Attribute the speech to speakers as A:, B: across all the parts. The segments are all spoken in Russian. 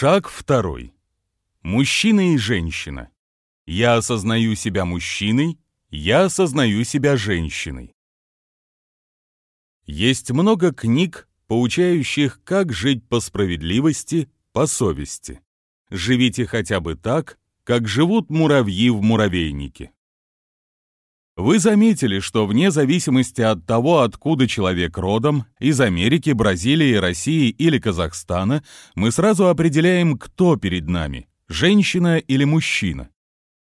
A: Шаг второй. Мужчина и женщина. Я осознаю себя мужчиной, я осознаю себя женщиной. Есть много книг, поучающих, как жить по справедливости, по совести. Живите хотя бы так, как живут муравьи в муравейнике. Вы заметили, что вне зависимости от того, откуда человек родом, из Америки, Бразилии, России или Казахстана, мы сразу определяем, кто перед нами – женщина или мужчина.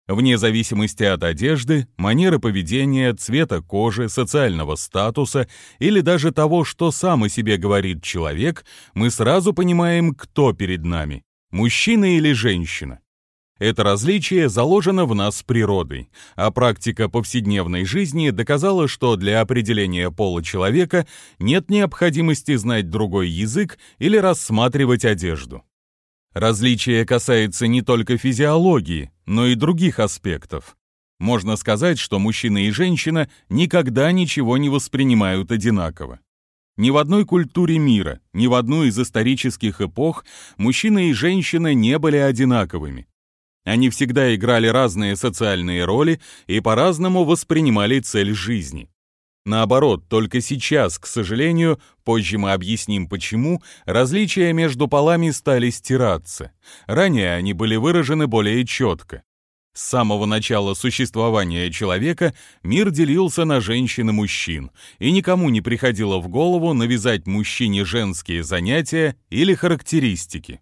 A: Вне зависимости от одежды, манеры поведения, цвета кожи, социального статуса или даже того, что сам о себе говорит человек, мы сразу понимаем, кто перед нами – мужчина или женщина. Это различие заложено в нас природой, а практика повседневной жизни доказала, что для определения пола человека нет необходимости знать другой язык или рассматривать одежду. Различие касается не только физиологии, но и других аспектов. Можно сказать, что мужчина и женщина никогда ничего не воспринимают одинаково. Ни в одной культуре мира, ни в одну из исторических эпох мужчина и женщина не были одинаковыми. Они всегда играли разные социальные роли и по-разному воспринимали цель жизни. Наоборот, только сейчас, к сожалению, позже мы объясним почему, различия между полами стали стираться. Ранее они были выражены более четко. С самого начала существования человека мир делился на женщин и мужчин, и никому не приходило в голову навязать мужчине женские занятия или характеристики.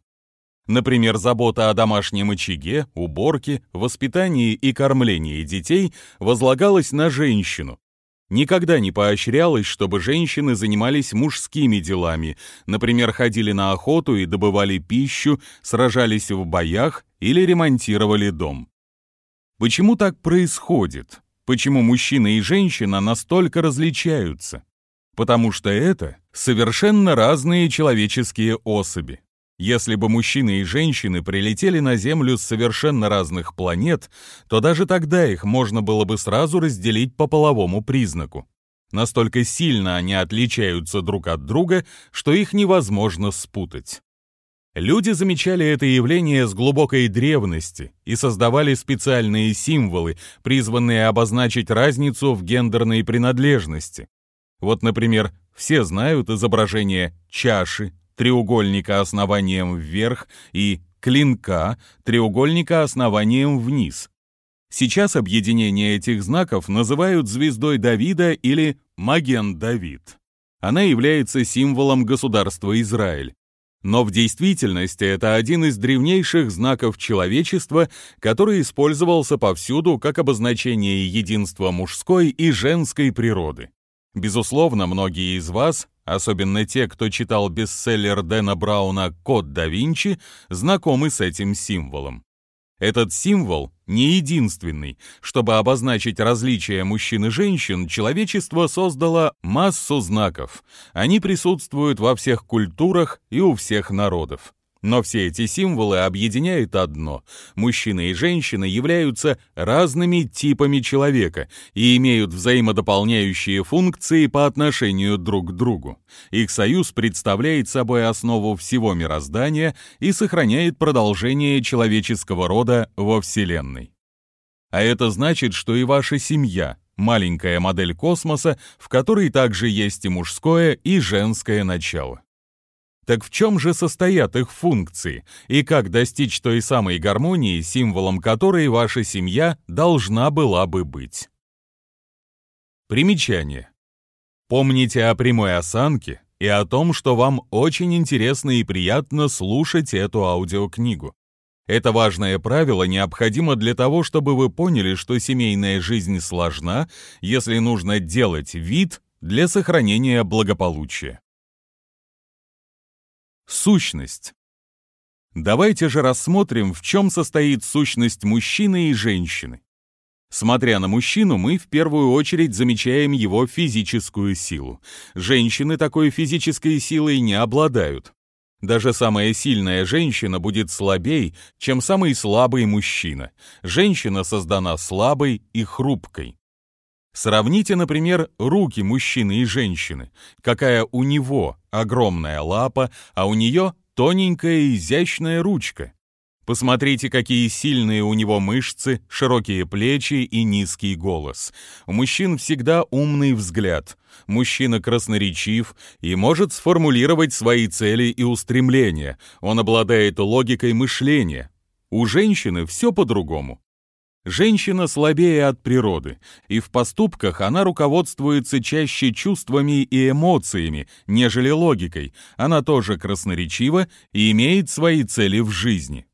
A: Например, забота о домашнем очаге, уборке, воспитании и кормлении детей возлагалась на женщину. Никогда не поощрялось, чтобы женщины занимались мужскими делами, например, ходили на охоту и добывали пищу, сражались в боях или ремонтировали дом. Почему так происходит? Почему мужчина и женщина настолько различаются? Потому что это совершенно разные человеческие особи. Если бы мужчины и женщины прилетели на Землю с совершенно разных планет, то даже тогда их можно было бы сразу разделить по половому признаку. Настолько сильно они отличаются друг от друга, что их невозможно спутать. Люди замечали это явление с глубокой древности и создавали специальные символы, призванные обозначить разницу в гендерной принадлежности. Вот, например, все знают изображение чаши, треугольника основанием вверх и клинка, треугольника основанием вниз. Сейчас объединение этих знаков называют звездой Давида или Маген-Давид. Она является символом государства Израиль. Но в действительности это один из древнейших знаков человечества, который использовался повсюду как обозначение единства мужской и женской природы. Безусловно, многие из вас особенно те, кто читал бестселлер Дэна Брауна «Код да Винчи», знакомы с этим символом. Этот символ не единственный. Чтобы обозначить различия мужчин и женщин, человечество создало массу знаков. Они присутствуют во всех культурах и у всех народов. Но все эти символы объединяет одно. Мужчина и женщина являются разными типами человека и имеют взаимодополняющие функции по отношению друг к другу. Их союз представляет собой основу всего мироздания и сохраняет продолжение человеческого рода во Вселенной. А это значит, что и ваша семья — маленькая модель космоса, в которой также есть и мужское, и женское начало. Так в чем же состоят их функции, и как достичь той самой гармонии, символом которой ваша семья должна была бы быть? Примечание. Помните о прямой осанке и о том, что вам очень интересно и приятно слушать эту аудиокнигу. Это важное правило необходимо для того, чтобы вы поняли, что семейная жизнь сложна, если нужно делать вид для сохранения благополучия. Сущность. Давайте же рассмотрим, в чем состоит сущность мужчины и женщины. Смотря на мужчину, мы в первую очередь замечаем его физическую силу. Женщины такой физической силой не обладают. Даже самая сильная женщина будет слабей, чем самый слабый мужчина. Женщина создана слабой и хрупкой. Сравните, например, руки мужчины и женщины. Какая у него огромная лапа, а у нее тоненькая изящная ручка. Посмотрите, какие сильные у него мышцы, широкие плечи и низкий голос. У мужчин всегда умный взгляд. Мужчина красноречив и может сформулировать свои цели и устремления. Он обладает логикой мышления. У женщины все по-другому. Женщина слабее от природы, и в поступках она руководствуется чаще чувствами и эмоциями, нежели логикой. Она тоже красноречива и имеет свои цели в жизни.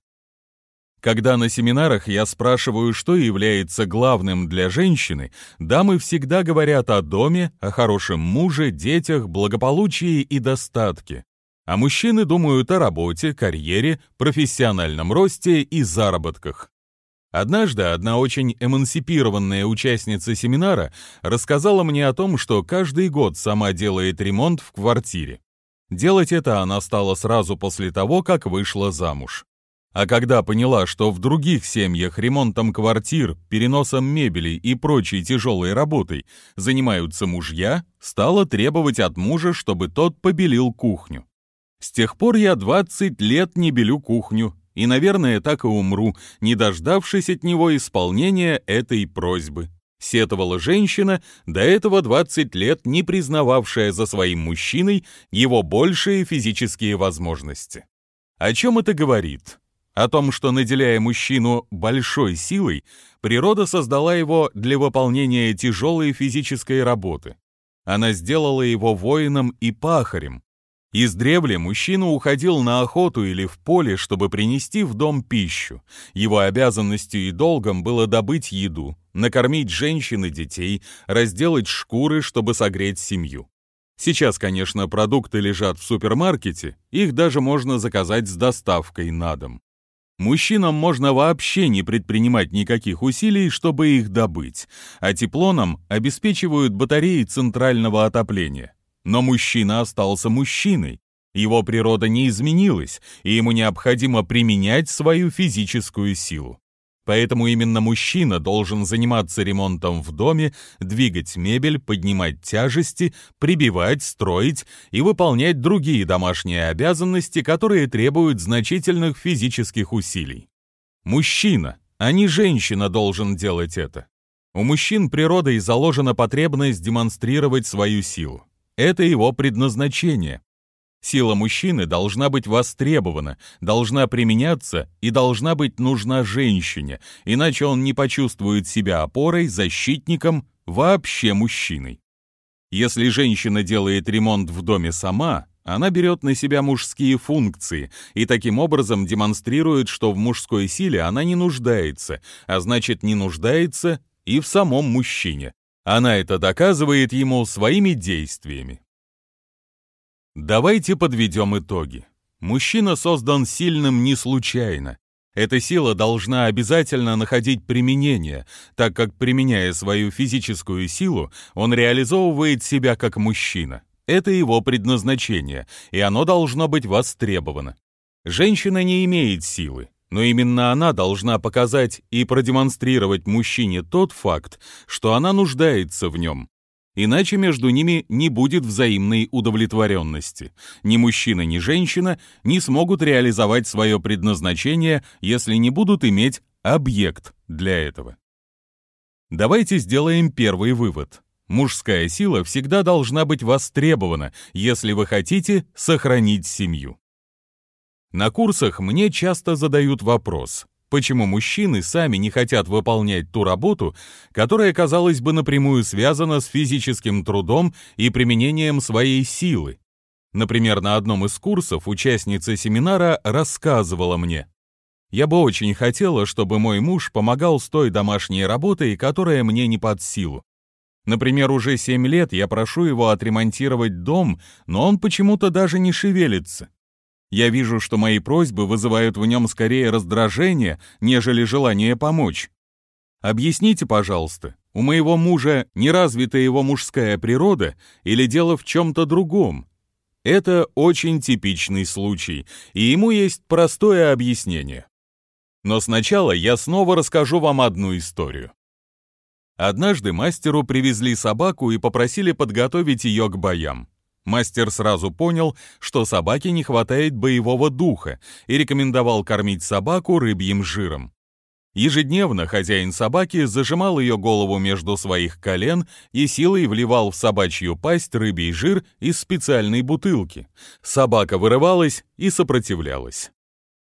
A: Когда на семинарах я спрашиваю, что является главным для женщины, дамы всегда говорят о доме, о хорошем муже, детях, благополучии и достатке. А мужчины думают о работе, карьере, профессиональном росте и заработках. Однажды одна очень эмансипированная участница семинара рассказала мне о том, что каждый год сама делает ремонт в квартире. Делать это она стала сразу после того, как вышла замуж. А когда поняла, что в других семьях ремонтом квартир, переносом мебели и прочей тяжелой работой занимаются мужья, стала требовать от мужа, чтобы тот побелил кухню. С тех пор я 20 лет не белю кухню, и, наверное, так и умру, не дождавшись от него исполнения этой просьбы. Сетовала женщина, до этого 20 лет не признававшая за своим мужчиной его большие физические возможности. О чем это говорит? о том, что, наделяя мужчину большой силой, природа создала его для выполнения тяжелой физической работы. Она сделала его воином и пахарем. Издревле мужчина уходил на охоту или в поле, чтобы принести в дом пищу. Его обязанностью и долгом было добыть еду, накормить женщин и детей, разделать шкуры, чтобы согреть семью. Сейчас, конечно, продукты лежат в супермаркете, их даже можно заказать с доставкой на дом. Мужчинам можно вообще не предпринимать никаких усилий, чтобы их добыть, а тепло нам обеспечивают батареи центрального отопления. Но мужчина остался мужчиной. Его природа не изменилась, и ему необходимо применять свою физическую силу. Поэтому именно мужчина должен заниматься ремонтом в доме, двигать мебель, поднимать тяжести, прибивать, строить и выполнять другие домашние обязанности, которые требуют значительных физических усилий. Мужчина, а не женщина должен делать это. У мужчин природой заложена потребность демонстрировать свою силу. Это его предназначение. Сила мужчины должна быть востребована, должна применяться и должна быть нужна женщине, иначе он не почувствует себя опорой, защитником, вообще мужчиной. Если женщина делает ремонт в доме сама, она берет на себя мужские функции и таким образом демонстрирует, что в мужской силе она не нуждается, а значит не нуждается и в самом мужчине. Она это доказывает ему своими действиями. Давайте подведем итоги. Мужчина создан сильным не случайно. Эта сила должна обязательно находить применение, так как, применяя свою физическую силу, он реализовывает себя как мужчина. Это его предназначение, и оно должно быть востребовано. Женщина не имеет силы, но именно она должна показать и продемонстрировать мужчине тот факт, что она нуждается в нем, Иначе между ними не будет взаимной удовлетворенности. Ни мужчина, ни женщина не смогут реализовать свое предназначение, если не будут иметь объект для этого. Давайте сделаем первый вывод. Мужская сила всегда должна быть востребована, если вы хотите сохранить семью. На курсах мне часто задают вопрос, Почему мужчины сами не хотят выполнять ту работу, которая, казалось бы, напрямую связана с физическим трудом и применением своей силы? Например, на одном из курсов участница семинара рассказывала мне, «Я бы очень хотела, чтобы мой муж помогал с той домашней работой, которая мне не под силу. Например, уже 7 лет я прошу его отремонтировать дом, но он почему-то даже не шевелится. Я вижу, что мои просьбы вызывают в нем скорее раздражение, нежели желание помочь. Объясните, пожалуйста, у моего мужа не развита его мужская природа или дело в чем-то другом? Это очень типичный случай, и ему есть простое объяснение. Но сначала я снова расскажу вам одну историю. Однажды мастеру привезли собаку и попросили подготовить ее к боям. Мастер сразу понял, что собаке не хватает боевого духа и рекомендовал кормить собаку рыбьим жиром. Ежедневно хозяин собаки зажимал ее голову между своих колен и силой вливал в собачью пасть рыбий жир из специальной бутылки. Собака вырывалась и сопротивлялась.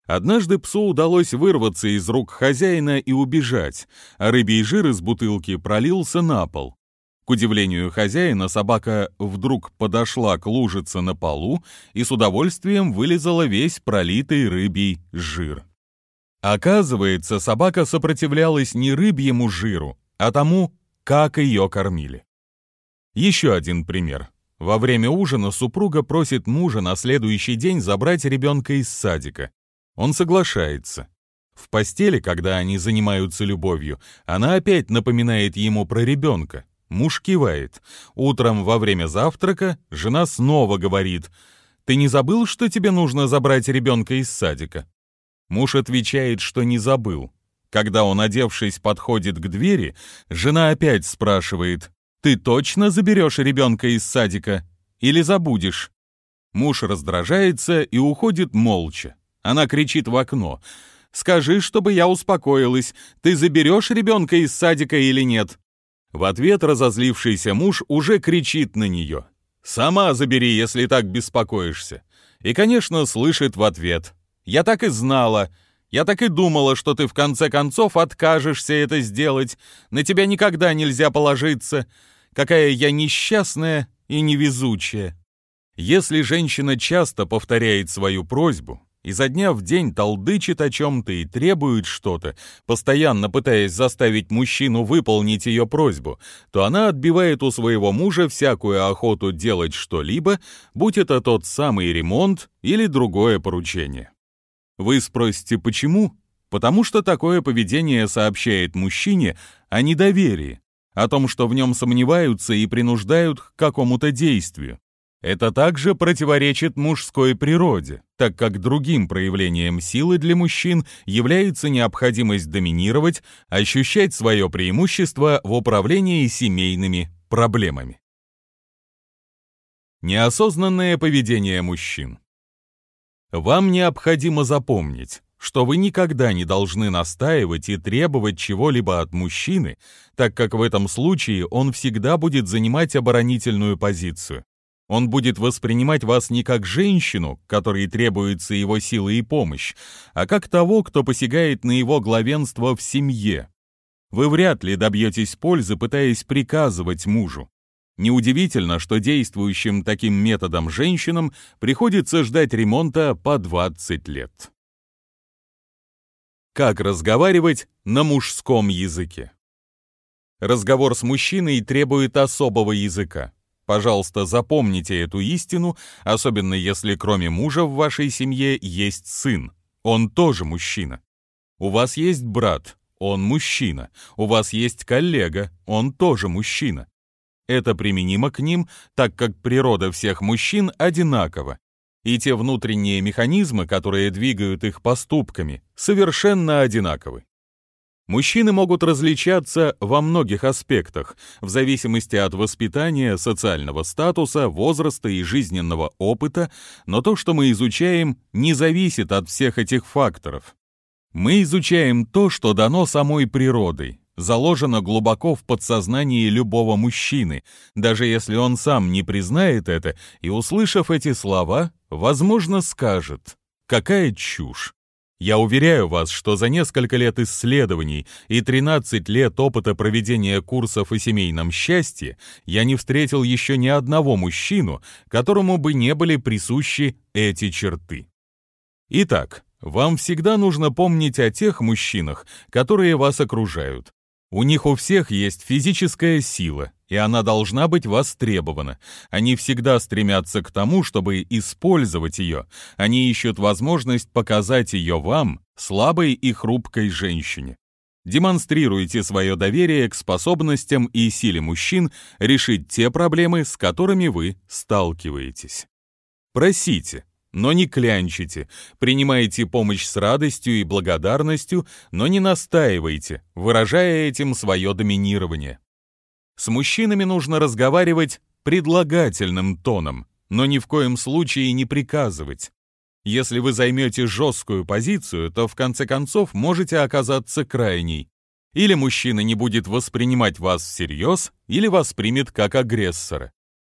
A: Однажды псу удалось вырваться из рук хозяина и убежать, а рыбий жир из бутылки пролился на пол. К удивлению хозяина, собака вдруг подошла к лужице на полу и с удовольствием вылезала весь пролитый рыбий жир. Оказывается, собака сопротивлялась не рыбьему жиру, а тому, как ее кормили. Еще один пример. Во время ужина супруга просит мужа на следующий день забрать ребенка из садика. Он соглашается. В постели, когда они занимаются любовью, она опять напоминает ему про ребенка. Муж кивает. Утром во время завтрака жена снова говорит, «Ты не забыл, что тебе нужно забрать ребенка из садика?» Муж отвечает, что не забыл. Когда он, одевшись, подходит к двери, жена опять спрашивает, «Ты точно заберешь ребенка из садика? Или забудешь?» Муж раздражается и уходит молча. Она кричит в окно, «Скажи, чтобы я успокоилась, ты заберешь ребенка из садика или нет?» В ответ разозлившийся муж уже кричит на нее, «Сама забери, если так беспокоишься». И, конечно, слышит в ответ, я так и знала. Я так и думала, что ты в конце концов откажешься это сделать. На тебя никогда нельзя положиться. Какая я несчастная и невезучая. Если женщина часто повторяет свою просьбу, изо дня в день толдычит о чем-то и требует что-то, постоянно пытаясь заставить мужчину выполнить ее просьбу, то она отбивает у своего мужа всякую охоту делать что-либо, будь это тот самый ремонт или другое поручение. Вы спросите, почему? Потому что такое поведение сообщает мужчине о недоверии, о том, что в нем сомневаются и принуждают к какому-то действию. Это также противоречит мужской природе, так как другим проявлением силы для мужчин является необходимость доминировать, ощущать свое преимущество в управлении семейными проблемами. Неосознанное поведение мужчин. Вам необходимо запомнить, что вы никогда не должны настаивать и требовать чего-либо от мужчины, так как в этом случае он всегда будет занимать оборонительную позицию. Он будет воспринимать вас не как женщину, которой требуется его сила и помощь, а как того, кто посягает на его главенство в семье. Вы вряд ли добьетесь пользы, пытаясь приказывать мужу. Неудивительно, что действующим таким методом женщинам приходится ждать ремонта по 20 лет. Как разговаривать на мужском языке? Разговор с мужчиной требует особого языка. Пожалуйста, запомните эту истину, особенно если кроме мужа в вашей семье есть сын. Он тоже мужчина. У вас есть брат, он мужчина. У вас есть коллега, он тоже мужчина. Это применимо к ним, так как природа всех мужчин одинакова, и те внутренние механизмы, которые двигают их поступками, совершенно одинаковы. Мужчины могут различаться во многих аспектах, в зависимости от воспитания, социального статуса, возраста и жизненного опыта, но то, что мы изучаем, не зависит от всех этих факторов. Мы изучаем то, что дано самой природой, заложено глубоко в подсознании любого мужчины, даже если он сам не признает это и, услышав эти слова, возможно, скажет «Какая чушь!». Я уверяю вас, что за несколько лет исследований и 13 лет опыта проведения курсов о семейном счастье я не встретил еще ни одного мужчину, которому бы не были присущи эти черты. Итак, вам всегда нужно помнить о тех мужчинах, которые вас окружают, у них у всех есть физическая сила, и она должна быть востребована. Они всегда стремятся к тому, чтобы использовать ее. Они ищут возможность показать ее вам, слабой и хрупкой женщине. Демонстрируйте свое доверие к способностям и силе мужчин решить те проблемы, с которыми вы сталкиваетесь. Просите, но не клянчите, принимайте помощь с радостью и благодарностью, но не настаивайте, выражая этим свое доминирование. С мужчинами нужно разговаривать предлагательным тоном, но ни в коем случае не приказывать. Если вы займете жесткую позицию, то в конце концов можете оказаться крайней. Или мужчина не будет воспринимать вас всерьез, или воспримет как агрессора.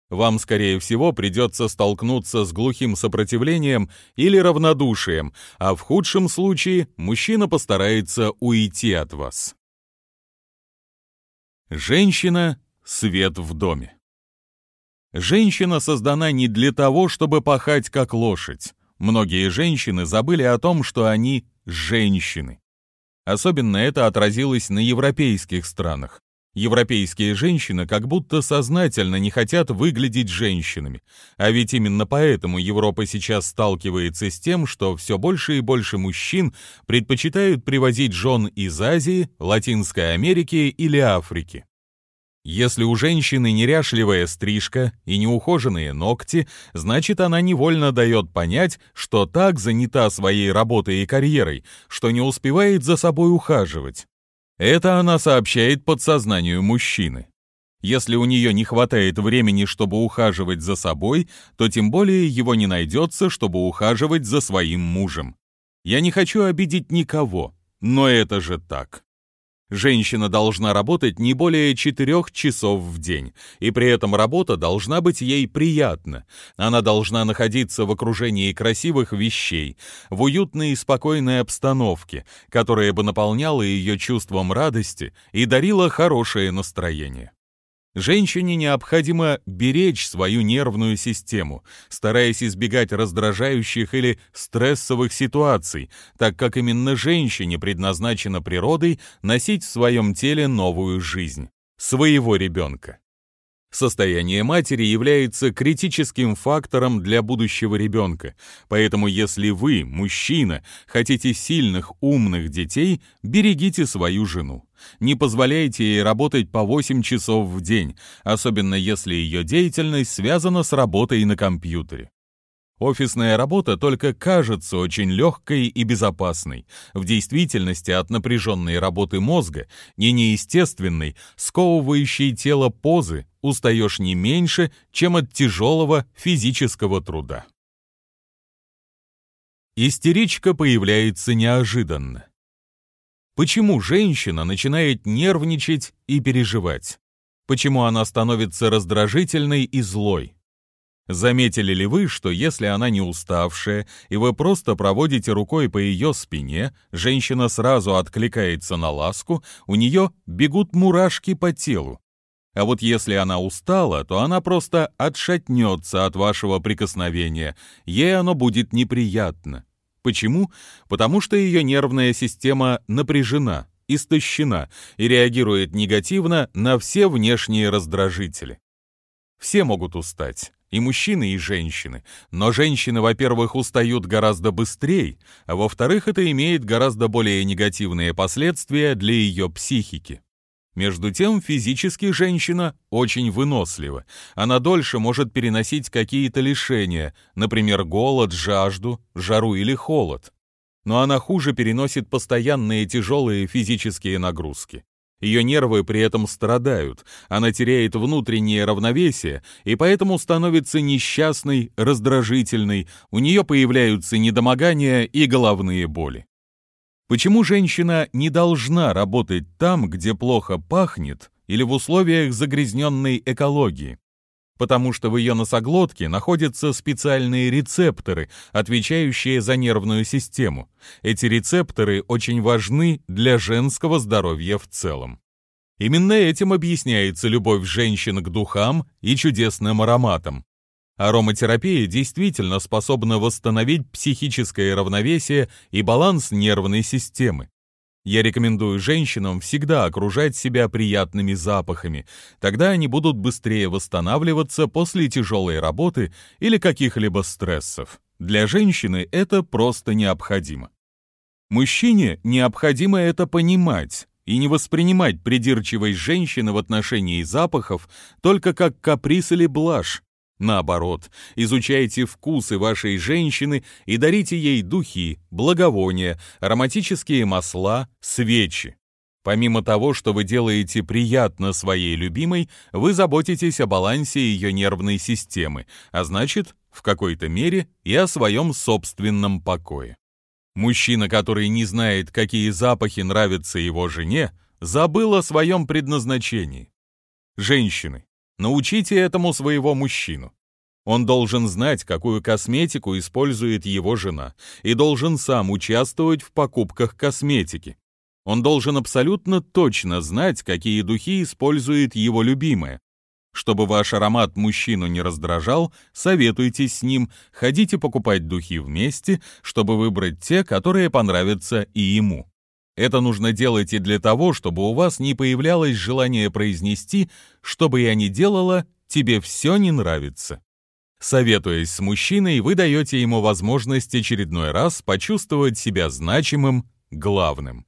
A: Вам, скорее всего, придется столкнуться с глухим сопротивлением или равнодушием, а в худшем случае мужчина постарается уйти от вас. Женщина — свет в доме. Женщина создана не для того, чтобы пахать как лошадь. Многие женщины забыли о том, что они женщины. Особенно это отразилось на европейских странах. Европейские женщины как будто сознательно не хотят выглядеть женщинами. А ведь именно поэтому Европа сейчас сталкивается с тем, что все больше и больше мужчин предпочитают привозить жен из Азии, Латинской Америки или Африки. Если у женщины неряшливая стрижка и неухоженные ногти, значит она невольно дает понять, что так занята своей работой и карьерой, что не успевает за собой ухаживать. Это она сообщает подсознанию мужчины. Если у нее не хватает времени, чтобы ухаживать за собой, то тем более его не найдется, чтобы ухаживать за своим мужем. Я не хочу обидеть никого, но это же так. Женщина должна работать не более четырех часов в день, и при этом работа должна быть ей приятна. Она должна находиться в окружении красивых вещей, в уютной и спокойной обстановке, которая бы наполняла ее чувством радости и дарила хорошее настроение. Женщине необходимо беречь свою нервную систему, стараясь избегать раздражающих или стрессовых ситуаций, так как именно женщине предназначена природой носить в своем теле новую жизнь, своего ребенка. Состояние матери является критическим фактором для будущего ребенка, поэтому если вы, мужчина, хотите сильных, умных детей, берегите свою жену. Не позволяйте ей работать по 8 часов в день, особенно если ее деятельность связана с работой на компьютере. Офисная работа только кажется очень легкой и безопасной. В действительности от напряженной работы мозга и неестественной, сковывающей тело позы устаешь не меньше, чем от тяжелого физического труда. Истеричка появляется неожиданно. Почему женщина начинает нервничать и переживать? Почему она становится раздражительной и злой? Заметили ли вы, что если она не уставшая, и вы просто проводите рукой по ее спине, женщина сразу откликается на ласку, у нее бегут мурашки по телу. А вот если она устала, то она просто отшатнется от вашего прикосновения, ей оно будет неприятно. Почему? Потому что ее нервная система напряжена, истощена и реагирует негативно на все внешние раздражители. Все могут устать, и мужчины, и женщины. Но женщины, во-первых, устают гораздо быстрее, а во-вторых, это имеет гораздо более негативные последствия для ее психики. Между тем, физически женщина очень вынослива. Она дольше может переносить какие-то лишения, например, голод, жажду, жару или холод. Но она хуже переносит постоянные тяжелые физические нагрузки. Ее нервы при этом страдают, она теряет внутреннее равновесие и поэтому становится несчастной, раздражительной, у нее появляются недомогания и головные боли. Почему женщина не должна работать там, где плохо пахнет или в условиях загрязненной экологии? Потому что в ее носоглотке находятся специальные рецепторы, отвечающие за нервную систему. Эти рецепторы очень важны для женского здоровья в целом. Именно этим объясняется любовь женщин к духам и чудесным ароматам. Ароматерапия действительно способна восстановить психическое равновесие и баланс нервной системы. Я рекомендую женщинам всегда окружать себя приятными запахами, тогда они будут быстрее восстанавливаться после тяжелой работы или каких-либо стрессов. Для женщины это просто необходимо. Мужчине необходимо это понимать и не воспринимать придирчивость женщины в отношении запахов только как каприз или блажь, Наоборот, изучайте вкусы вашей женщины и дарите ей духи, благовония, ароматические масла, свечи. Помимо того, что вы делаете приятно своей любимой, вы заботитесь о балансе ее нервной системы, а значит, в какой-то мере и о своем собственном покое. Мужчина, который не знает, какие запахи нравятся его жене, забыл о своем предназначении. Женщины, научите этому своего мужчину. Он должен знать, какую косметику использует его жена, и должен сам участвовать в покупках косметики. Он должен абсолютно точно знать, какие духи использует его любимая. Чтобы ваш аромат мужчину не раздражал, советуйтесь с ним, ходите покупать духи вместе, чтобы выбрать те, которые понравятся и ему. Это нужно делать и для того, чтобы у вас не появлялось желание произнести, что бы я ни делала, тебе все не нравится. Советуясь с мужчиной, вы даете ему возможность очередной раз почувствовать себя значимым, главным.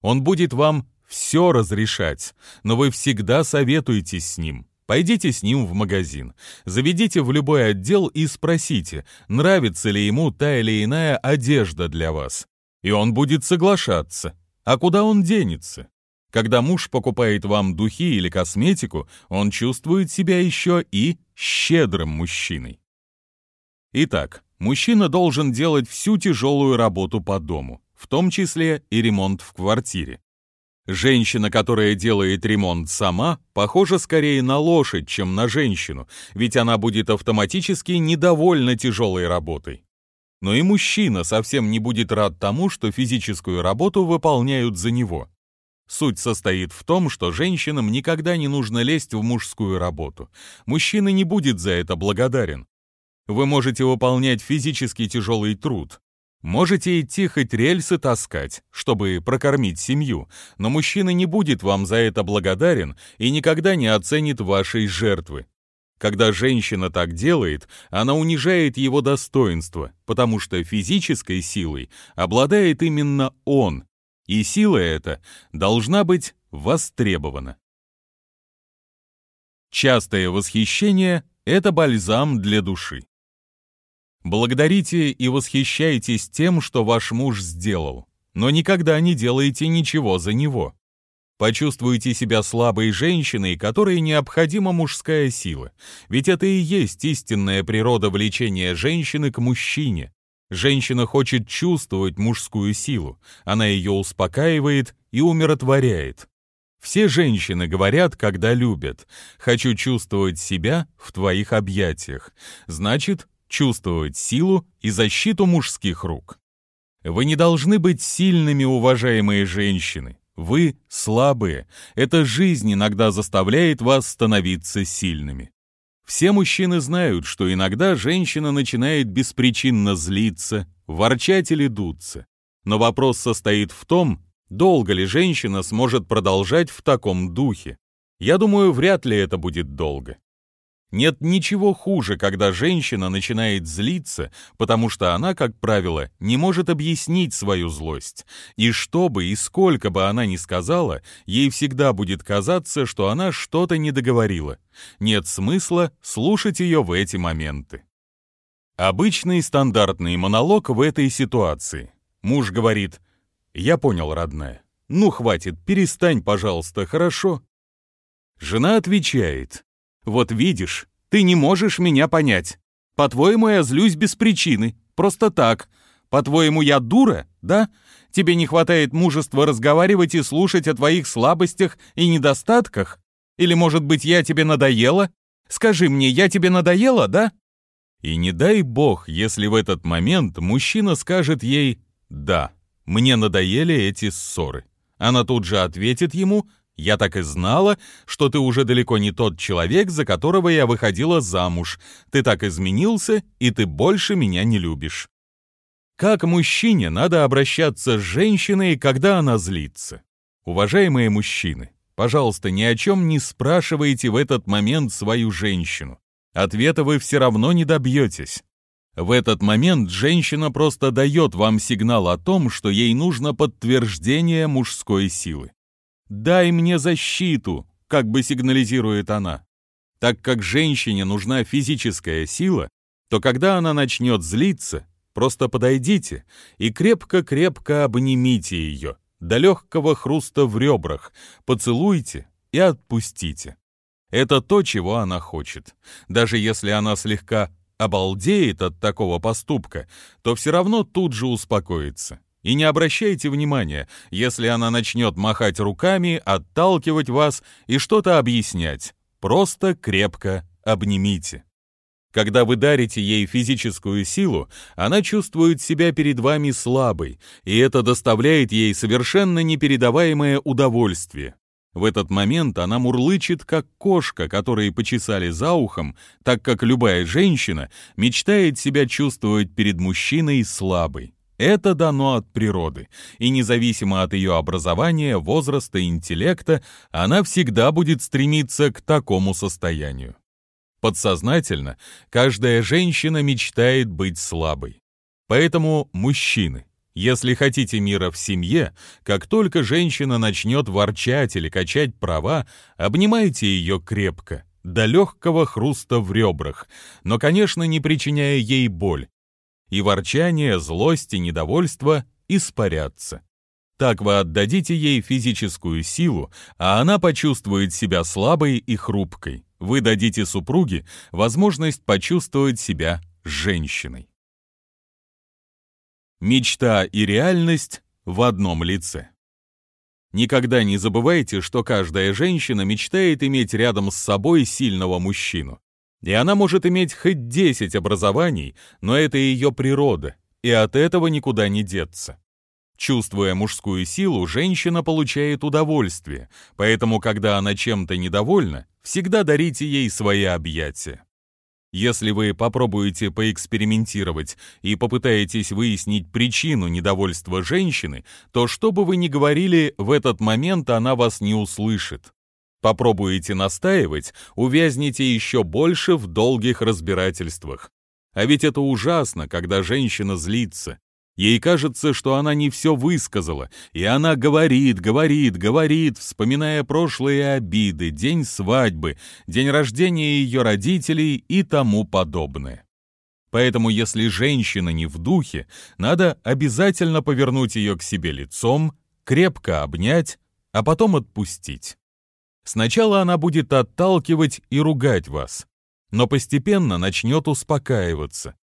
A: Он будет вам все разрешать, но вы всегда советуетесь с ним. Пойдите с ним в магазин, заведите в любой отдел и спросите, нравится ли ему та или иная одежда для вас. И он будет соглашаться. А куда он денется? Когда муж покупает вам духи или косметику, он чувствует себя еще и щедрым мужчиной. Итак, мужчина должен делать всю тяжелую работу по дому в том числе и ремонт в квартире. Женщина, которая делает ремонт сама, похожа скорее на лошадь, чем на женщину, ведь она будет автоматически недовольна тяжелой работой. Но и мужчина совсем не будет рад тому, что физическую работу выполняют за него. Суть состоит в том, что женщинам никогда не нужно лезть в мужскую работу. Мужчина не будет за это благодарен. Вы можете выполнять физически тяжелый труд, Можете идти хоть рельсы таскать, чтобы прокормить семью, но мужчина не будет вам за это благодарен и никогда не оценит вашей жертвы. Когда женщина так делает, она унижает его достоинство, потому что физической силой обладает именно он, и сила эта должна быть востребована. Частое восхищение – это бальзам для души. Благодарите и восхищайтесь тем, что ваш муж сделал, но никогда не делайте ничего за него. Почувствуйте себя слабой женщиной, которой необходима мужская сила, ведь это и есть истинная природа влечения женщины к мужчине. Женщина хочет чувствовать мужскую силу, она ее успокаивает и умиротворяет. Все женщины говорят, когда любят «хочу чувствовать себя в твоих объятиях», значит, чувствовать силу и защиту мужских рук. Вы не должны быть сильными, уважаемые женщины. Вы слабые. Эта жизнь иногда заставляет вас становиться сильными. Все мужчины знают, что иногда женщина начинает беспричинно злиться, ворчать или дуться. Но вопрос состоит в том, долго ли женщина сможет продолжать в таком духе. Я думаю, вряд ли это будет долго. Нет ничего хуже, когда женщина начинает злиться, потому что она, как правило, не может объяснить свою злость. И что бы и сколько бы она ни сказала, ей всегда будет казаться, что она что-то не договорила. Нет смысла слушать ее в эти моменты. Обычный стандартный монолог в этой ситуации. Муж говорит «Я понял, родная. Ну, хватит, перестань, пожалуйста, хорошо?» Жена отвечает вот видишь, ты не можешь меня понять. По-твоему, я злюсь без причины, просто так. По-твоему, я дура, да? Тебе не хватает мужества разговаривать и слушать о твоих слабостях и недостатках? Или, может быть, я тебе надоела? Скажи мне, я тебе надоела, да? И не дай бог, если в этот момент мужчина скажет ей «Да, мне надоели эти ссоры». Она тут же ответит ему я так и знала, что ты уже далеко не тот человек, за которого я выходила замуж. Ты так изменился, и ты больше меня не любишь. Как мужчине надо обращаться с женщиной, когда она злится? Уважаемые мужчины, пожалуйста, ни о чем не спрашивайте в этот момент свою женщину. Ответа вы все равно не добьетесь. В этот момент женщина просто дает вам сигнал о том, что ей нужно подтверждение мужской силы. «Дай мне защиту», как бы сигнализирует она. Так как женщине нужна физическая сила, то когда она начнет злиться, просто подойдите и крепко-крепко обнимите ее, до легкого хруста в ребрах, поцелуйте и отпустите. Это то, чего она хочет. Даже если она слегка обалдеет от такого поступка, то все равно тут же успокоится. И не обращайте внимания, если она начнет махать руками, отталкивать вас и что-то объяснять. Просто крепко обнимите. Когда вы дарите ей физическую силу, она чувствует себя перед вами слабой, и это доставляет ей совершенно непередаваемое удовольствие. В этот момент она мурлычет, как кошка, которой почесали за ухом, так как любая женщина мечтает себя чувствовать перед мужчиной слабой. Это дано от природы, и независимо от ее образования, возраста, интеллекта, она всегда будет стремиться к такому состоянию. Подсознательно каждая женщина мечтает быть слабой. Поэтому, мужчины, если хотите мира в семье, как только женщина начнет ворчать или качать права, обнимайте ее крепко, до легкого хруста в ребрах, но, конечно, не причиняя ей боль. И ворчание, злость и недовольство испарятся. Так вы отдадите ей физическую силу, а она почувствует себя слабой и хрупкой. Вы дадите супруге возможность почувствовать себя женщиной. Мечта и реальность в одном лице. Никогда не забывайте, что каждая женщина мечтает иметь рядом с собой сильного мужчину. И она может иметь хоть 10 образований, но это ее природа, и от этого никуда не деться. Чувствуя мужскую силу, женщина получает удовольствие, поэтому, когда она чем-то недовольна, всегда дарите ей свои объятия. Если вы попробуете поэкспериментировать и попытаетесь выяснить причину недовольства женщины, то что бы вы ни говорили, в этот момент она вас не услышит. Попробуете настаивать, увязнете еще больше в долгих разбирательствах. А ведь это ужасно, когда женщина злится. Ей кажется, что она не все высказала, и она говорит, говорит, говорит, вспоминая прошлые обиды, день свадьбы, день рождения ее родителей и тому подобное. Поэтому, если женщина не в духе, надо обязательно повернуть ее к себе лицом, крепко обнять, а потом отпустить. Сначала она будет отталкивать и ругать вас, но постепенно начнет успокаиваться,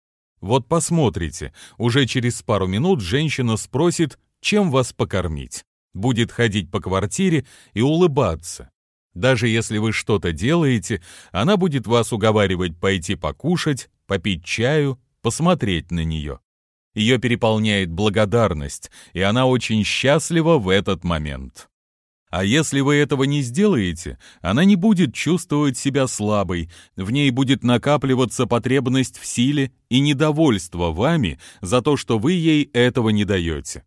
A: вот посмотрите, уже через пару минут женщина спросит, чем вас покормить. Будет ходить по квартире и улыбаться. Даже если вы что-то делаете, она будет вас уговаривать пойти покушать, попить чаю, посмотреть на нее. Ее переполняет благодарность, и она очень счастлива в этот момент. А если вы этого не сделаете, она не будет чувствовать себя слабой, в ней будет накапливаться потребность в силе и недовольство вами за то, что вы ей этого не даете.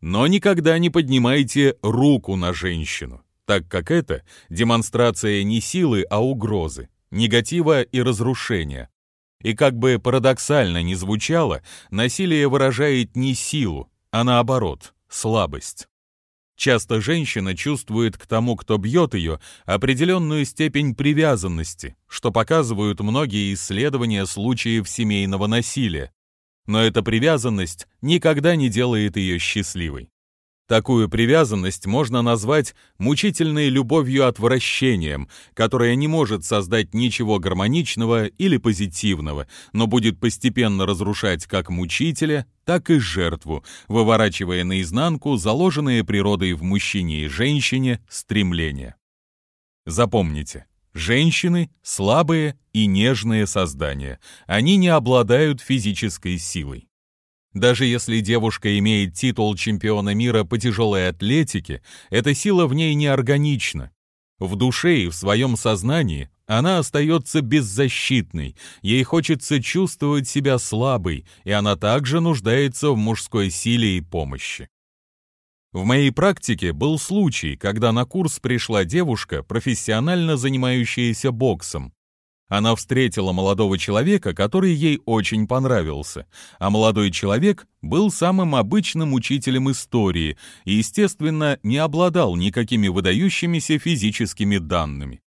A: Но никогда не поднимайте руку на женщину, так как это демонстрация не силы, а угрозы, негатива и разрушения. И как бы парадоксально ни звучало, насилие выражает не силу, а наоборот, слабость. Часто женщина чувствует к тому, кто бьет ее, определенную степень привязанности, что показывают многие исследования случаев семейного насилия. Но эта привязанность никогда не делает ее счастливой. Такую привязанность можно назвать мучительной любовью-отвращением, которая не может создать ничего гармоничного или позитивного, но будет постепенно разрушать как мучителя, так и жертву, выворачивая наизнанку заложенные природой в мужчине и женщине стремления. Запомните, женщины – слабые и нежные создания, они не обладают физической силой. Даже если девушка имеет титул чемпиона мира по тяжелой атлетике, эта сила в ней неорганична. В душе и в своем сознании она остается беззащитной, ей хочется чувствовать себя слабой, и она также нуждается в мужской силе и помощи. В моей практике был случай, когда на курс пришла девушка, профессионально занимающаяся боксом. Она встретила молодого человека, который ей очень понравился, а молодой человек был самым обычным учителем истории и, естественно, не обладал никакими выдающимися физическими данными.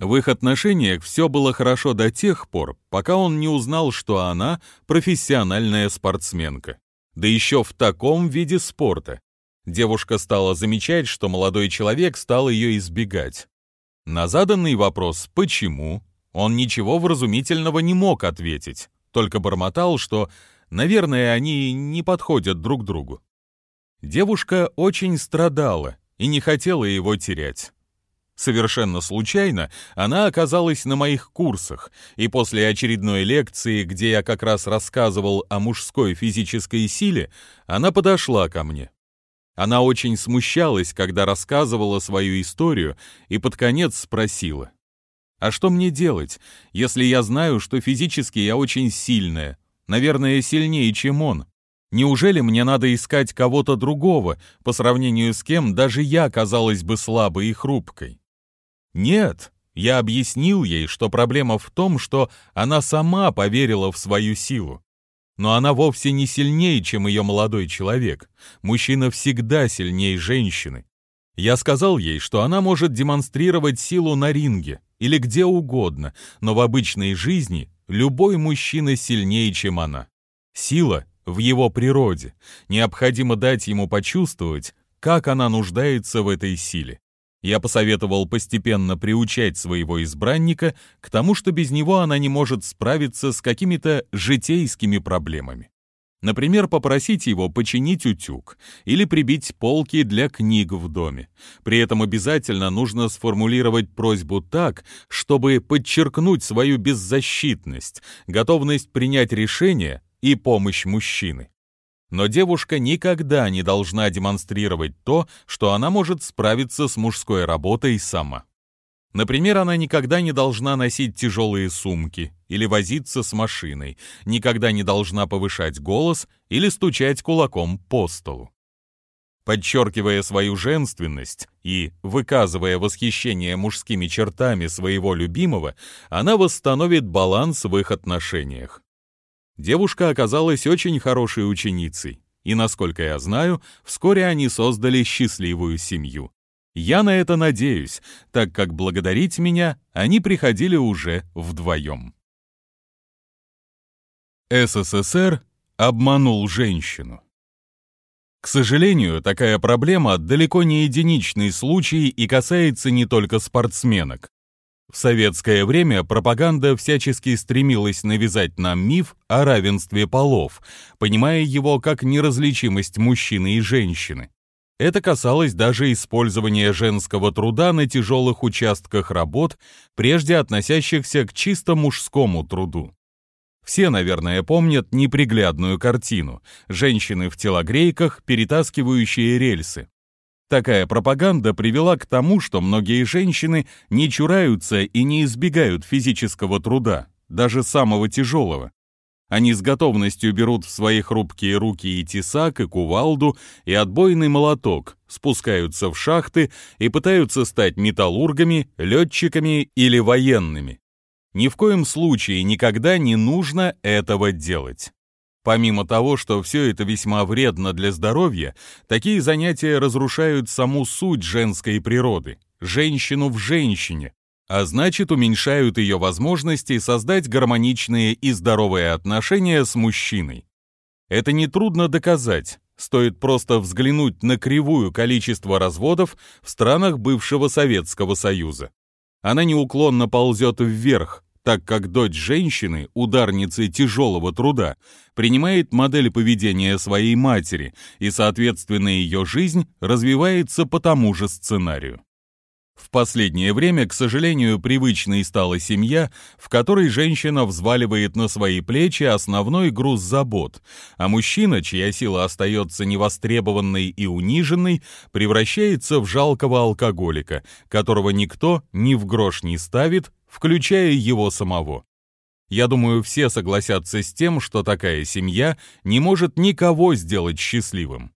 A: В их отношениях все было хорошо до тех пор, пока он не узнал, что она профессиональная спортсменка. Да еще в таком виде спорта. Девушка стала замечать, что молодой человек стал ее избегать. На заданный вопрос «почему?» Он ничего вразумительного не мог ответить, только бормотал, что, наверное, они не подходят друг другу. Девушка очень страдала и не хотела его терять. Совершенно случайно она оказалась на моих курсах, и после очередной лекции, где я как раз рассказывал о мужской физической силе, она подошла ко мне. Она очень смущалась, когда рассказывала свою историю, и под конец спросила, «А что мне делать, если я знаю, что физически я очень сильная, наверное, сильнее, чем он?» Неужели мне надо искать кого-то другого, по сравнению с кем даже я казалась бы слабой и хрупкой? Нет, я объяснил ей, что проблема в том, что она сама поверила в свою силу. Но она вовсе не сильнее, чем ее молодой человек. Мужчина всегда сильнее женщины. Я сказал ей, что она может демонстрировать силу на ринге или где угодно, но в обычной жизни любой мужчина сильнее, чем она. Сила в его природе. Необходимо дать ему почувствовать, как она нуждается в этой силе. Я посоветовал постепенно приучать своего избранника к тому, что без него она не может справиться с какими-то житейскими проблемами. Например, попросить его починить утюг или прибить полки для книг в доме. При этом обязательно нужно сформулировать просьбу так, чтобы подчеркнуть свою беззащитность, готовность принять решение и помощь мужчины. Но девушка никогда не должна демонстрировать то, что она может справиться с мужской работой сама. Например, она никогда не должна носить тяжелые сумки или возиться с машиной, никогда не должна повышать голос или стучать кулаком по столу. Подчеркивая свою женственность и выказывая восхищение мужскими чертами своего любимого, она восстановит баланс в их отношениях. Девушка оказалась очень хорошей ученицей, и, насколько я знаю, вскоре они создали счастливую семью. Я на это надеюсь, так как благодарить меня они приходили уже вдвоем. СССР обманул женщину. К сожалению, такая проблема далеко не единичный случай и касается не только спортсменок. В советское время пропаганда всячески стремилась навязать нам миф о равенстве полов, понимая его как неразличимость мужчины и женщины. Это касалось даже использования женского труда на тяжелых участках работ, прежде относящихся к чисто мужскому труду. Все, наверное, помнят неприглядную картину – женщины в телогрейках, перетаскивающие рельсы. Такая пропаганда привела к тому, что многие женщины не чураются и не избегают физического труда, даже самого тяжелого. Они с готовностью берут в свои хрупкие руки и тесак, и кувалду, и отбойный молоток, спускаются в шахты и пытаются стать металлургами, летчиками или военными. Ни в коем случае никогда не нужно этого делать. Помимо того, что все это весьма вредно для здоровья, такие занятия разрушают саму суть женской природы, женщину в женщине, а значит уменьшают ее возможности создать гармоничные и здоровые отношения с мужчиной. Это нетрудно доказать, стоит просто взглянуть на кривую количество разводов в странах бывшего Советского Союза. Она неуклонно ползет вверх, так как дочь женщины, ударницы тяжелого труда, принимает модель поведения своей матери, и, соответственно, ее жизнь развивается по тому же сценарию. В последнее время, к сожалению, привычной стала семья, в которой женщина взваливает на свои плечи основной груз забот, а мужчина, чья сила остается невостребованной и униженной, превращается в жалкого алкоголика, которого никто ни в грош не ставит, включая его самого. Я думаю, все согласятся с тем, что такая семья не может никого сделать счастливым.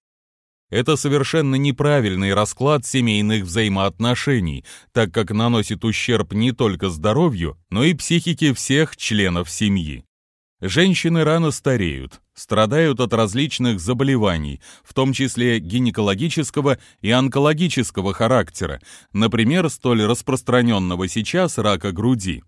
A: Это совершенно неправильный расклад семейных взаимоотношений, так как наносит ущерб не только здоровью, но и психике всех членов семьи. Женщины рано стареют, страдают от различных заболеваний, в том числе гинекологического и онкологического характера, например, столь распространенного сейчас рака груди.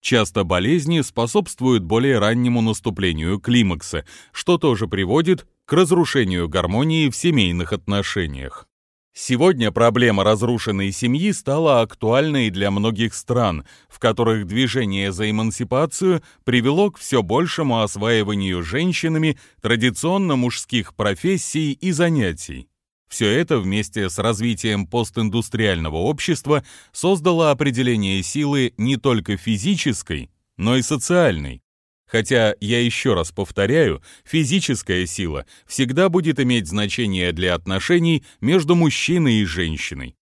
A: Часто болезни способствуют более раннему наступлению климакса, что тоже приводит к разрушению гармонии в семейных отношениях. Сегодня проблема разрушенной семьи стала актуальной для многих стран, в которых движение за эмансипацию привело к все большему осваиванию женщинами традиционно мужских профессий и занятий. Все это вместе с развитием постиндустриального общества создало определение силы не только физической, но и социальной. Хотя, я еще раз повторяю, физическая сила всегда будет иметь значение для отношений между мужчиной и женщиной.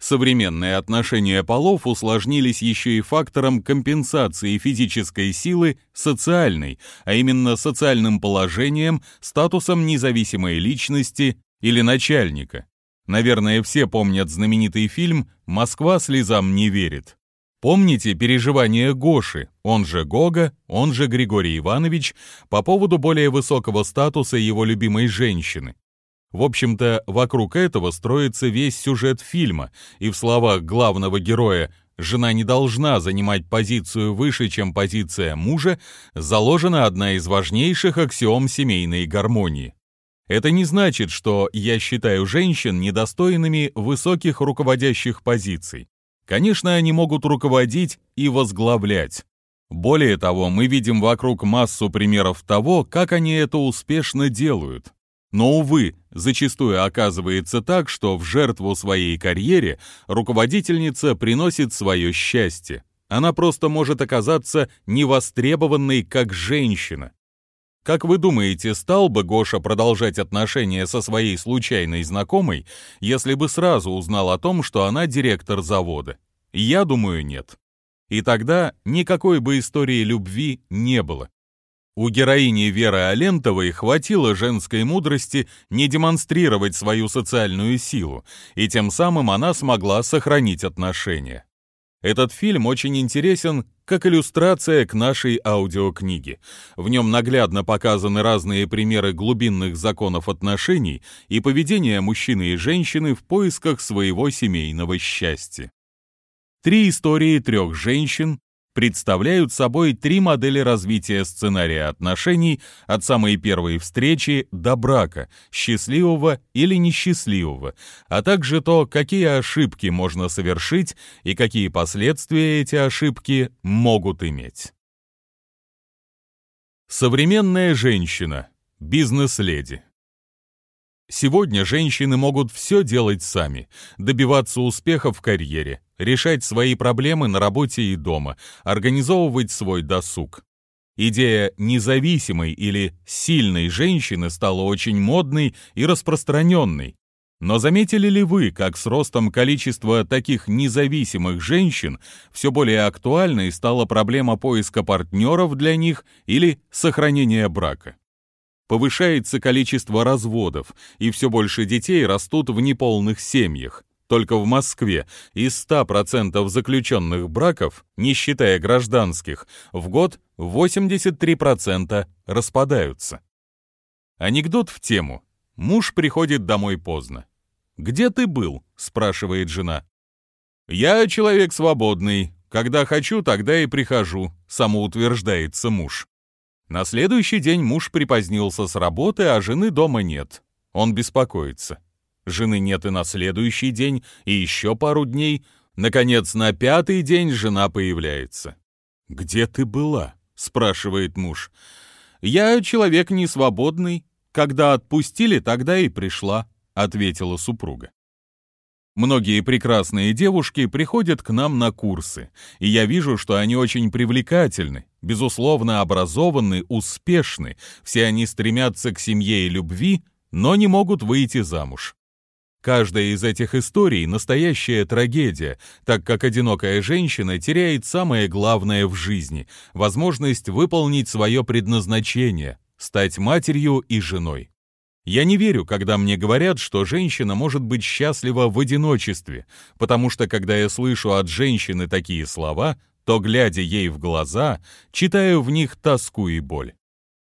A: Современные отношения полов усложнились еще и фактором компенсации физической силы социальной, а именно социальным положением, статусом независимой личности или начальника. Наверное, все помнят знаменитый фильм «Москва слезам не верит». Помните переживания Гоши, он же Гога, он же Григорий Иванович, по поводу более высокого статуса его любимой женщины? В общем-то, вокруг этого строится весь сюжет фильма, и в словах главного героя «жена не должна занимать позицию выше, чем позиция мужа» заложена одна из важнейших аксиом семейной гармонии. Это не значит, что я считаю женщин недостойными высоких руководящих позиций. Конечно, они могут руководить и возглавлять. Более того, мы видим вокруг массу примеров того, как они это успешно делают. Но, увы, зачастую оказывается так, что в жертву своей карьере руководительница приносит свое счастье. Она просто может оказаться невостребованной как женщина. Как вы думаете, стал бы Гоша продолжать отношения со своей случайной знакомой, если бы сразу узнал о том, что она директор завода? Я думаю, нет. И тогда никакой бы истории любви не было. У героини Веры Алентовой хватило женской мудрости не демонстрировать свою социальную силу, и тем самым она смогла сохранить отношения. Этот фильм очень интересен как иллюстрация к нашей аудиокниге. В нем наглядно показаны разные примеры глубинных законов отношений и поведения мужчины и женщины в поисках своего семейного счастья. Три истории трех женщин представляют собой три модели развития сценария отношений от самой первой встречи до брака, счастливого или несчастливого, а также то, какие ошибки можно совершить и какие последствия эти ошибки могут иметь. Современная женщина. Бизнес-леди. Сегодня женщины могут все делать сами, добиваться успеха в карьере, решать свои проблемы на работе и дома, организовывать свой досуг. Идея независимой или сильной женщины стала очень модной и распространенной. Но заметили ли вы, как с ростом количества таких независимых женщин все более актуальной стала проблема поиска партнеров для них или сохранения брака? Повышается количество разводов, и все больше детей растут в неполных семьях. Только в Москве из 100% заключенных браков, не считая гражданских, в год 83% распадаются. Анекдот в тему. Муж приходит домой поздно. «Где ты был?» – спрашивает жена. «Я человек свободный. Когда хочу, тогда и прихожу», – самоутверждается муж. На следующий день муж припозднился с работы, а жены дома нет. Он беспокоится. Жены нет и на следующий день, и еще пару дней. Наконец, на пятый день жена появляется. «Где ты была?» — спрашивает муж. «Я человек несвободный. Когда отпустили, тогда и пришла», — ответила супруга. Многие прекрасные девушки приходят к нам на курсы, и я вижу, что они очень привлекательны, безусловно образованы, успешны, все они стремятся к семье и любви, но не могут выйти замуж. Каждая из этих историй – настоящая трагедия, так как одинокая женщина теряет самое главное в жизни – возможность выполнить свое предназначение – стать матерью и женой. Я не верю, когда мне говорят, что женщина может быть счастлива в одиночестве, потому что когда я слышу от женщины такие слова, то, глядя ей в глаза, читаю в них тоску и боль.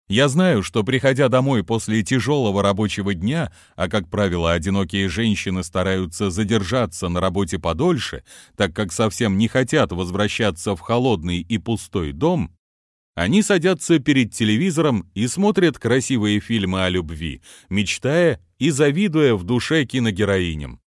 A: Я знаю, что, приходя домой после тяжелого рабочего дня, а, как правило, одинокие женщины стараются задержаться на работе подольше, так как совсем не хотят возвращаться в холодный и пустой дом, Они садятся перед телевизором и смотрят красивые фильмы о любви, мечтая и завидуя в душе киногероиням.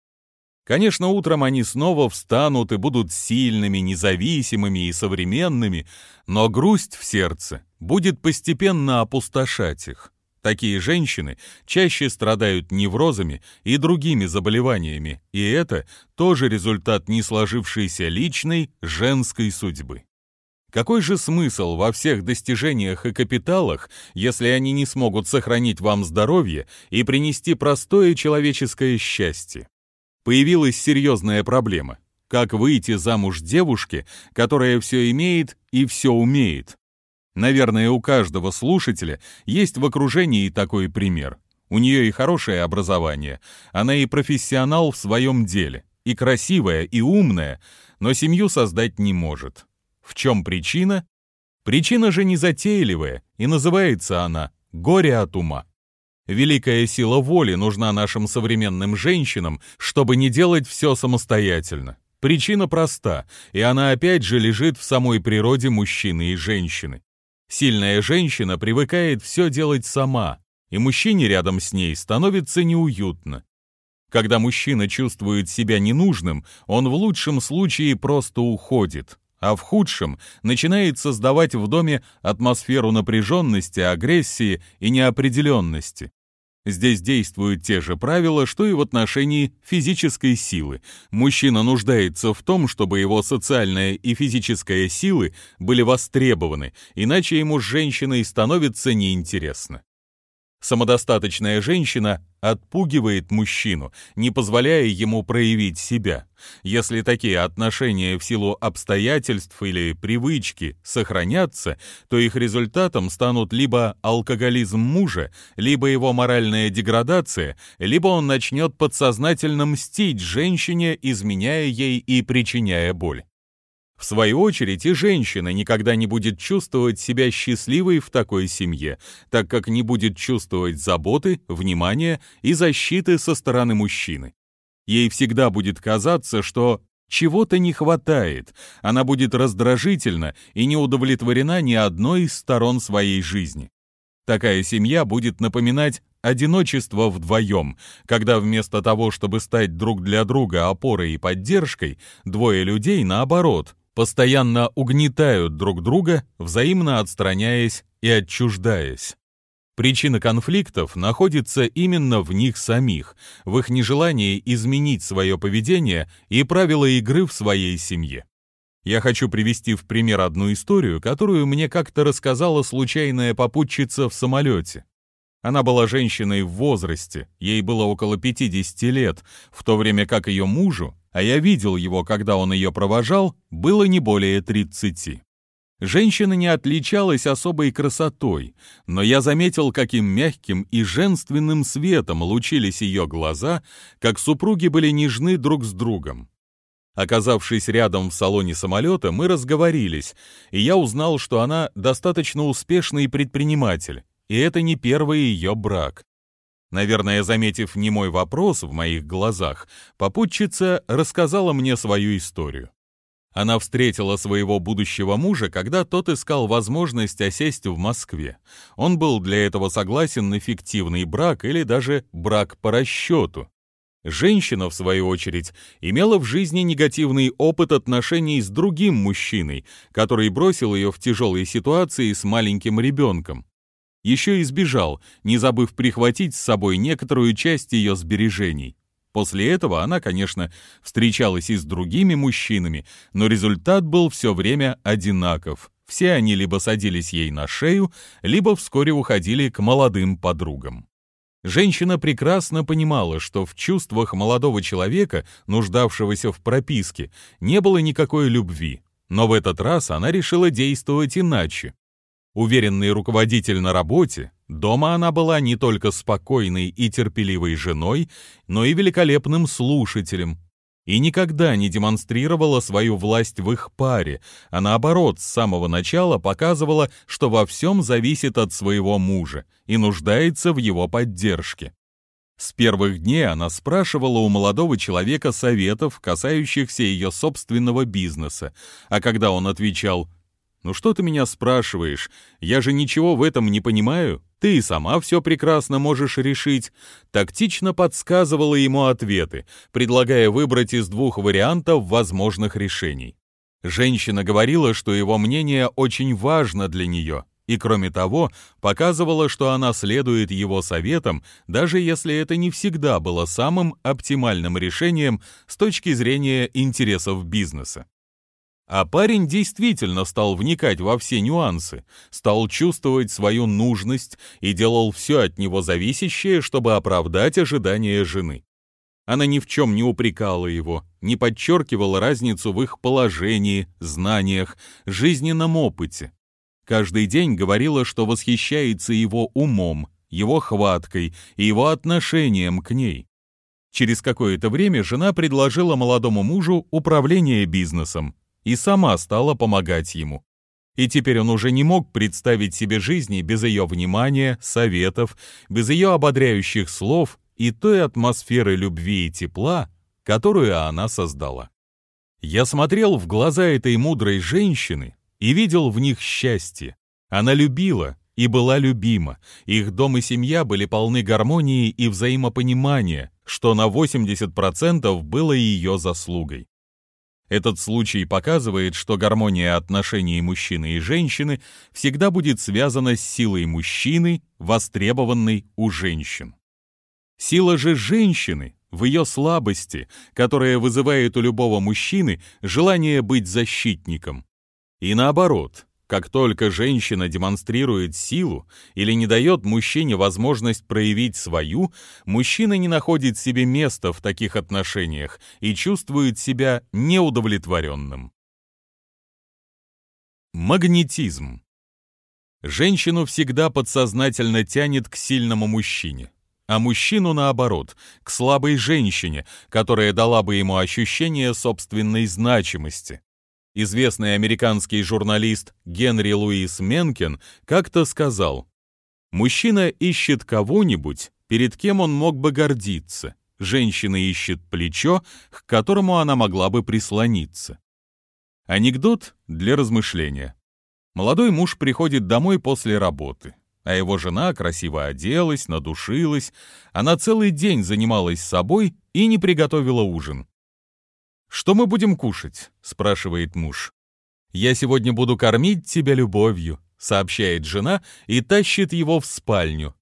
A: Конечно, утром они снова встанут и будут сильными, независимыми и современными, но грусть в сердце будет постепенно опустошать их. Такие женщины чаще страдают неврозами и другими заболеваниями, и это тоже результат несложившейся личной женской судьбы. Какой же смысл во всех достижениях и капиталах, если они не смогут сохранить вам здоровье и принести простое человеческое счастье? Появилась серьезная проблема. Как выйти замуж девушке, которая все имеет и все умеет? Наверное, у каждого слушателя есть в окружении такой пример. У нее и хорошее образование, она и профессионал в своем деле, и красивая, и умная, но семью создать не может. В чем причина? Причина же незатейливая, и называется она «горе от ума». Великая сила воли нужна нашим современным женщинам, чтобы не делать все самостоятельно. Причина проста, и она опять же лежит в самой природе мужчины и женщины. Сильная женщина привыкает все делать сама, и мужчине рядом с ней становится неуютно. Когда мужчина чувствует себя ненужным, он в лучшем случае просто уходит, а в худшем начинает создавать в доме атмосферу напряженности, агрессии и неопределенности. Здесь действуют те же правила, что и в отношении физической силы. Мужчина нуждается в том, чтобы его социальная и физическая силы были востребованы, иначе ему с женщиной становится неинтересно. Самодостаточная женщина отпугивает мужчину, не позволяя ему проявить себя. Если такие отношения в силу обстоятельств или привычки сохранятся, то их результатом станут либо алкоголизм мужа, либо его моральная деградация, либо он начнет подсознательно мстить женщине, изменяя ей и причиняя боль. В свою очередь, и женщина никогда не будет чувствовать себя счастливой в такой семье, так как не будет чувствовать заботы, внимания и защиты со стороны мужчины. Ей всегда будет казаться, что чего-то не хватает, она будет раздражительна и не удовлетворена ни одной из сторон своей жизни. Такая семья будет напоминать одиночество вдвоем, когда вместо того, чтобы стать друг для друга опорой и поддержкой, двое людей, наоборот, постоянно угнетают друг друга, взаимно отстраняясь и отчуждаясь. Причина конфликтов находится именно в них самих, в их нежелании изменить свое поведение и правила игры в своей семье. Я хочу привести в пример одну историю, которую мне как-то рассказала случайная попутчица в самолете. Она была женщиной в возрасте, ей было около 50 лет, в то время как ее мужу, а я видел его, когда он ее провожал, было не более 30. Женщина не отличалась особой красотой, но я заметил, каким мягким и женственным светом лучились ее глаза, как супруги были нежны друг с другом. Оказавшись рядом в салоне самолета, мы разговорились, и я узнал, что она достаточно успешный предприниматель, и это не первый ее брак. Наверное, заметив немой вопрос в моих глазах, попутчица рассказала мне свою историю. Она встретила своего будущего мужа, когда тот искал возможность осесть в Москве. Он был для этого согласен на фиктивный брак или даже брак по расчету. Женщина, в свою очередь, имела в жизни негативный опыт отношений с другим мужчиной, который бросил ее в тяжелой ситуации с маленьким ребенком еще и сбежал, не забыв прихватить с собой некоторую часть ее сбережений. После этого она, конечно, встречалась и с другими мужчинами, но результат был все время одинаков. Все они либо садились ей на шею, либо вскоре уходили к молодым подругам. Женщина прекрасно понимала, что в чувствах молодого человека, нуждавшегося в прописке, не было никакой любви, но в этот раз она решила действовать иначе. Уверенный руководитель на работе, дома она была не только спокойной и терпеливой женой, но и великолепным слушателем. И никогда не демонстрировала свою власть в их паре, а наоборот, с самого начала показывала, что во всем зависит от своего мужа и нуждается в его поддержке. С первых дней она спрашивала у молодого человека советов, касающихся ее собственного бизнеса, а когда он отвечал «Ну что ты меня спрашиваешь? Я же ничего в этом не понимаю. Ты и сама все прекрасно можешь решить». Тактично подсказывала ему ответы, предлагая выбрать из двух вариантов возможных решений. Женщина говорила, что его мнение очень важно для нее, и, кроме того, показывала, что она следует его советам, даже если это не всегда было самым оптимальным решением с точки зрения интересов бизнеса. А парень действительно стал вникать во все нюансы, стал чувствовать свою нужность и делал все от него зависящее, чтобы оправдать ожидания жены. Она ни в чем не упрекала его, не подчеркивала разницу в их положении, знаниях, жизненном опыте. Каждый день говорила, что восхищается его умом, его хваткой и его отношением к ней. Через какое-то время жена предложила молодому мужу управление бизнесом, и сама стала помогать ему. И теперь он уже не мог представить себе жизни без ее внимания, советов, без ее ободряющих слов и той атмосферы любви и тепла, которую она создала. Я смотрел в глаза этой мудрой женщины и видел в них счастье. Она любила и была любима. Их дом и семья были полны гармонии и взаимопонимания, что на 80% было ее заслугой. Этот случай показывает, что гармония отношений мужчины и женщины всегда будет связана с силой мужчины, востребованной у женщин. Сила же женщины в ее слабости, которая вызывает у любого мужчины желание быть защитником. И наоборот, как только женщина демонстрирует силу или не дает мужчине возможность проявить свою, мужчина не находит себе места в таких отношениях и чувствует себя неудовлетворенным. Магнетизм. Женщину всегда подсознательно тянет к сильному мужчине, а мужчину, наоборот, к слабой женщине, которая дала бы ему ощущение собственной значимости. Известный американский журналист Генри Луис Менкен как-то сказал, «Мужчина ищет кого-нибудь, перед кем он мог бы гордиться. Женщина ищет плечо, к которому она могла бы прислониться». Анекдот для размышления. Молодой муж приходит домой после работы, а его жена красиво оделась, надушилась, она целый день занималась собой и не приготовила ужин. «Что мы будем кушать?» — спрашивает муж. «Я сегодня буду кормить тебя любовью», — сообщает жена и тащит его в спальню.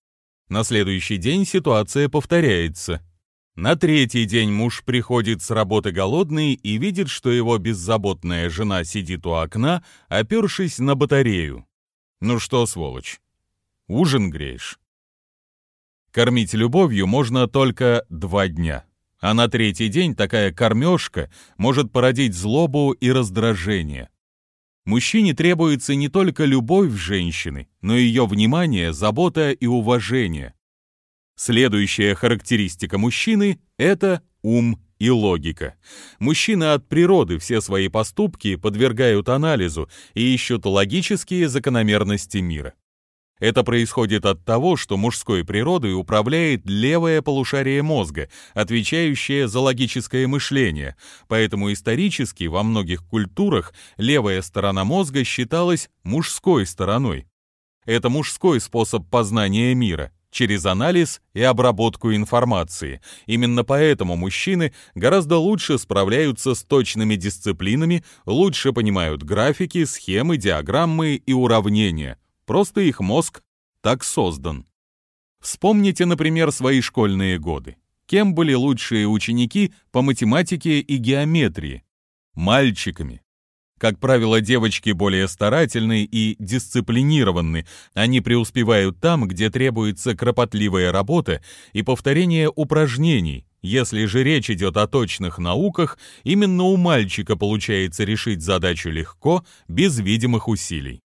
A: На следующий день ситуация повторяется. На третий день муж приходит с работы голодный и видит, что его беззаботная жена сидит у окна, опершись на батарею. «Ну что, сволочь, ужин греешь?» Кормить любовью можно только два дня а на третий день такая кормежка может породить злобу и раздражение. Мужчине требуется не только любовь женщины, но и ее внимание, забота и уважение. Следующая характеристика мужчины – это ум и логика. Мужчины от природы все свои поступки подвергают анализу и ищут логические закономерности мира. Это происходит от того, что мужской природой управляет левое полушарие мозга, отвечающее за логическое мышление, поэтому исторически во многих культурах левая сторона мозга считалась мужской стороной. Это мужской способ познания мира, через анализ и обработку информации. Именно поэтому мужчины гораздо лучше справляются с точными дисциплинами, лучше понимают графики, схемы, диаграммы и уравнения, Просто их мозг так создан. Вспомните, например, свои школьные годы. Кем были лучшие ученики по математике и геометрии? Мальчиками. Как правило, девочки более старательны и дисциплинированы. Они преуспевают там, где требуется кропотливая работа и повторение упражнений. Если же речь идет о точных науках, именно у мальчика получается решить задачу легко, без видимых усилий.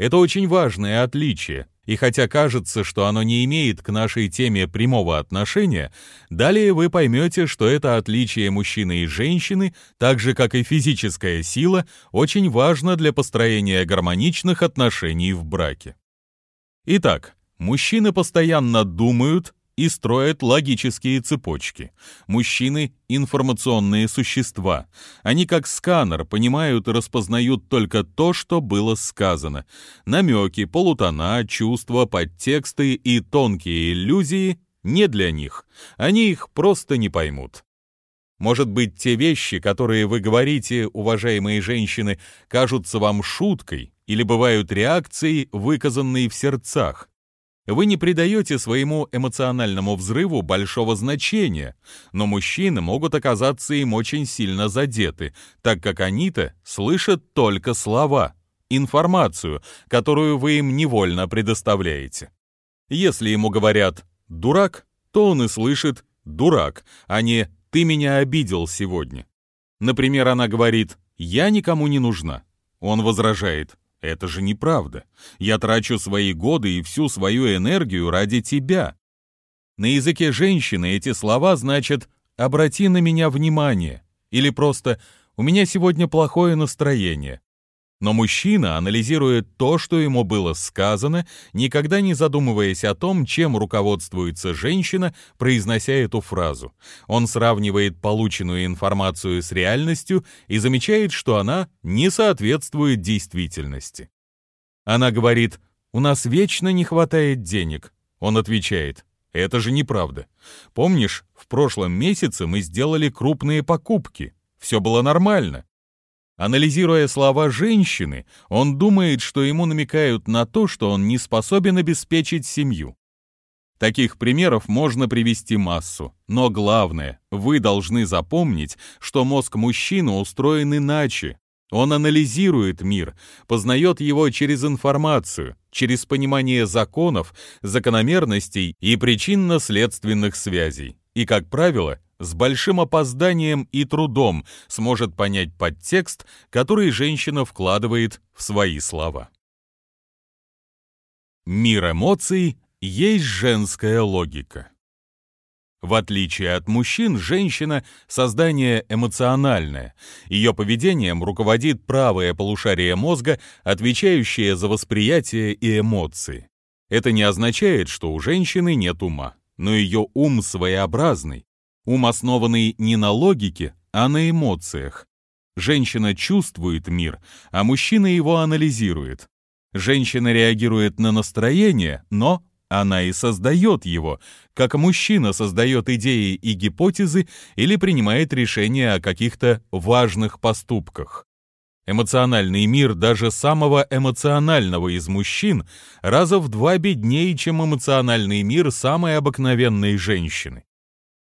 A: Это очень важное отличие, и хотя кажется, что оно не имеет к нашей теме прямого отношения, далее вы поймете, что это отличие мужчины и женщины, так же как и физическая сила, очень важно для построения гармоничных отношений в браке. Итак, мужчины постоянно думают, и строят логические цепочки. Мужчины — информационные существа. Они как сканер понимают и распознают только то, что было сказано. Намеки, полутона, чувства, подтексты и тонкие иллюзии не для них. Они их просто не поймут. Может быть, те вещи, которые вы говорите, уважаемые женщины, кажутся вам шуткой или бывают реакцией, выказанные в сердцах. Вы не придаете своему эмоциональному взрыву большого значения, но мужчины могут оказаться им очень сильно задеты, так как они-то слышат только слова, информацию, которую вы им невольно предоставляете. Если ему говорят «дурак», то он и слышит «дурак», а не «ты меня обидел сегодня». Например, она говорит «я никому не нужна». Он возражает это же неправда. Я трачу свои годы и всю свою энергию ради тебя. На языке женщины эти слова значат «обрати на меня внимание» или просто «у меня сегодня плохое настроение». Но мужчина анализирует то, что ему было сказано, никогда не задумываясь о том, чем руководствуется женщина, произнося эту фразу. Он сравнивает полученную информацию с реальностью и замечает, что она не соответствует действительности. Она говорит, «У нас вечно не хватает денег». Он отвечает, «Это же неправда. Помнишь, в прошлом месяце мы сделали крупные покупки. Все было нормально. Анализируя слова женщины, он думает, что ему намекают на то, что он не способен обеспечить семью. Таких примеров можно привести массу, но главное, вы должны запомнить, что мозг мужчины устроен иначе. Он анализирует мир, познает его через информацию, через понимание законов, закономерностей и причинно-следственных связей. И, как правило, с большим опозданием и трудом сможет понять подтекст, который женщина вкладывает в свои слова. Мир эмоций есть женская логика. В отличие от мужчин, женщина — создание эмоциональное. Ее поведением руководит правое полушарие мозга, отвечающее за восприятие и эмоции. Это не означает, что у женщины нет ума, но ее ум своеобразный, Ум, основанный не на логике, а на эмоциях. Женщина чувствует мир, а мужчина его анализирует. Женщина реагирует на настроение, но она и создает его, как мужчина создает идеи и гипотезы или принимает решения о каких-то важных поступках. Эмоциональный мир даже самого эмоционального из мужчин раза в два беднее, чем эмоциональный мир самой обыкновенной женщины.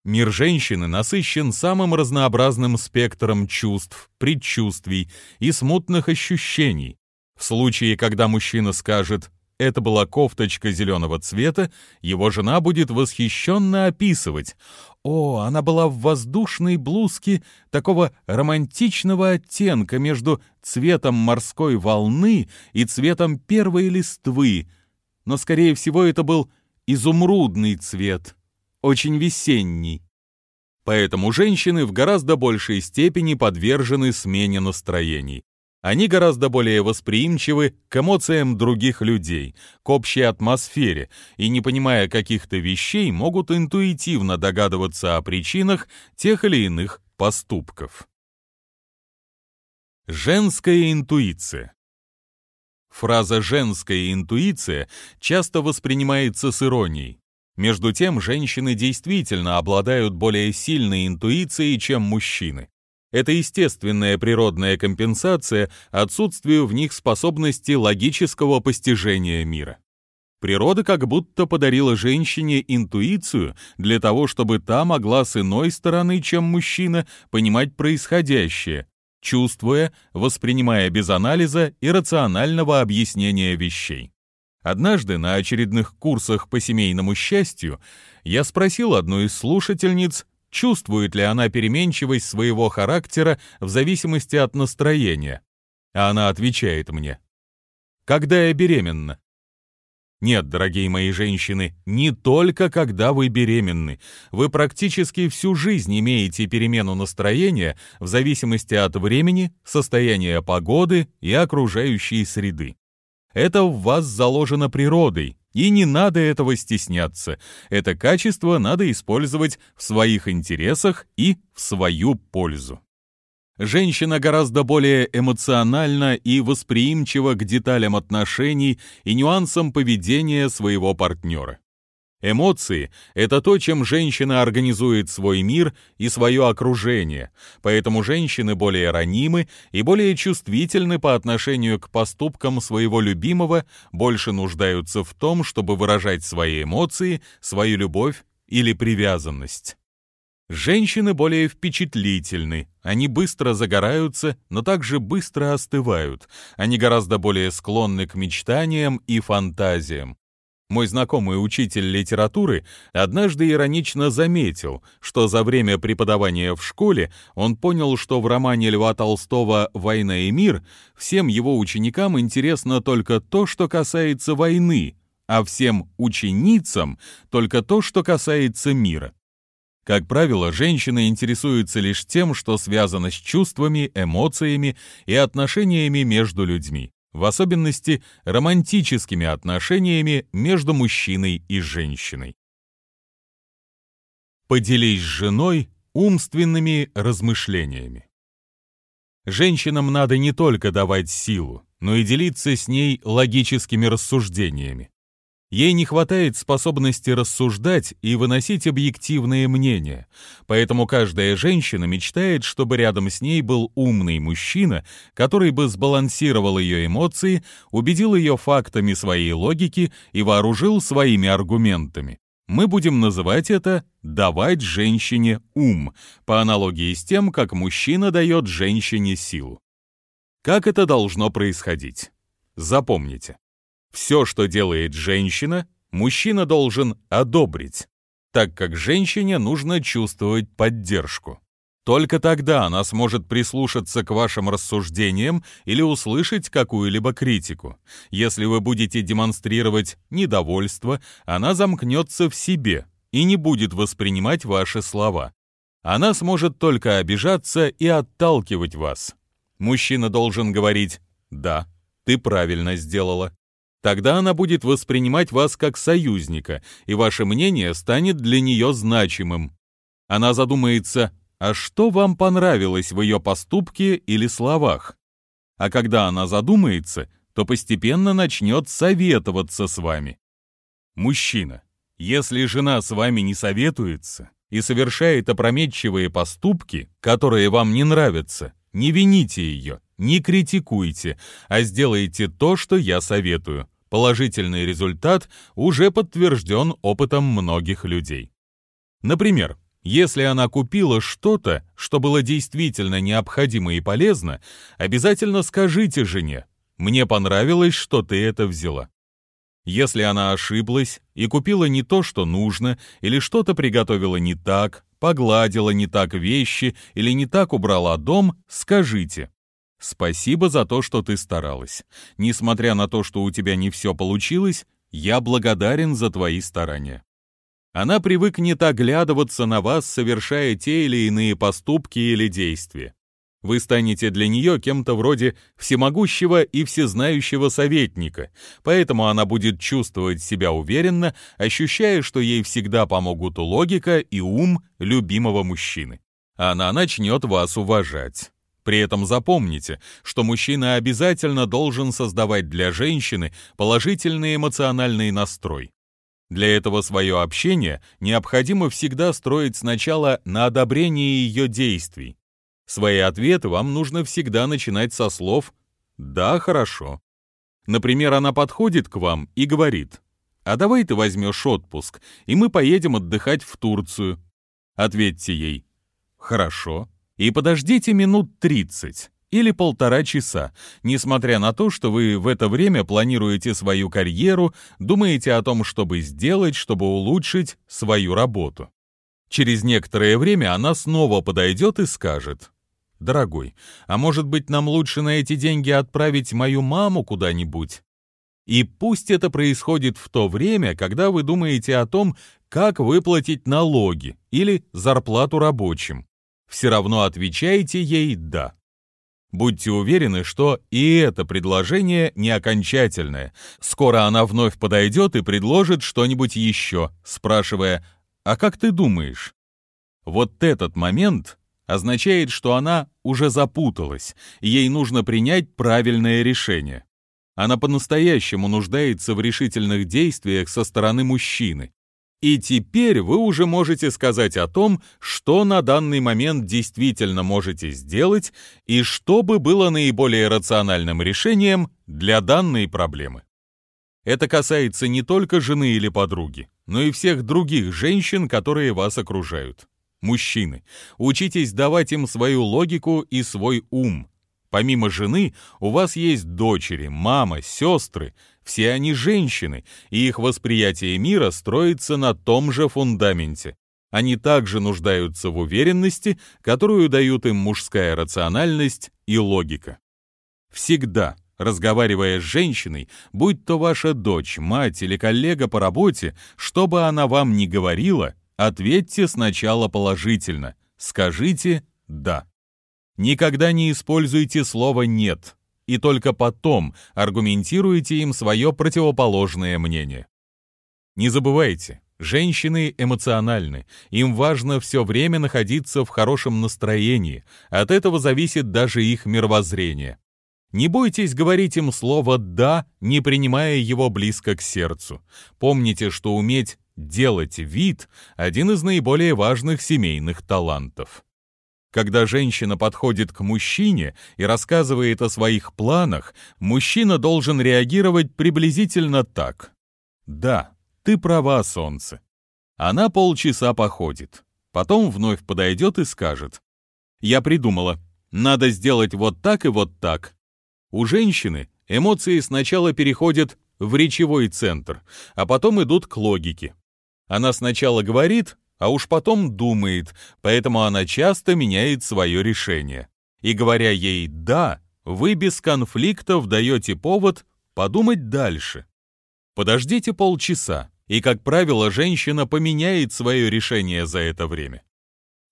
A: Мир женщины насыщен самым разнообразным спектром чувств, предчувствий и смутных ощущений. В случае, когда мужчина скажет «это была кофточка зеленого цвета», его жена будет восхищенно описывать «О, она была в воздушной блузке такого романтичного оттенка между цветом морской волны и цветом первой листвы, но, скорее всего, это был изумрудный цвет» очень весенний. Поэтому женщины в гораздо большей степени подвержены смене настроений. Они гораздо более восприимчивы к эмоциям других людей, к общей атмосфере, и, не понимая каких-то вещей, могут интуитивно догадываться о причинах тех или иных поступков. Женская интуиция Фраза «женская интуиция» часто воспринимается с иронией. Между тем, женщины действительно обладают более сильной интуицией, чем мужчины. Это естественная природная компенсация отсутствию в них способности логического постижения мира. Природа как будто подарила женщине интуицию для того, чтобы та могла с иной стороны, чем мужчина, понимать происходящее, чувствуя, воспринимая без анализа и рационального объяснения вещей. Однажды на очередных курсах по семейному счастью я спросил одну из слушательниц, чувствует ли она переменчивость своего характера в зависимости от настроения. А она отвечает мне, «Когда я беременна?» Нет, дорогие мои женщины, не только когда вы беременны. Вы практически всю жизнь имеете перемену настроения в зависимости от времени, состояния погоды и окружающей среды. Это в вас заложено природой, И не надо этого стесняться. Это качество надо использовать в своих интересах и в свою пользу. Женщина гораздо более эмоциональна и восприимчива к деталям отношений и нюансам поведения своего партнера. Эмоции — это то, чем женщина организует свой мир и свое окружение, поэтому женщины более ранимы и более чувствительны по отношению к поступкам своего любимого, больше нуждаются в том, чтобы выражать свои эмоции, свою любовь или привязанность. Женщины более впечатлительны, они быстро загораются, но также быстро остывают, они гораздо более склонны к мечтаниям и фантазиям. Мой знакомый учитель литературы однажды иронично заметил, что за время преподавания в школе он понял, что в романе Льва Толстого «Война и мир» всем его ученикам интересно только то, что касается войны, а всем ученицам только то, что касается мира. Как правило, женщины интересуются лишь тем, что связано с чувствами, эмоциями и отношениями между людьми в особенности романтическими отношениями между мужчиной и женщиной. Поделись с женой умственными размышлениями. Женщинам надо не только давать силу, но и делиться с ней логическими рассуждениями. Ей не хватает способности рассуждать и выносить объективные мнения, поэтому каждая женщина мечтает, чтобы рядом с ней был умный мужчина, который бы сбалансировал ее эмоции, убедил ее фактами своей логики и вооружил своими аргументами. Мы будем называть это «давать женщине ум», по аналогии с тем, как мужчина дает женщине силу. Как это должно происходить? Запомните. Все, что делает женщина, мужчина должен одобрить, так как женщине нужно чувствовать поддержку. Только тогда она сможет прислушаться к вашим рассуждениям или услышать какую-либо критику. Если вы будете демонстрировать недовольство, она замкнется в себе и не будет воспринимать ваши слова. Она сможет только обижаться и отталкивать вас. Мужчина должен говорить «Да, ты правильно сделала», Тогда она будет воспринимать вас как союзника, и ваше мнение станет для нее значимым. Она задумается, а что вам понравилось в ее поступке или словах? А когда она задумается, то постепенно начнет советоваться с вами. Мужчина, если жена с вами не советуется и совершает опрометчивые поступки, которые вам не нравятся, не вините ее, не критикуйте, а сделайте то, что я советую. Положительный результат уже подтвержден опытом многих людей. Например, если она купила что-то, что было действительно необходимо и полезно, обязательно скажите жене «Мне понравилось, что ты это взяла». Если она ошиблась и купила не то, что нужно, или что-то приготовила не так, погладила не так вещи или не так убрала дом, скажите Спасибо за то, что ты старалась. Несмотря на то, что у тебя не все получилось, я благодарен за твои старания. Она привыкнет оглядываться на вас, совершая те или иные поступки или действия. Вы станете для нее кем-то вроде всемогущего и всезнающего советника, поэтому она будет чувствовать себя уверенно, ощущая, что ей всегда помогут логика и ум любимого мужчины. Она начнет вас уважать. При этом запомните, что мужчина обязательно должен создавать для женщины положительный эмоциональный настрой. Для этого свое общение необходимо всегда строить сначала на одобрении ее действий. Свои ответы вам нужно всегда начинать со слов «да, хорошо». Например, она подходит к вам и говорит «а давай ты возьмешь отпуск, и мы поедем отдыхать в Турцию». Ответьте ей «хорошо» и подождите минут 30 или полтора часа, несмотря на то, что вы в это время планируете свою карьеру, думаете о том, чтобы сделать, чтобы улучшить свою работу. Через некоторое время она снова подойдет и скажет, «Дорогой, а может быть нам лучше на эти деньги отправить мою маму куда-нибудь?» И пусть это происходит в то время, когда вы думаете о том, как выплатить налоги или зарплату рабочим все равно отвечайте ей «да». Будьте уверены, что и это предложение не окончательное. Скоро она вновь подойдет и предложит что-нибудь еще, спрашивая «А как ты думаешь?» Вот этот момент означает, что она уже запуталась, ей нужно принять правильное решение. Она по-настоящему нуждается в решительных действиях со стороны мужчины. И теперь вы уже можете сказать о том, что на данный момент действительно можете сделать и что бы было наиболее рациональным решением для данной проблемы. Это касается не только жены или подруги, но и всех других женщин, которые вас окружают. Мужчины, учитесь давать им свою логику и свой ум. Помимо жены, у вас есть дочери, мама, сестры. Все они женщины, и их восприятие мира строится на том же фундаменте. Они также нуждаются в уверенности, которую дают им мужская рациональность и логика. Всегда, разговаривая с женщиной, будь то ваша дочь, мать или коллега по работе, что бы она вам ни говорила, ответьте сначала положительно, скажите «да». Никогда не используйте слово «нет», и только потом аргументируйте им свое противоположное мнение. Не забывайте, женщины эмоциональны, им важно все время находиться в хорошем настроении, от этого зависит даже их мировоззрение. Не бойтесь говорить им слово «да», не принимая его близко к сердцу. Помните, что уметь делать вид – один из наиболее важных семейных талантов. Когда женщина подходит к мужчине и рассказывает о своих планах, мужчина должен реагировать приблизительно так. «Да, ты права, солнце». Она полчаса походит, потом вновь подойдет и скажет. «Я придумала, надо сделать вот так и вот так». У женщины эмоции сначала переходят в речевой центр, а потом идут к логике. Она сначала говорит, а уж потом думает, поэтому она часто меняет свое решение. И говоря ей «да», вы без конфликтов даете повод подумать дальше. Подождите полчаса, и, как правило, женщина поменяет свое решение за это время.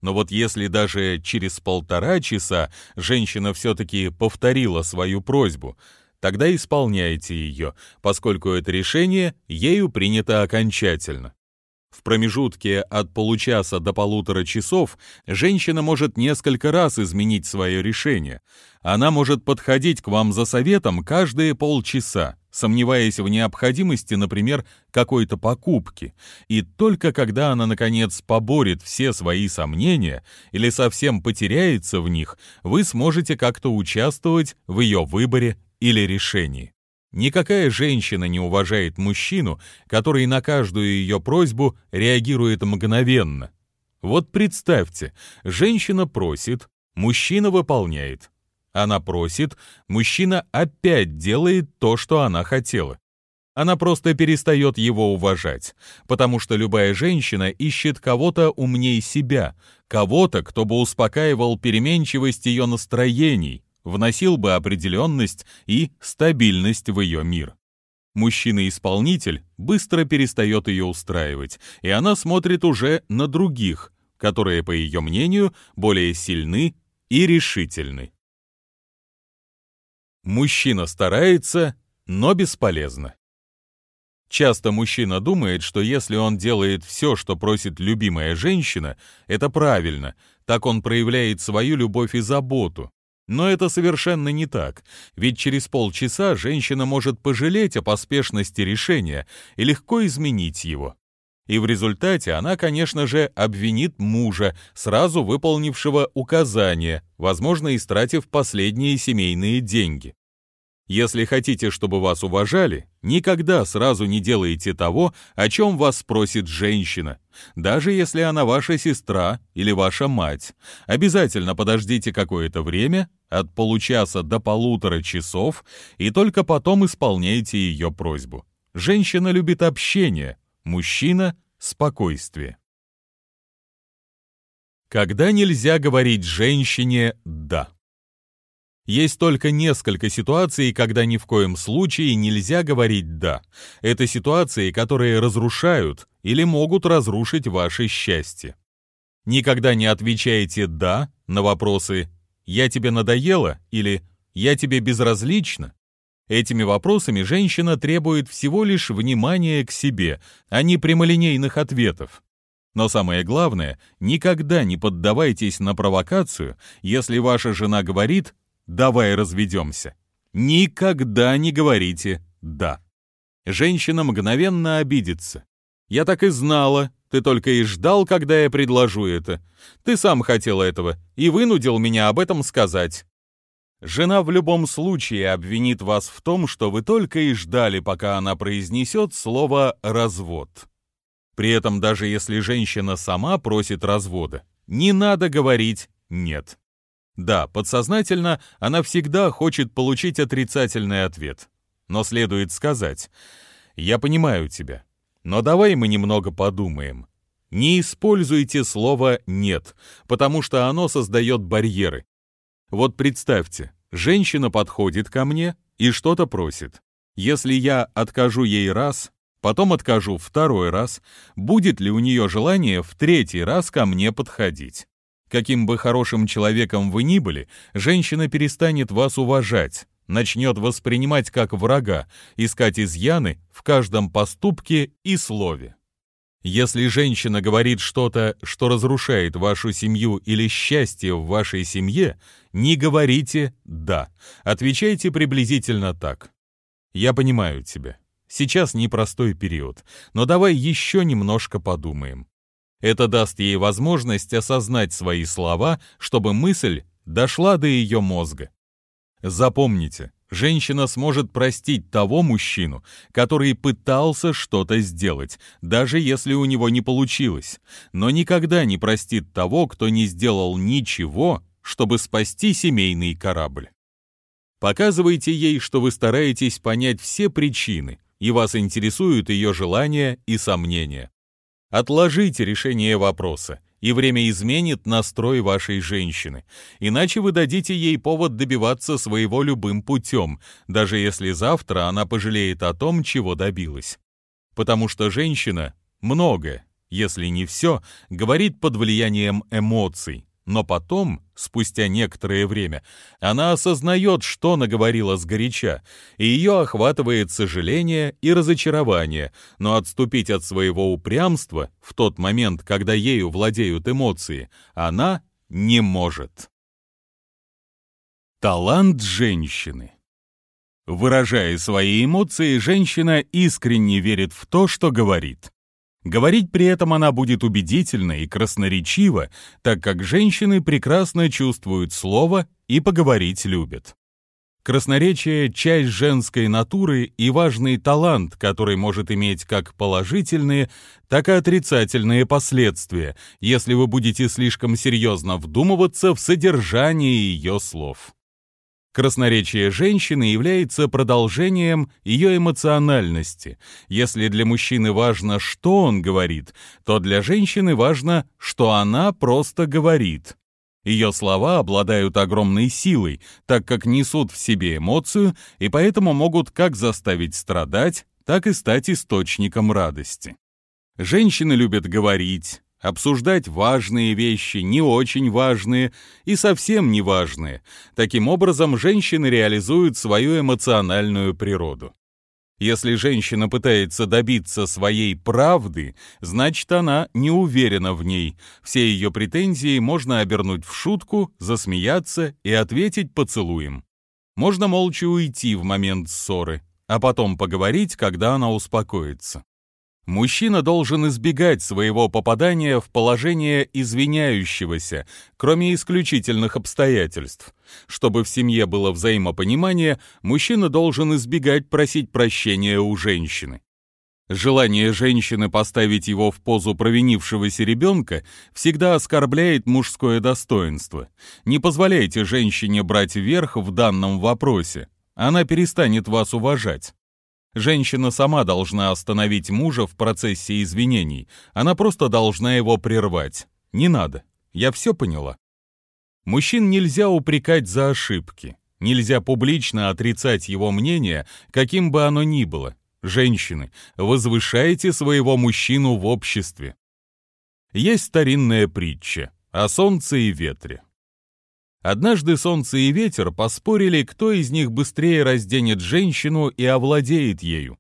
A: Но вот если даже через полтора часа женщина все-таки повторила свою просьбу, тогда исполняйте ее, поскольку это решение ею принято окончательно. В промежутке от получаса до полутора часов женщина может несколько раз изменить свое решение. Она может подходить к вам за советом каждые полчаса, сомневаясь в необходимости, например, какой-то покупки. И только когда она, наконец, поборет все свои сомнения или совсем потеряется в них, вы сможете как-то участвовать в ее выборе или решении. Никакая женщина не уважает мужчину, который на каждую ее просьбу реагирует мгновенно. Вот представьте, женщина просит, мужчина выполняет. Она просит, мужчина опять делает то, что она хотела. Она просто перестает его уважать, потому что любая женщина ищет кого-то умнее себя, кого-то, кто бы успокаивал переменчивость ее настроений, вносил бы определенность и стабильность в ее мир. Мужчина-исполнитель быстро перестает ее устраивать, и она смотрит уже на других, которые, по ее мнению, более сильны и решительны. Мужчина старается, но бесполезно. Часто мужчина думает, что если он делает все, что просит любимая женщина, это правильно, так он проявляет свою любовь и заботу. Но это совершенно не так, ведь через полчаса женщина может пожалеть о поспешности решения и легко изменить его. И в результате она, конечно же, обвинит мужа, сразу выполнившего указание, возможно, истратив последние семейные деньги. Если хотите, чтобы вас уважали, никогда сразу не делайте того, о чем вас спросит женщина, даже если она ваша сестра или ваша мать. Обязательно подождите какое-то время, от получаса до полутора часов, и только потом исполняйте ее просьбу. Женщина любит общение, мужчина — спокойствие. Когда нельзя говорить женщине «да»? Есть только несколько ситуаций, когда ни в коем случае нельзя говорить «да». Это ситуации, которые разрушают или могут разрушить ваше счастье. Никогда не отвечайте «да» на вопросы «я тебе надоела» или «я тебе безразлична», Этими вопросами женщина требует всего лишь внимания к себе, а не прямолинейных ответов. Но самое главное, никогда не поддавайтесь на провокацию, если ваша жена говорит «давай разведемся». Никогда не говорите «да». Женщина мгновенно обидится. «Я так и знала, ты только и ждал, когда я предложу это. Ты сам хотел этого и вынудил меня об этом сказать». Жена в любом случае обвинит вас в том, что вы только и ждали, пока она произнесет слово «развод». При этом даже если женщина сама просит развода, не надо говорить «нет». Да, подсознательно она всегда хочет получить отрицательный ответ. Но следует сказать «Я понимаю тебя, но давай мы немного подумаем». Не используйте слово «нет», потому что оно создает барьеры, вот представьте, женщина подходит ко мне и что-то просит. Если я откажу ей раз, потом откажу второй раз, будет ли у нее желание в третий раз ко мне подходить? Каким бы хорошим человеком вы ни были, женщина перестанет вас уважать, начнет воспринимать как врага, искать изъяны в каждом поступке и слове. Если женщина говорит что-то, что разрушает вашу семью или счастье в вашей семье, не говорите «да». Отвечайте приблизительно так. «Я понимаю тебя. Сейчас непростой период, но давай еще немножко подумаем». Это даст ей возможность осознать свои слова, чтобы мысль дошла до ее мозга. Запомните, женщина сможет простить того мужчину, который пытался что-то сделать, даже если у него не получилось, но никогда не простит того, кто не сделал ничего, чтобы спасти семейный корабль. Показывайте ей, что вы стараетесь понять все причины, и вас интересуют ее желания и сомнения. Отложите решение вопроса и время изменит настрой вашей женщины. Иначе вы дадите ей повод добиваться своего любым путем, даже если завтра она пожалеет о том, чего добилась. Потому что женщина много, если не все, говорит под влиянием эмоций, но потом, спустя некоторое время, она осознает, что наговорила сгоряча, и ее охватывает сожаление и разочарование, но отступить от своего упрямства в тот момент, когда ею владеют эмоции, она не может. Талант женщины Выражая свои эмоции, женщина искренне верит в то, что говорит. Говорить при этом она будет убедительно и красноречиво, так как женщины прекрасно чувствуют слово и поговорить любят. Красноречие — часть женской натуры и важный талант, который может иметь как положительные, так и отрицательные последствия, если вы будете слишком серьезно вдумываться в содержание ее слов. Красноречие женщины является продолжением ее эмоциональности. Если для мужчины важно, что он говорит, то для женщины важно, что она просто говорит. Ее слова обладают огромной силой, так как несут в себе эмоцию и поэтому могут как заставить страдать, так и стать источником радости. Женщины любят говорить, обсуждать важные вещи, не очень важные и совсем не важные. Таким образом, женщины реализуют свою эмоциональную природу. Если женщина пытается добиться своей правды, значит, она не уверена в ней. Все ее претензии можно обернуть в шутку, засмеяться и ответить поцелуем. Можно молча уйти в момент ссоры, а потом поговорить, когда она успокоится. Мужчина должен избегать своего попадания в положение извиняющегося, кроме исключительных обстоятельств. Чтобы в семье было взаимопонимание, мужчина должен избегать просить прощения у женщины. Желание женщины поставить его в позу провинившегося ребенка всегда оскорбляет мужское достоинство. Не позволяйте женщине брать верх в данном вопросе. Она перестанет вас уважать. Женщина сама должна остановить мужа в процессе извинений. Она просто должна его прервать. Не надо. Я все поняла. Мужчин нельзя упрекать за ошибки. Нельзя публично отрицать его мнение, каким бы оно ни было. Женщины, возвышайте своего мужчину в обществе. Есть старинная притча о солнце и ветре. Однажды солнце и ветер поспорили, кто из них быстрее разденет женщину и овладеет ею.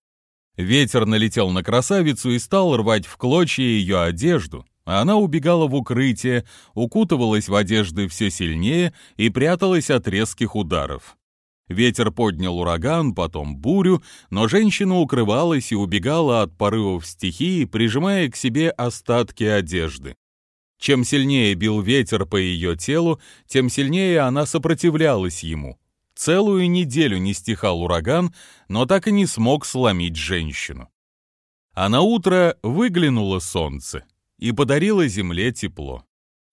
A: Ветер налетел на красавицу и стал рвать в клочья ее одежду, а она убегала в укрытие, укутывалась в одежды все сильнее и пряталась от резких ударов. Ветер поднял ураган, потом бурю, но женщина укрывалась и убегала от порывов стихии, прижимая к себе остатки одежды. Чем сильнее бил ветер по ее телу, тем сильнее она сопротивлялась ему. Целую неделю не стихал ураган, но так и не смог сломить женщину. А на утро выглянуло солнце и подарило земле тепло.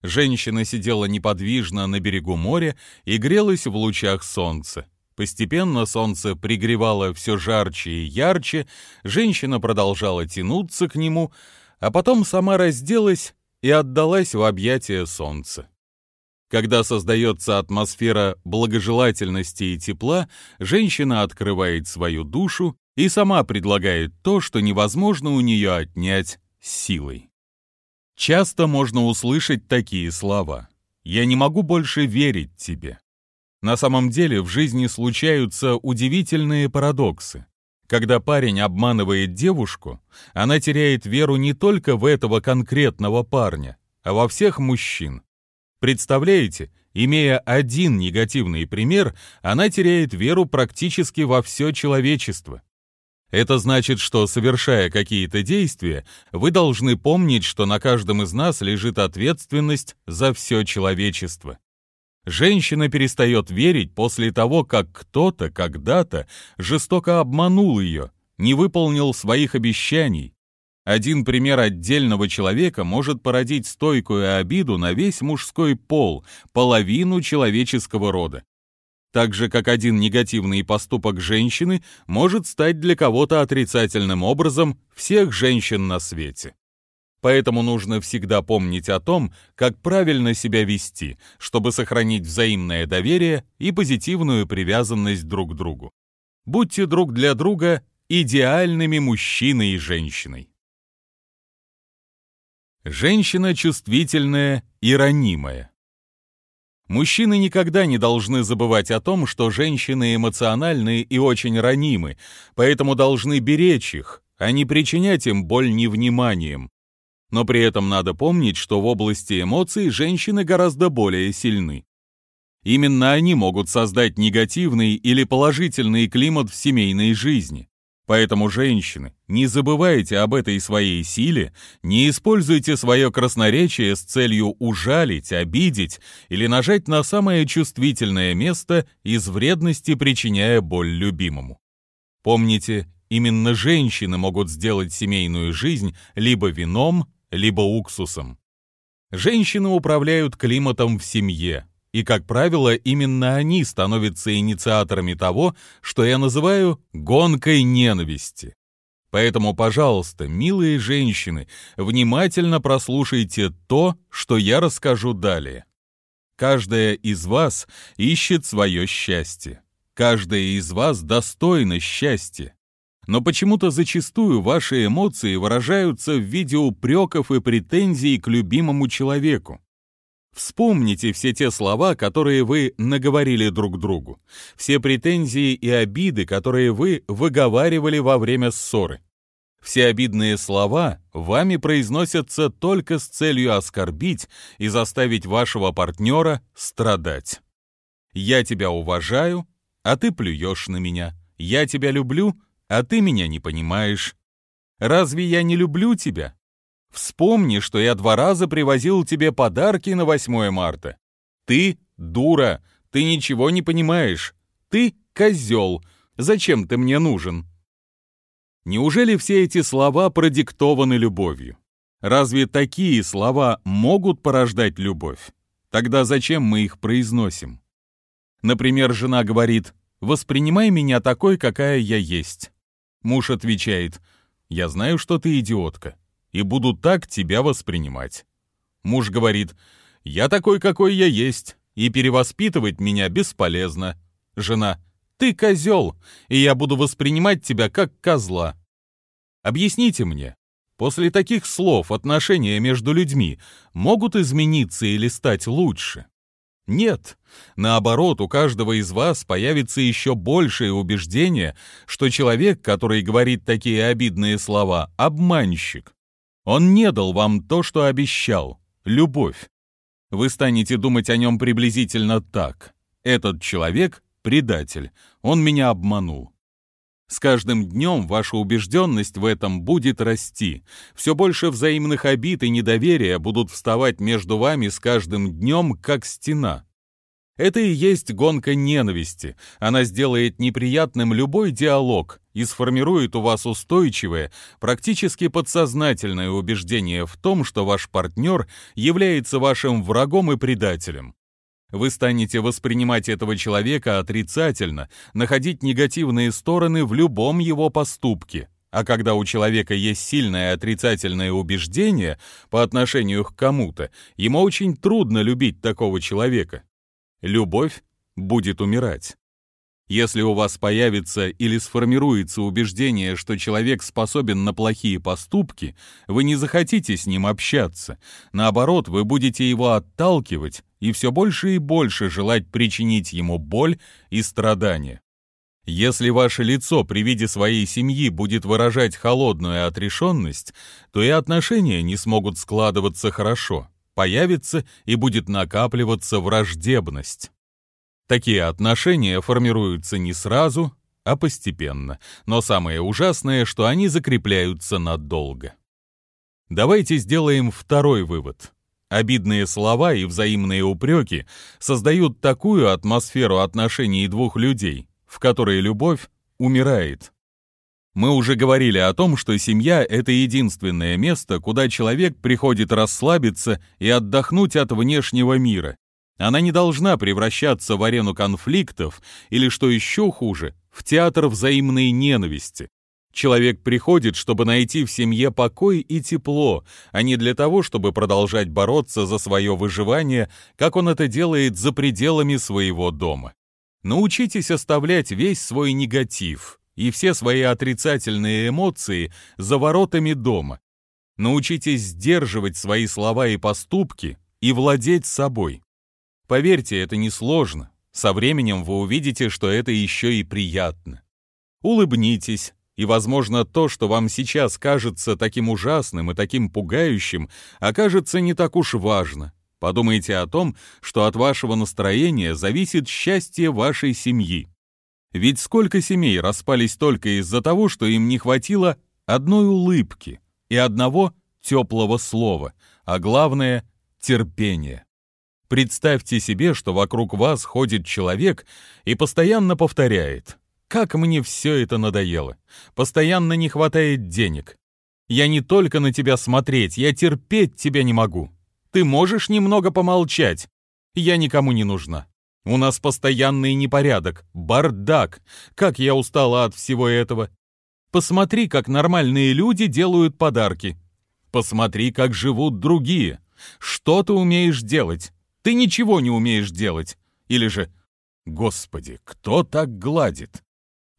A: Женщина сидела неподвижно на берегу моря и грелась в лучах солнца. Постепенно солнце пригревало все жарче и ярче, женщина продолжала тянуться к нему, а потом сама разделась и отдалась в объятия солнца. Когда создается атмосфера благожелательности и тепла, женщина открывает свою душу и сама предлагает то, что невозможно у нее отнять силой. Часто можно услышать такие слова «Я не могу больше верить тебе». На самом деле в жизни случаются удивительные парадоксы. Когда парень обманывает девушку, она теряет веру не только в этого конкретного парня, а во всех мужчин. Представляете, имея один негативный пример, она теряет веру практически во все человечество. Это значит, что, совершая какие-то действия, вы должны помнить, что на каждом из нас лежит ответственность за все человечество. Женщина перестает верить после того, как кто-то когда-то жестоко обманул ее, не выполнил своих обещаний. Один пример отдельного человека может породить стойкую обиду на весь мужской пол, половину человеческого рода. Так же, как один негативный поступок женщины может стать для кого-то отрицательным образом всех женщин на свете. Поэтому нужно всегда помнить о том, как правильно себя вести, чтобы сохранить взаимное доверие и позитивную привязанность друг к другу. Будьте друг для друга идеальными мужчиной и женщиной. Женщина чувствительная и ранимая. Мужчины никогда не должны забывать о том, что женщины эмоциональны и очень ранимы, поэтому должны беречь их, а не причинять им боль невниманием, но при этом надо помнить, что в области эмоций женщины гораздо более сильны. Именно они могут создать негативный или положительный климат в семейной жизни. Поэтому, женщины, не забывайте об этой своей силе, не используйте свое красноречие с целью ужалить, обидеть или нажать на самое чувствительное место из вредности, причиняя боль любимому. Помните, именно женщины могут сделать семейную жизнь либо вином, либо уксусом. Женщины управляют климатом в семье, и, как правило, именно они становятся инициаторами того, что я называю «гонкой ненависти». Поэтому, пожалуйста, милые женщины, внимательно прослушайте то, что я расскажу далее. Каждая из вас ищет свое счастье. Каждая из вас достойна счастья но почему-то зачастую ваши эмоции выражаются в виде упреков и претензий к любимому человеку. Вспомните все те слова, которые вы наговорили друг другу, все претензии и обиды, которые вы выговаривали во время ссоры. Все обидные слова вами произносятся только с целью оскорбить и заставить вашего партнера страдать. «Я тебя уважаю, а ты плюешь на меня. Я тебя люблю, а ты меня не понимаешь. Разве я не люблю тебя? Вспомни, что я два раза привозил тебе подарки на 8 марта. Ты дура, ты ничего не понимаешь. Ты козел. Зачем ты мне нужен? Неужели все эти слова продиктованы любовью? Разве такие слова могут порождать любовь? Тогда зачем мы их произносим? Например, жена говорит «Воспринимай меня такой, какая я есть». Муж отвечает, «Я знаю, что ты идиотка, и буду так тебя воспринимать». Муж говорит, «Я такой, какой я есть, и перевоспитывать меня бесполезно». Жена, «Ты козел, и я буду воспринимать тебя как козла». Объясните мне, после таких слов отношения между людьми могут измениться или стать лучше? Нет, наоборот, у каждого из вас появится еще большее убеждение, что человек, который говорит такие обидные слова, обманщик. Он не дал вам то, что обещал — любовь. Вы станете думать о нем приблизительно так. Этот человек — предатель, он меня обманул. С каждым днем ваша убежденность в этом будет расти. Все больше взаимных обид и недоверия будут вставать между вами с каждым днем, как стена. Это и есть гонка ненависти. Она сделает неприятным любой диалог и сформирует у вас устойчивое, практически подсознательное убеждение в том, что ваш партнер является вашим врагом и предателем. Вы станете воспринимать этого человека отрицательно, находить негативные стороны в любом его поступке. А когда у человека есть сильное отрицательное убеждение по отношению к кому-то, ему очень трудно любить такого человека. Любовь будет умирать. Если у вас появится или сформируется убеждение, что человек способен на плохие поступки, вы не захотите с ним общаться. Наоборот, вы будете его отталкивать и все больше и больше желать причинить ему боль и страдания. Если ваше лицо при виде своей семьи будет выражать холодную отрешенность, то и отношения не смогут складываться хорошо, появится и будет накапливаться враждебность. Такие отношения формируются не сразу, а постепенно, но самое ужасное, что они закрепляются надолго. Давайте сделаем второй вывод. Обидные слова и взаимные упреки создают такую атмосферу отношений двух людей, в которой любовь умирает. Мы уже говорили о том, что семья — это единственное место, куда человек приходит расслабиться и отдохнуть от внешнего мира, она не должна превращаться в арену конфликтов или, что еще хуже, в театр взаимной ненависти. Человек приходит, чтобы найти в семье покой и тепло, а не для того, чтобы продолжать бороться за свое выживание, как он это делает за пределами своего дома. Научитесь оставлять весь свой негатив и все свои отрицательные эмоции за воротами дома. Научитесь сдерживать свои слова и поступки и владеть собой. Поверьте, это несложно. Со временем вы увидите, что это еще и приятно. Улыбнитесь, и, возможно, то, что вам сейчас кажется таким ужасным и таким пугающим, окажется не так уж важно. Подумайте о том, что от вашего настроения зависит счастье вашей семьи. Ведь сколько семей распались только из-за того, что им не хватило одной улыбки и одного теплого слова, а главное — терпения. Представьте себе, что вокруг вас ходит человек и постоянно повторяет «Как мне все это надоело! Постоянно не хватает денег! Я не только на тебя смотреть, я терпеть тебя не могу! Ты можешь немного помолчать? Я никому не нужна! У нас постоянный непорядок, бардак! Как я устала от всего этого! Посмотри, как нормальные люди делают подарки! Посмотри, как живут другие! Что ты умеешь делать? Ты ничего не умеешь делать. Или же, господи, кто так гладит?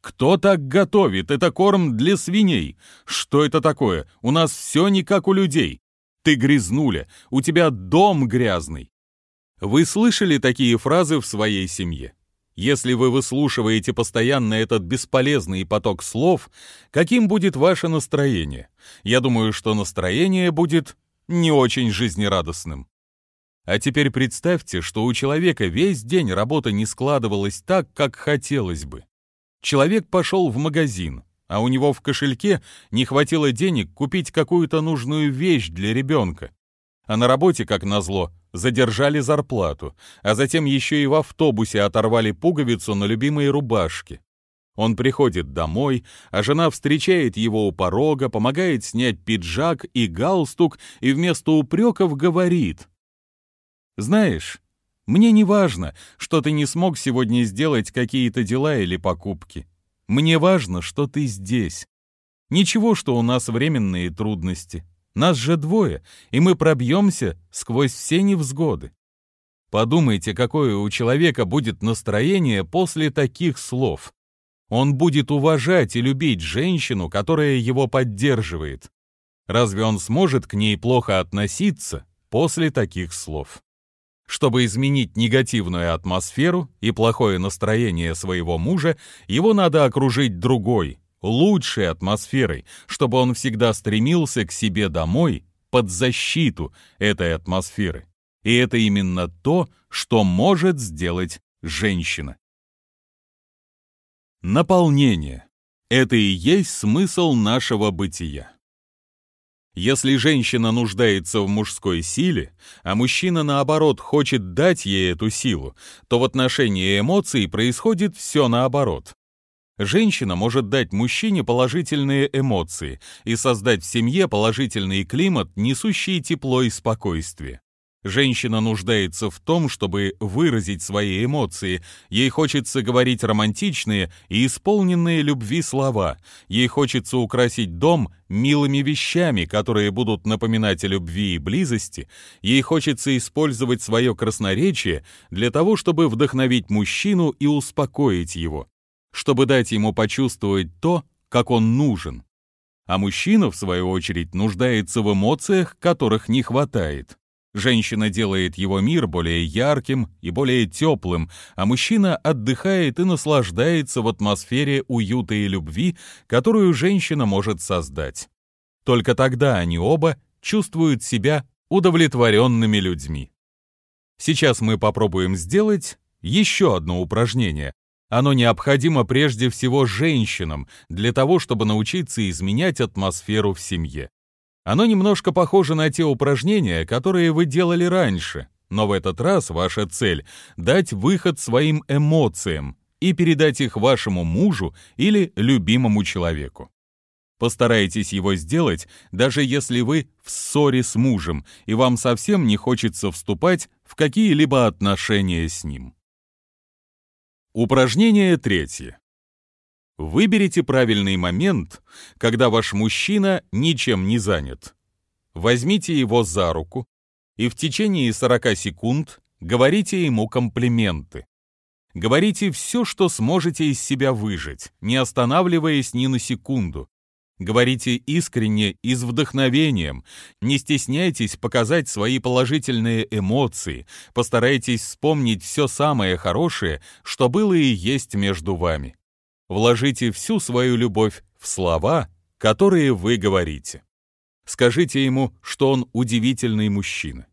A: Кто так готовит? Это корм для свиней. Что это такое? У нас все не как у людей. Ты грязнуля, у тебя дом грязный. Вы слышали такие фразы в своей семье? Если вы выслушиваете постоянно этот бесполезный поток слов, каким будет ваше настроение? Я думаю, что настроение будет не очень жизнерадостным. А теперь представьте, что у человека весь день работа не складывалась так, как хотелось бы. Человек пошел в магазин, а у него в кошельке не хватило денег купить какую-то нужную вещь для ребенка. А на работе, как назло, задержали зарплату, а затем еще и в автобусе оторвали пуговицу на любимой рубашке. Он приходит домой, а жена встречает его у порога, помогает снять пиджак и галстук и вместо упреков говорит знаешь, мне не важно, что ты не смог сегодня сделать какие-то дела или покупки. Мне важно, что ты здесь. Ничего, что у нас временные трудности. Нас же двое, и мы пробьемся сквозь все невзгоды. Подумайте, какое у человека будет настроение после таких слов. Он будет уважать и любить женщину, которая его поддерживает. Разве он сможет к ней плохо относиться после таких слов? Чтобы изменить негативную атмосферу и плохое настроение своего мужа, его надо окружить другой, лучшей атмосферой, чтобы он всегда стремился к себе домой под защиту этой атмосферы. И это именно то, что может сделать женщина. Наполнение. Это и есть смысл нашего бытия. Если женщина нуждается в мужской силе, а мужчина, наоборот, хочет дать ей эту силу, то в отношении эмоций происходит все наоборот. Женщина может дать мужчине положительные эмоции и создать в семье положительный климат, несущий тепло и спокойствие. Женщина нуждается в том, чтобы выразить свои эмоции. Ей хочется говорить романтичные и исполненные любви слова. Ей хочется украсить дом милыми вещами, которые будут напоминать о любви и близости. Ей хочется использовать свое красноречие для того, чтобы вдохновить мужчину и успокоить его, чтобы дать ему почувствовать то, как он нужен. А мужчина, в свою очередь, нуждается в эмоциях, которых не хватает. Женщина делает его мир более ярким и более теплым, а мужчина отдыхает и наслаждается в атмосфере уюта и любви, которую женщина может создать. Только тогда они оба чувствуют себя удовлетворенными людьми. Сейчас мы попробуем сделать еще одно упражнение. Оно необходимо прежде всего женщинам для того, чтобы научиться изменять атмосферу в семье. Оно немножко похоже на те упражнения, которые вы делали раньше, но в этот раз ваша цель — дать выход своим эмоциям и передать их вашему мужу или любимому человеку. Постарайтесь его сделать, даже если вы в ссоре с мужем, и вам совсем не хочется вступать в какие-либо отношения с ним. Упражнение третье. Выберите правильный момент, когда ваш мужчина ничем не занят. Возьмите его за руку и в течение 40 секунд говорите ему комплименты. Говорите все, что сможете из себя выжить, не останавливаясь ни на секунду. Говорите искренне и с вдохновением. Не стесняйтесь показать свои положительные эмоции. Постарайтесь вспомнить все самое хорошее, что было и есть между вами. Вложите всю свою любовь в слова, которые вы говорите. Скажите ему, что он удивительный мужчина.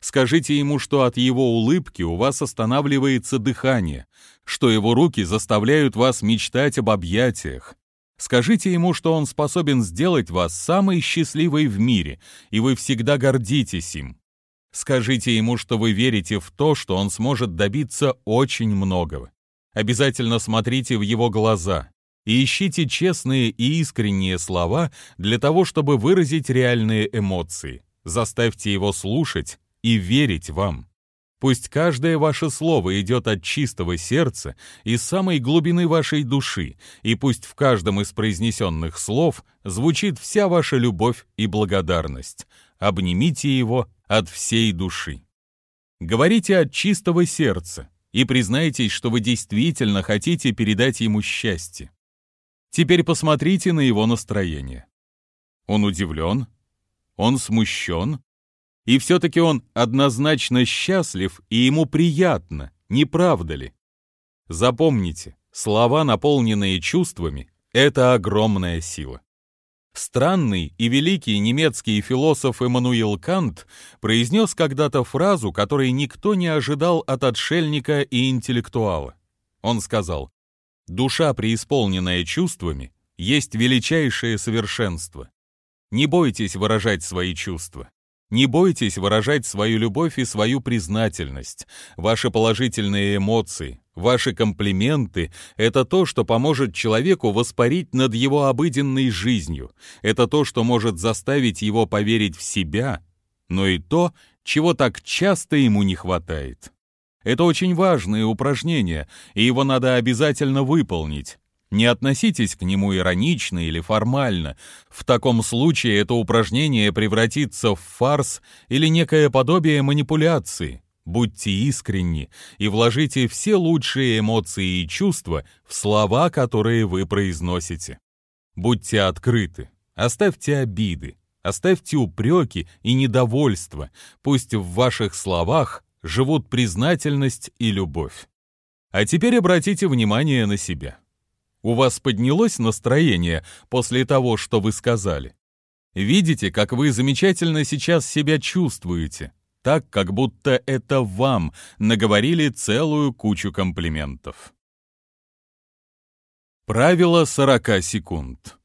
A: Скажите ему, что от его улыбки у вас останавливается дыхание, что его руки заставляют вас мечтать об объятиях. Скажите ему, что он способен сделать вас самой счастливой в мире, и вы всегда гордитесь им. Скажите ему, что вы верите в то, что он сможет добиться очень многого. Обязательно смотрите в его глаза и ищите честные и искренние слова для того, чтобы выразить реальные эмоции. Заставьте его слушать и верить вам. Пусть каждое ваше слово идет от чистого сердца и самой глубины вашей души, и пусть в каждом из произнесенных слов звучит вся ваша любовь и благодарность. Обнимите его от всей души. Говорите от чистого сердца, и признайтесь, что вы действительно хотите передать ему счастье. Теперь посмотрите на его настроение. Он удивлен, он смущен, и все-таки он однозначно счастлив, и ему приятно, не правда ли? Запомните, слова, наполненные чувствами, это огромная сила. Странный и великий немецкий философ Эммануил Кант произнес когда-то фразу, которой никто не ожидал от отшельника и интеллектуала. Он сказал, «Душа, преисполненная чувствами, есть величайшее совершенство. Не бойтесь выражать свои чувства. Не бойтесь выражать свою любовь и свою признательность. Ваши положительные эмоции, ваши комплименты — это то, что поможет человеку воспарить над его обыденной жизнью. Это то, что может заставить его поверить в себя, но и то, чего так часто ему не хватает. Это очень важное упражнение, и его надо обязательно выполнить. Не относитесь к нему иронично или формально. В таком случае это упражнение превратится в фарс или некое подобие манипуляции. Будьте искренни и вложите все лучшие эмоции и чувства в слова, которые вы произносите. Будьте открыты, оставьте обиды, оставьте упреки и недовольство. Пусть в ваших словах живут признательность и любовь. А теперь обратите внимание на себя. У вас поднялось настроение после того, что вы сказали? Видите, как вы замечательно сейчас себя чувствуете, так, как будто это вам наговорили целую кучу комплиментов. Правило 40 секунд.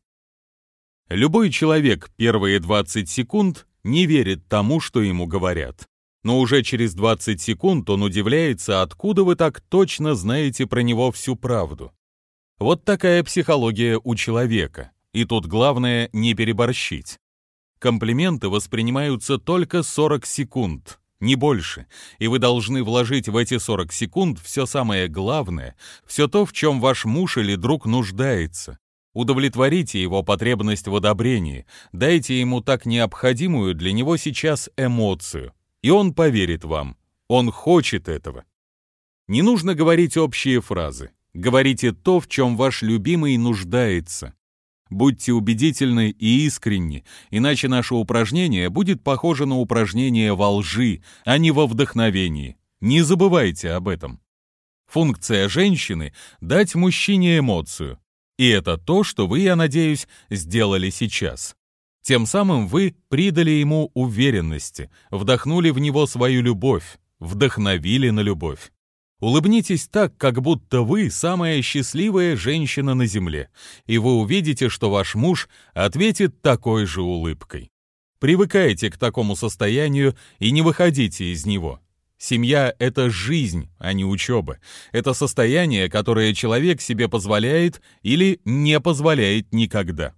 A: Любой человек первые 20 секунд не верит тому, что ему говорят. Но уже через 20 секунд он удивляется, откуда вы так точно знаете про него всю правду. Вот такая психология у человека. И тут главное не переборщить. Комплименты воспринимаются только 40 секунд, не больше, и вы должны вложить в эти 40 секунд все самое главное, все то, в чем ваш муж или друг нуждается. Удовлетворите его потребность в одобрении, дайте ему так необходимую для него сейчас эмоцию, и он поверит вам. Он хочет этого. Не нужно говорить общие фразы. Говорите то, в чем ваш любимый нуждается. Будьте убедительны и искренни, иначе наше упражнение будет похоже на упражнение во лжи, а не во вдохновении. Не забывайте об этом. Функция женщины — дать мужчине эмоцию. И это то, что вы, я надеюсь, сделали сейчас. Тем самым вы придали ему уверенности, вдохнули в него свою любовь, вдохновили на любовь. Улыбнитесь так, как будто вы самая счастливая женщина на земле, и вы увидите, что ваш муж ответит такой же улыбкой. Привыкайте к такому состоянию и не выходите из него. Семья — это жизнь, а не учеба. Это состояние, которое человек себе позволяет или не позволяет никогда.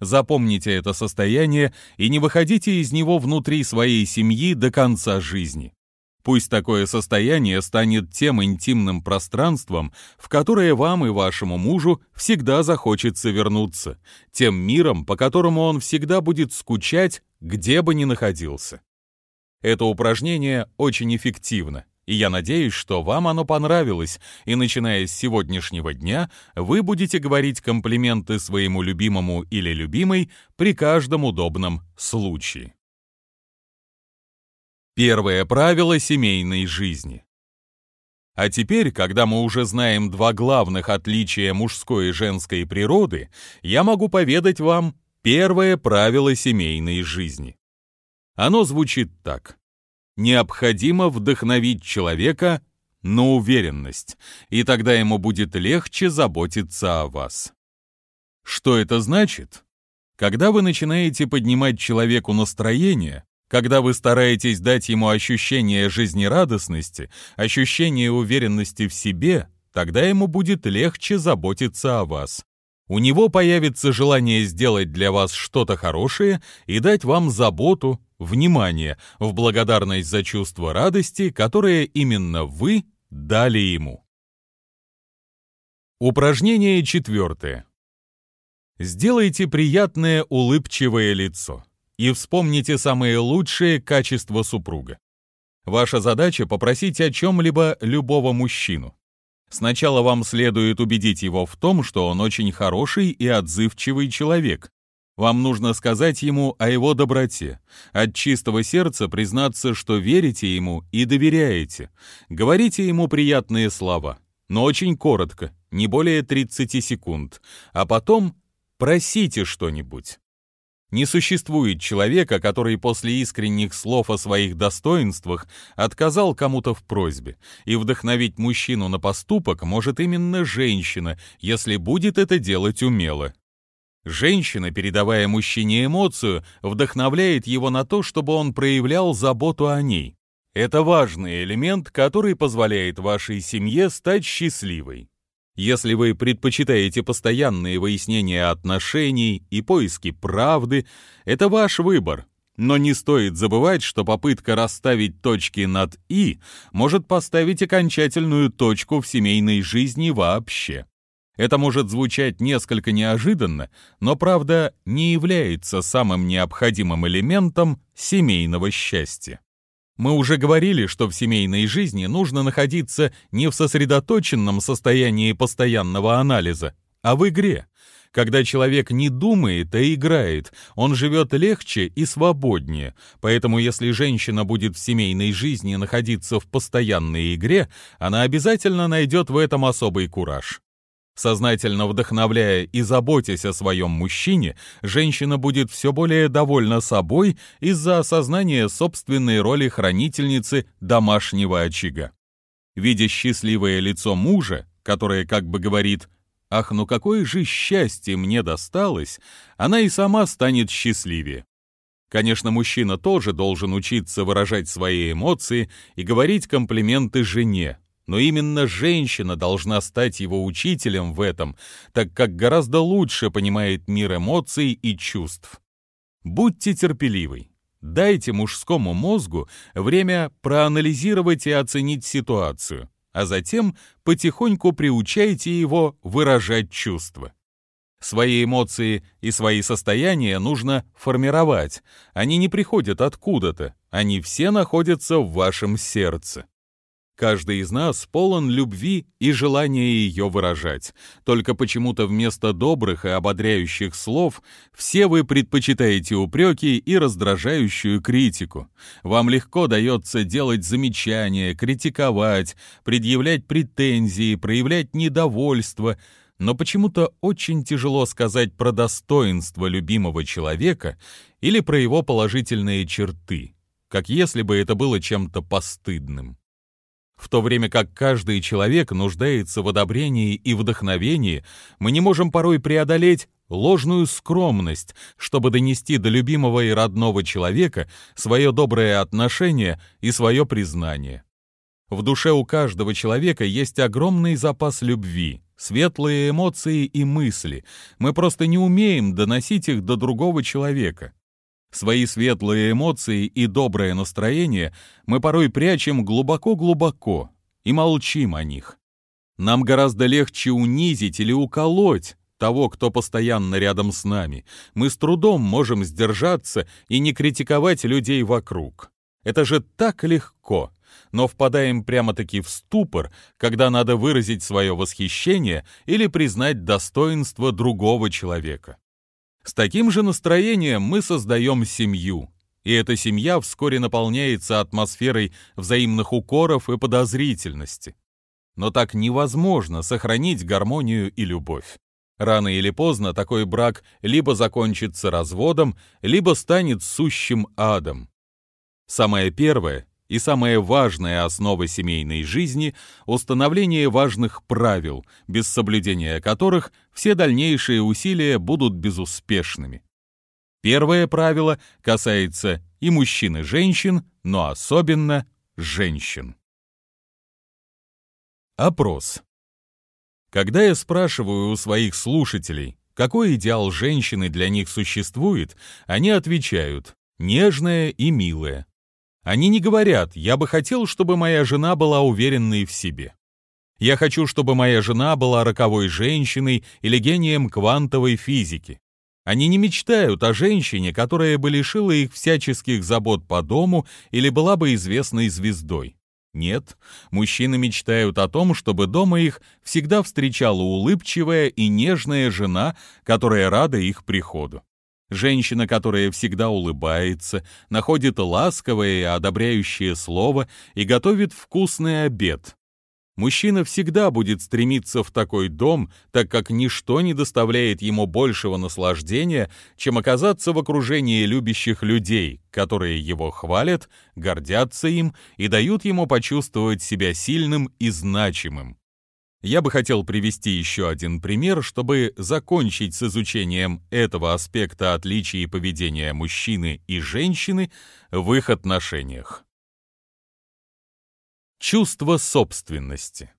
A: Запомните это состояние и не выходите из него внутри своей семьи до конца жизни. Пусть такое состояние станет тем интимным пространством, в которое вам и вашему мужу всегда захочется вернуться, тем миром, по которому он всегда будет скучать, где бы ни находился. Это упражнение очень эффективно, и я надеюсь, что вам оно понравилось, и начиная с сегодняшнего дня вы будете говорить комплименты своему любимому или любимой при каждом удобном случае. Первое правило семейной жизни. А теперь, когда мы уже знаем два главных отличия мужской и женской природы, я могу поведать вам первое правило семейной жизни. Оно звучит так. Необходимо вдохновить человека на уверенность, и тогда ему будет легче заботиться о вас. Что это значит? Когда вы начинаете поднимать человеку настроение, когда вы стараетесь дать ему ощущение жизнерадостности, ощущение уверенности в себе, тогда ему будет легче заботиться о вас. У него появится желание сделать для вас что-то хорошее и дать вам заботу, внимание, в благодарность за чувство радости, которое именно вы дали ему. Упражнение четвертое. Сделайте приятное улыбчивое лицо и вспомните самые лучшие качества супруга. Ваша задача — попросить о чем-либо любого мужчину. Сначала вам следует убедить его в том, что он очень хороший и отзывчивый человек. Вам нужно сказать ему о его доброте, от чистого сердца признаться, что верите ему и доверяете. Говорите ему приятные слова, но очень коротко, не более 30 секунд, а потом просите что-нибудь. Не существует человека, который после искренних слов о своих достоинствах отказал кому-то в просьбе, и вдохновить мужчину на поступок может именно женщина, если будет это делать умело. Женщина, передавая мужчине эмоцию, вдохновляет его на то, чтобы он проявлял заботу о ней. Это важный элемент, который позволяет вашей семье стать счастливой. Если вы предпочитаете постоянные выяснения отношений и поиски правды, это ваш выбор. Но не стоит забывать, что попытка расставить точки над «и» может поставить окончательную точку в семейной жизни вообще. Это может звучать несколько неожиданно, но правда не является самым необходимым элементом семейного счастья. Мы уже говорили, что в семейной жизни нужно находиться не в сосредоточенном состоянии постоянного анализа, а в игре. Когда человек не думает, а играет, он живет легче и свободнее. Поэтому если женщина будет в семейной жизни находиться в постоянной игре, она обязательно найдет в этом особый кураж. Сознательно вдохновляя и заботясь о своем мужчине, женщина будет все более довольна собой из-за осознания собственной роли хранительницы домашнего очага. Видя счастливое лицо мужа, которое как бы говорит «Ах, ну какое же счастье мне досталось!», она и сама станет счастливее. Конечно, мужчина тоже должен учиться выражать свои эмоции и говорить комплименты жене, но именно женщина должна стать его учителем в этом, так как гораздо лучше понимает мир эмоций и чувств. Будьте терпеливы. Дайте мужскому мозгу время проанализировать и оценить ситуацию, а затем потихоньку приучайте его выражать чувства. Свои эмоции и свои состояния нужно формировать. Они не приходят откуда-то, они все находятся в вашем сердце. Каждый из нас полон любви и желания ее выражать. Только почему-то вместо добрых и ободряющих слов все вы предпочитаете упреки и раздражающую критику. Вам легко дается делать замечания, критиковать, предъявлять претензии, проявлять недовольство, но почему-то очень тяжело сказать про достоинство любимого человека или про его положительные черты, как если бы это было чем-то постыдным в то время как каждый человек нуждается в одобрении и вдохновении, мы не можем порой преодолеть ложную скромность, чтобы донести до любимого и родного человека свое доброе отношение и свое признание. В душе у каждого человека есть огромный запас любви, светлые эмоции и мысли. Мы просто не умеем доносить их до другого человека. Свои светлые эмоции и доброе настроение мы порой прячем глубоко-глубоко и молчим о них. Нам гораздо легче унизить или уколоть того, кто постоянно рядом с нами. Мы с трудом можем сдержаться и не критиковать людей вокруг. Это же так легко, но впадаем прямо-таки в ступор, когда надо выразить свое восхищение или признать достоинство другого человека. С таким же настроением мы создаем семью, и эта семья вскоре наполняется атмосферой взаимных укоров и подозрительности. Но так невозможно сохранить гармонию и любовь. Рано или поздно такой брак либо закончится разводом, либо станет сущим адом. Самое первое и самая важная основа семейной жизни – установление важных правил, без соблюдения которых все дальнейшие усилия будут безуспешными. Первое правило касается и мужчин, и женщин, но особенно женщин. Опрос. Когда я спрашиваю у своих слушателей, какой идеал женщины для них существует, они отвечают «нежная и милая». Они не говорят «я бы хотел, чтобы моя жена была уверенной в себе». Я хочу, чтобы моя жена была роковой женщиной или гением квантовой физики. Они не мечтают о женщине, которая бы лишила их всяческих забот по дому или была бы известной звездой. Нет, мужчины мечтают о том, чтобы дома их всегда встречала улыбчивая и нежная жена, которая рада их приходу. Женщина, которая всегда улыбается, находит ласковое и одобряющее слово и готовит вкусный обед. Мужчина всегда будет стремиться в такой дом, так как ничто не доставляет ему большего наслаждения, чем оказаться в окружении любящих людей, которые его хвалят, гордятся им и дают ему почувствовать себя сильным и значимым. Я бы хотел привести еще один пример, чтобы закончить с изучением этого аспекта отличий поведения мужчины и женщины в их отношениях. Чувство собственности.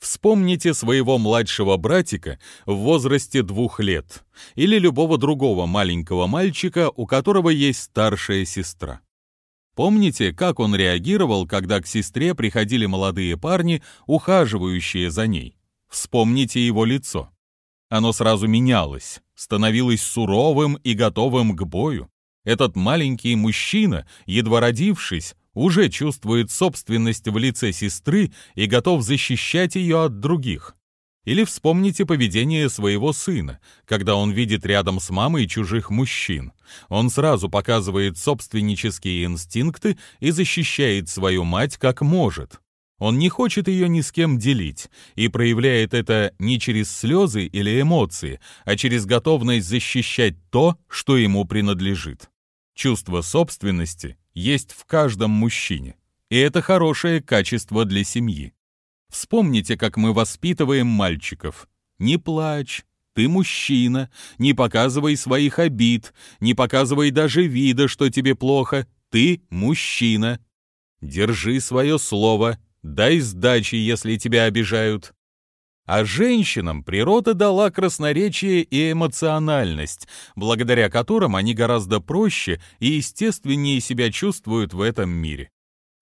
A: Вспомните своего младшего братика в возрасте двух лет или любого другого маленького мальчика, у которого есть старшая сестра. Помните, как он реагировал, когда к сестре приходили молодые парни, ухаживающие за ней? Вспомните его лицо. Оно сразу менялось, становилось суровым и готовым к бою. Этот маленький мужчина, едва родившись, уже чувствует собственность в лице сестры и готов защищать ее от других. Или вспомните поведение своего сына, когда он видит рядом с мамой чужих мужчин. Он сразу показывает собственнические инстинкты и защищает свою мать как может. Он не хочет ее ни с кем делить и проявляет это не через слезы или эмоции, а через готовность защищать то, что ему принадлежит. Чувство собственности есть в каждом мужчине, и это хорошее качество для семьи. Вспомните, как мы воспитываем мальчиков. Не плачь, ты мужчина, не показывай своих обид, не показывай даже вида, что тебе плохо, ты мужчина. Держи свое слово, дай сдачи, если тебя обижают. А женщинам природа дала красноречие и эмоциональность, благодаря которым они гораздо проще и естественнее себя чувствуют в этом мире.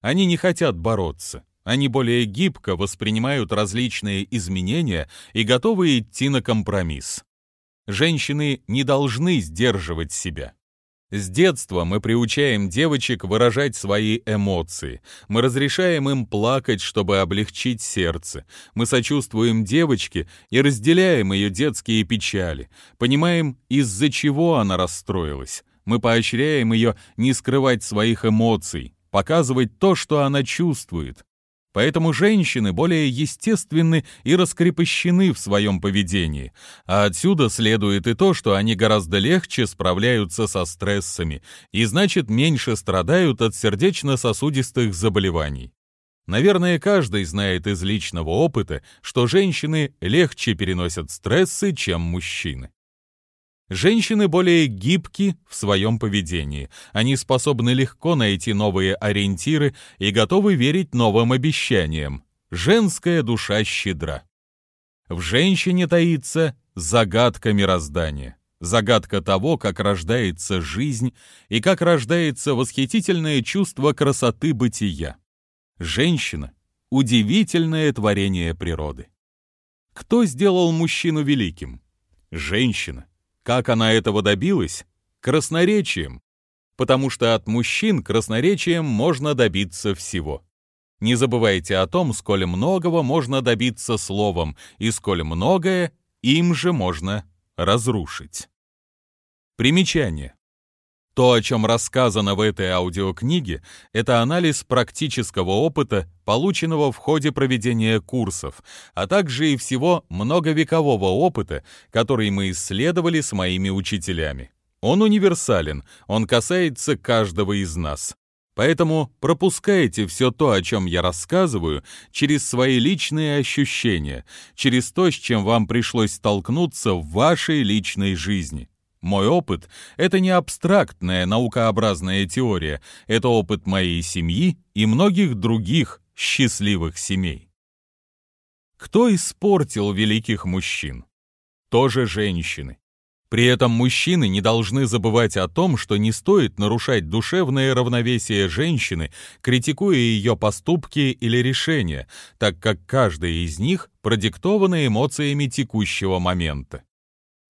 A: Они не хотят бороться, они более гибко воспринимают различные изменения и готовы идти на компромисс. Женщины не должны сдерживать себя. С детства мы приучаем девочек выражать свои эмоции. Мы разрешаем им плакать, чтобы облегчить сердце. Мы сочувствуем девочке и разделяем ее детские печали. Понимаем, из-за чего она расстроилась. Мы поощряем ее не скрывать своих эмоций, показывать то, что она чувствует. Поэтому женщины более естественны и раскрепощены в своем поведении, а отсюда следует и то, что они гораздо легче справляются со стрессами и, значит, меньше страдают от сердечно-сосудистых заболеваний. Наверное, каждый знает из личного опыта, что женщины легче переносят стрессы, чем мужчины. Женщины более гибки в своем поведении. Они способны легко найти новые ориентиры и готовы верить новым обещаниям. Женская душа щедра. В женщине таится загадка мироздания. Загадка того, как рождается жизнь и как рождается восхитительное чувство красоты бытия. Женщина — удивительное творение природы. Кто сделал мужчину великим? Женщина. Как она этого добилась? Красноречием. Потому что от мужчин красноречием можно добиться всего. Не забывайте о том, сколь многого можно добиться словом, и сколь многое им же можно разрушить. Примечание. То, о чем рассказано в этой аудиокниге, это анализ практического опыта, полученного в ходе проведения курсов, а также и всего многовекового опыта, который мы исследовали с моими учителями. Он универсален, он касается каждого из нас. Поэтому пропускайте все то, о чем я рассказываю, через свои личные ощущения, через то, с чем вам пришлось столкнуться в вашей личной жизни. Мой опыт — это не абстрактная наукообразная теория, это опыт моей семьи и многих других счастливых семей. Кто испортил великих мужчин? Тоже женщины. При этом мужчины не должны забывать о том, что не стоит нарушать душевное равновесие женщины, критикуя ее поступки или решения, так как каждая из них продиктована эмоциями текущего момента.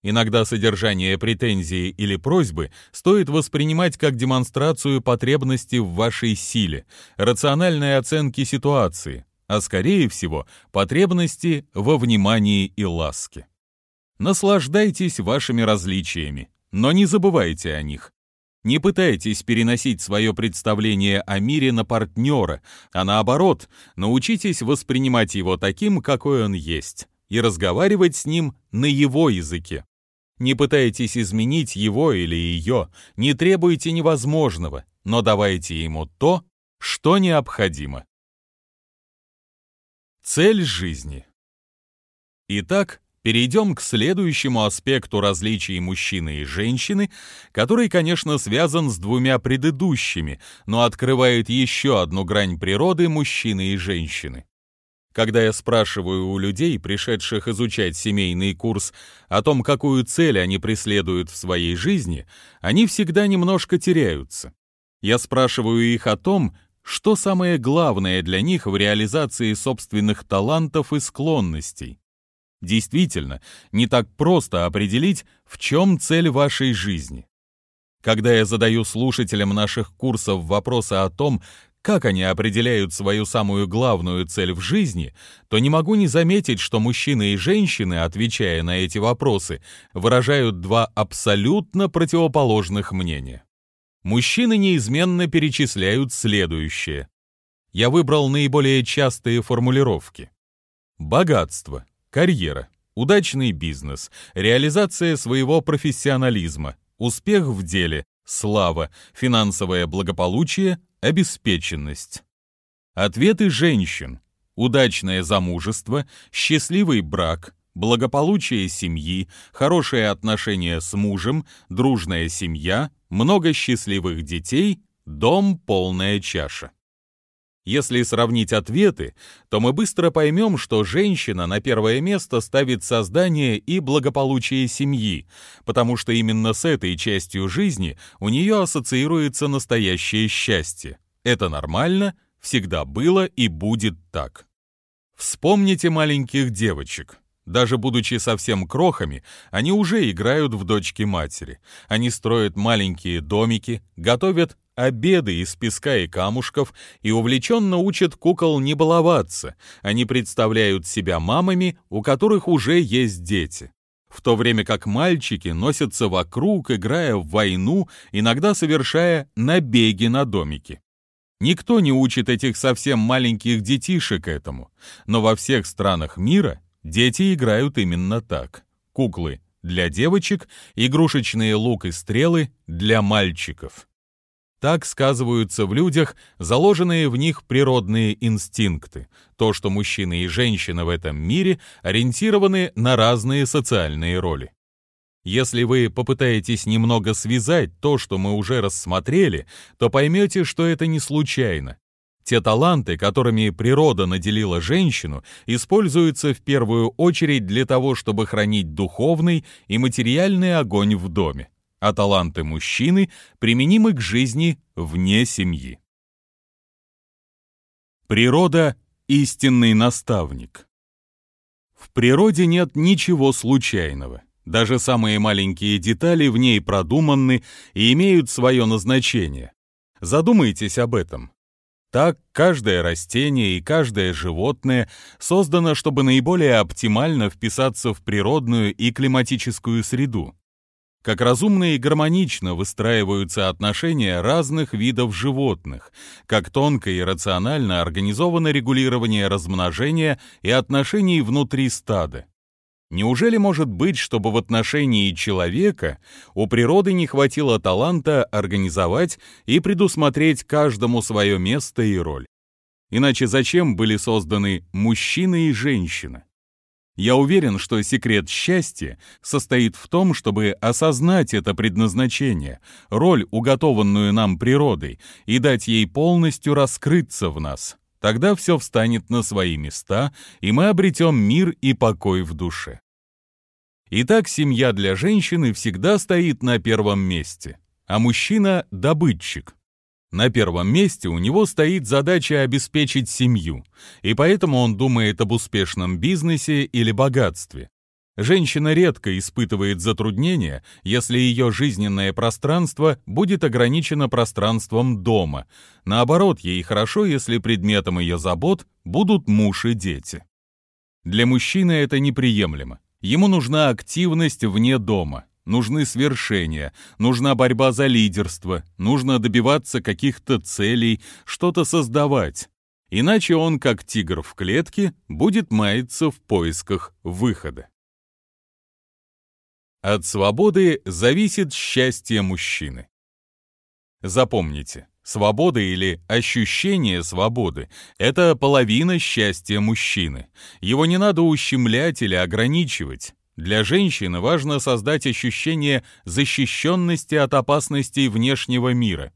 A: Иногда содержание претензии или просьбы стоит воспринимать как демонстрацию потребности в вашей силе, рациональной оценки ситуации, а скорее всего потребности во внимании и ласке. Наслаждайтесь вашими различиями, но не забывайте о них. Не пытайтесь переносить свое представление о мире на партнера, а наоборот, научитесь воспринимать его таким, какой он есть, и разговаривать с ним на его языке. Не пытайтесь изменить его или ее, не требуйте невозможного, но давайте ему то, что необходимо. Цель жизни. Итак, перейдем к следующему аспекту различий мужчины и женщины, который, конечно, связан с двумя предыдущими, но открывает еще одну грань природы мужчины и женщины. Когда я спрашиваю у людей, пришедших изучать семейный курс, о том, какую цель они преследуют в своей жизни, они всегда немножко теряются. Я спрашиваю их о том, что самое главное для них в реализации собственных талантов и склонностей. Действительно, не так просто определить, в чем цель вашей жизни. Когда я задаю слушателям наших курсов вопросы о том, как они определяют свою самую главную цель в жизни, то не могу не заметить, что мужчины и женщины, отвечая на эти вопросы, выражают два абсолютно противоположных мнения. Мужчины неизменно перечисляют следующее. Я выбрал наиболее частые формулировки. Богатство, карьера, удачный бизнес, реализация своего профессионализма, успех в деле, слава, финансовое благополучие, обеспеченность. Ответы женщин. Удачное замужество, счастливый брак, благополучие семьи, хорошие отношения с мужем, дружная семья, много счастливых детей, дом полная чаша. Если сравнить ответы, то мы быстро поймем, что женщина на первое место ставит создание и благополучие семьи, потому что именно с этой частью жизни у нее ассоциируется настоящее счастье. Это нормально, всегда было и будет так. Вспомните маленьких девочек. Даже будучи совсем крохами, они уже играют в дочки матери. Они строят маленькие домики, готовят обеды из песка и камушков и увлеченно учат кукол не баловаться. Они представляют себя мамами, у которых уже есть дети. В то время как мальчики носятся вокруг, играя в войну, иногда совершая набеги на домики. Никто не учит этих совсем маленьких детишек этому, но во всех странах мира дети играют именно так. Куклы для девочек, игрушечные лук и стрелы для мальчиков. Так сказываются в людях заложенные в них природные инстинкты, то, что мужчины и женщины в этом мире ориентированы на разные социальные роли. Если вы попытаетесь немного связать то, что мы уже рассмотрели, то поймете, что это не случайно. Те таланты, которыми природа наделила женщину, используются в первую очередь для того, чтобы хранить духовный и материальный огонь в доме а таланты мужчины применимы к жизни вне семьи. Природа — истинный наставник. В природе нет ничего случайного. Даже самые маленькие детали в ней продуманны и имеют свое назначение. Задумайтесь об этом. Так, каждое растение и каждое животное создано, чтобы наиболее оптимально вписаться в природную и климатическую среду как разумно и гармонично выстраиваются отношения разных видов животных, как тонко и рационально организовано регулирование размножения и отношений внутри стада. Неужели может быть, чтобы в отношении человека у природы не хватило таланта организовать и предусмотреть каждому свое место и роль? Иначе зачем были созданы мужчина и женщина? Я уверен, что секрет счастья состоит в том, чтобы осознать это предназначение, роль, уготованную нам природой, и дать ей полностью раскрыться в нас. Тогда все встанет на свои места, и мы обретем мир и покой в душе. Итак, семья для женщины всегда стоит на первом месте, а мужчина – добытчик. На первом месте у него стоит задача обеспечить семью, и поэтому он думает об успешном бизнесе или богатстве. Женщина редко испытывает затруднения, если ее жизненное пространство будет ограничено пространством дома. Наоборот, ей хорошо, если предметом ее забот будут муж и дети. Для мужчины это неприемлемо. Ему нужна активность вне дома нужны свершения, нужна борьба за лидерство, нужно добиваться каких-то целей, что-то создавать. Иначе он, как тигр в клетке, будет маяться в поисках выхода. От свободы зависит счастье мужчины. Запомните, свобода или ощущение свободы – это половина счастья мужчины. Его не надо ущемлять или ограничивать. Для женщины важно создать ощущение защищенности от опасностей внешнего мира.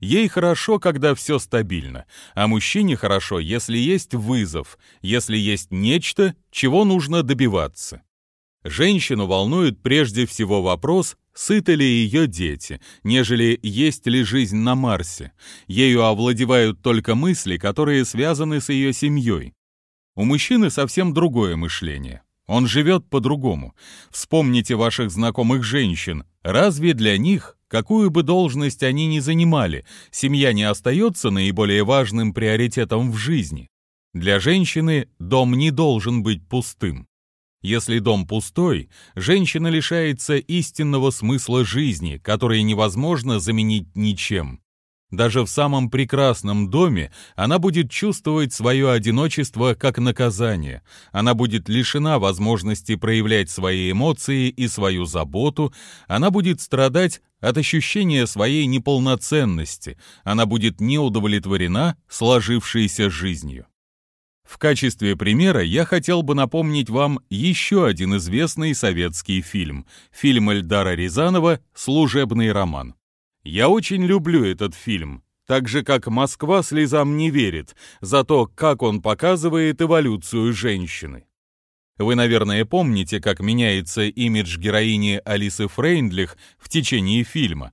A: Ей хорошо, когда все стабильно, а мужчине хорошо, если есть вызов, если есть нечто, чего нужно добиваться. Женщину волнует прежде всего вопрос, сыты ли ее дети, нежели есть ли жизнь на Марсе. Ею овладевают только мысли, которые связаны с ее семьей. У мужчины совсем другое мышление. Он живет по-другому. Вспомните ваших знакомых женщин. Разве для них, какую бы должность они ни занимали, семья не остается наиболее важным приоритетом в жизни? Для женщины дом не должен быть пустым. Если дом пустой, женщина лишается истинного смысла жизни, который невозможно заменить ничем. Даже в самом прекрасном доме она будет чувствовать свое одиночество как наказание. Она будет лишена возможности проявлять свои эмоции и свою заботу. Она будет страдать от ощущения своей неполноценности. Она будет не удовлетворена сложившейся жизнью. В качестве примера я хотел бы напомнить вам еще один известный советский фильм. Фильм Эльдара Рязанова «Служебный роман». Я очень люблю этот фильм, так же как «Москва слезам не верит», за то, как он показывает эволюцию женщины. Вы, наверное, помните, как меняется имидж героини Алисы Фрейндлих в течение фильма.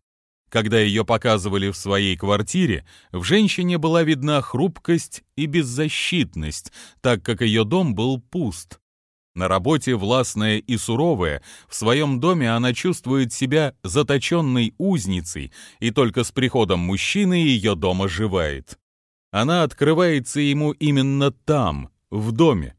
A: Когда ее показывали в своей квартире, в женщине была видна хрупкость и беззащитность, так как ее дом был пуст. На работе властная и суровая, в своем доме она чувствует себя заточенной узницей, и только с приходом мужчины ее дом оживает. Она открывается ему именно там, в доме.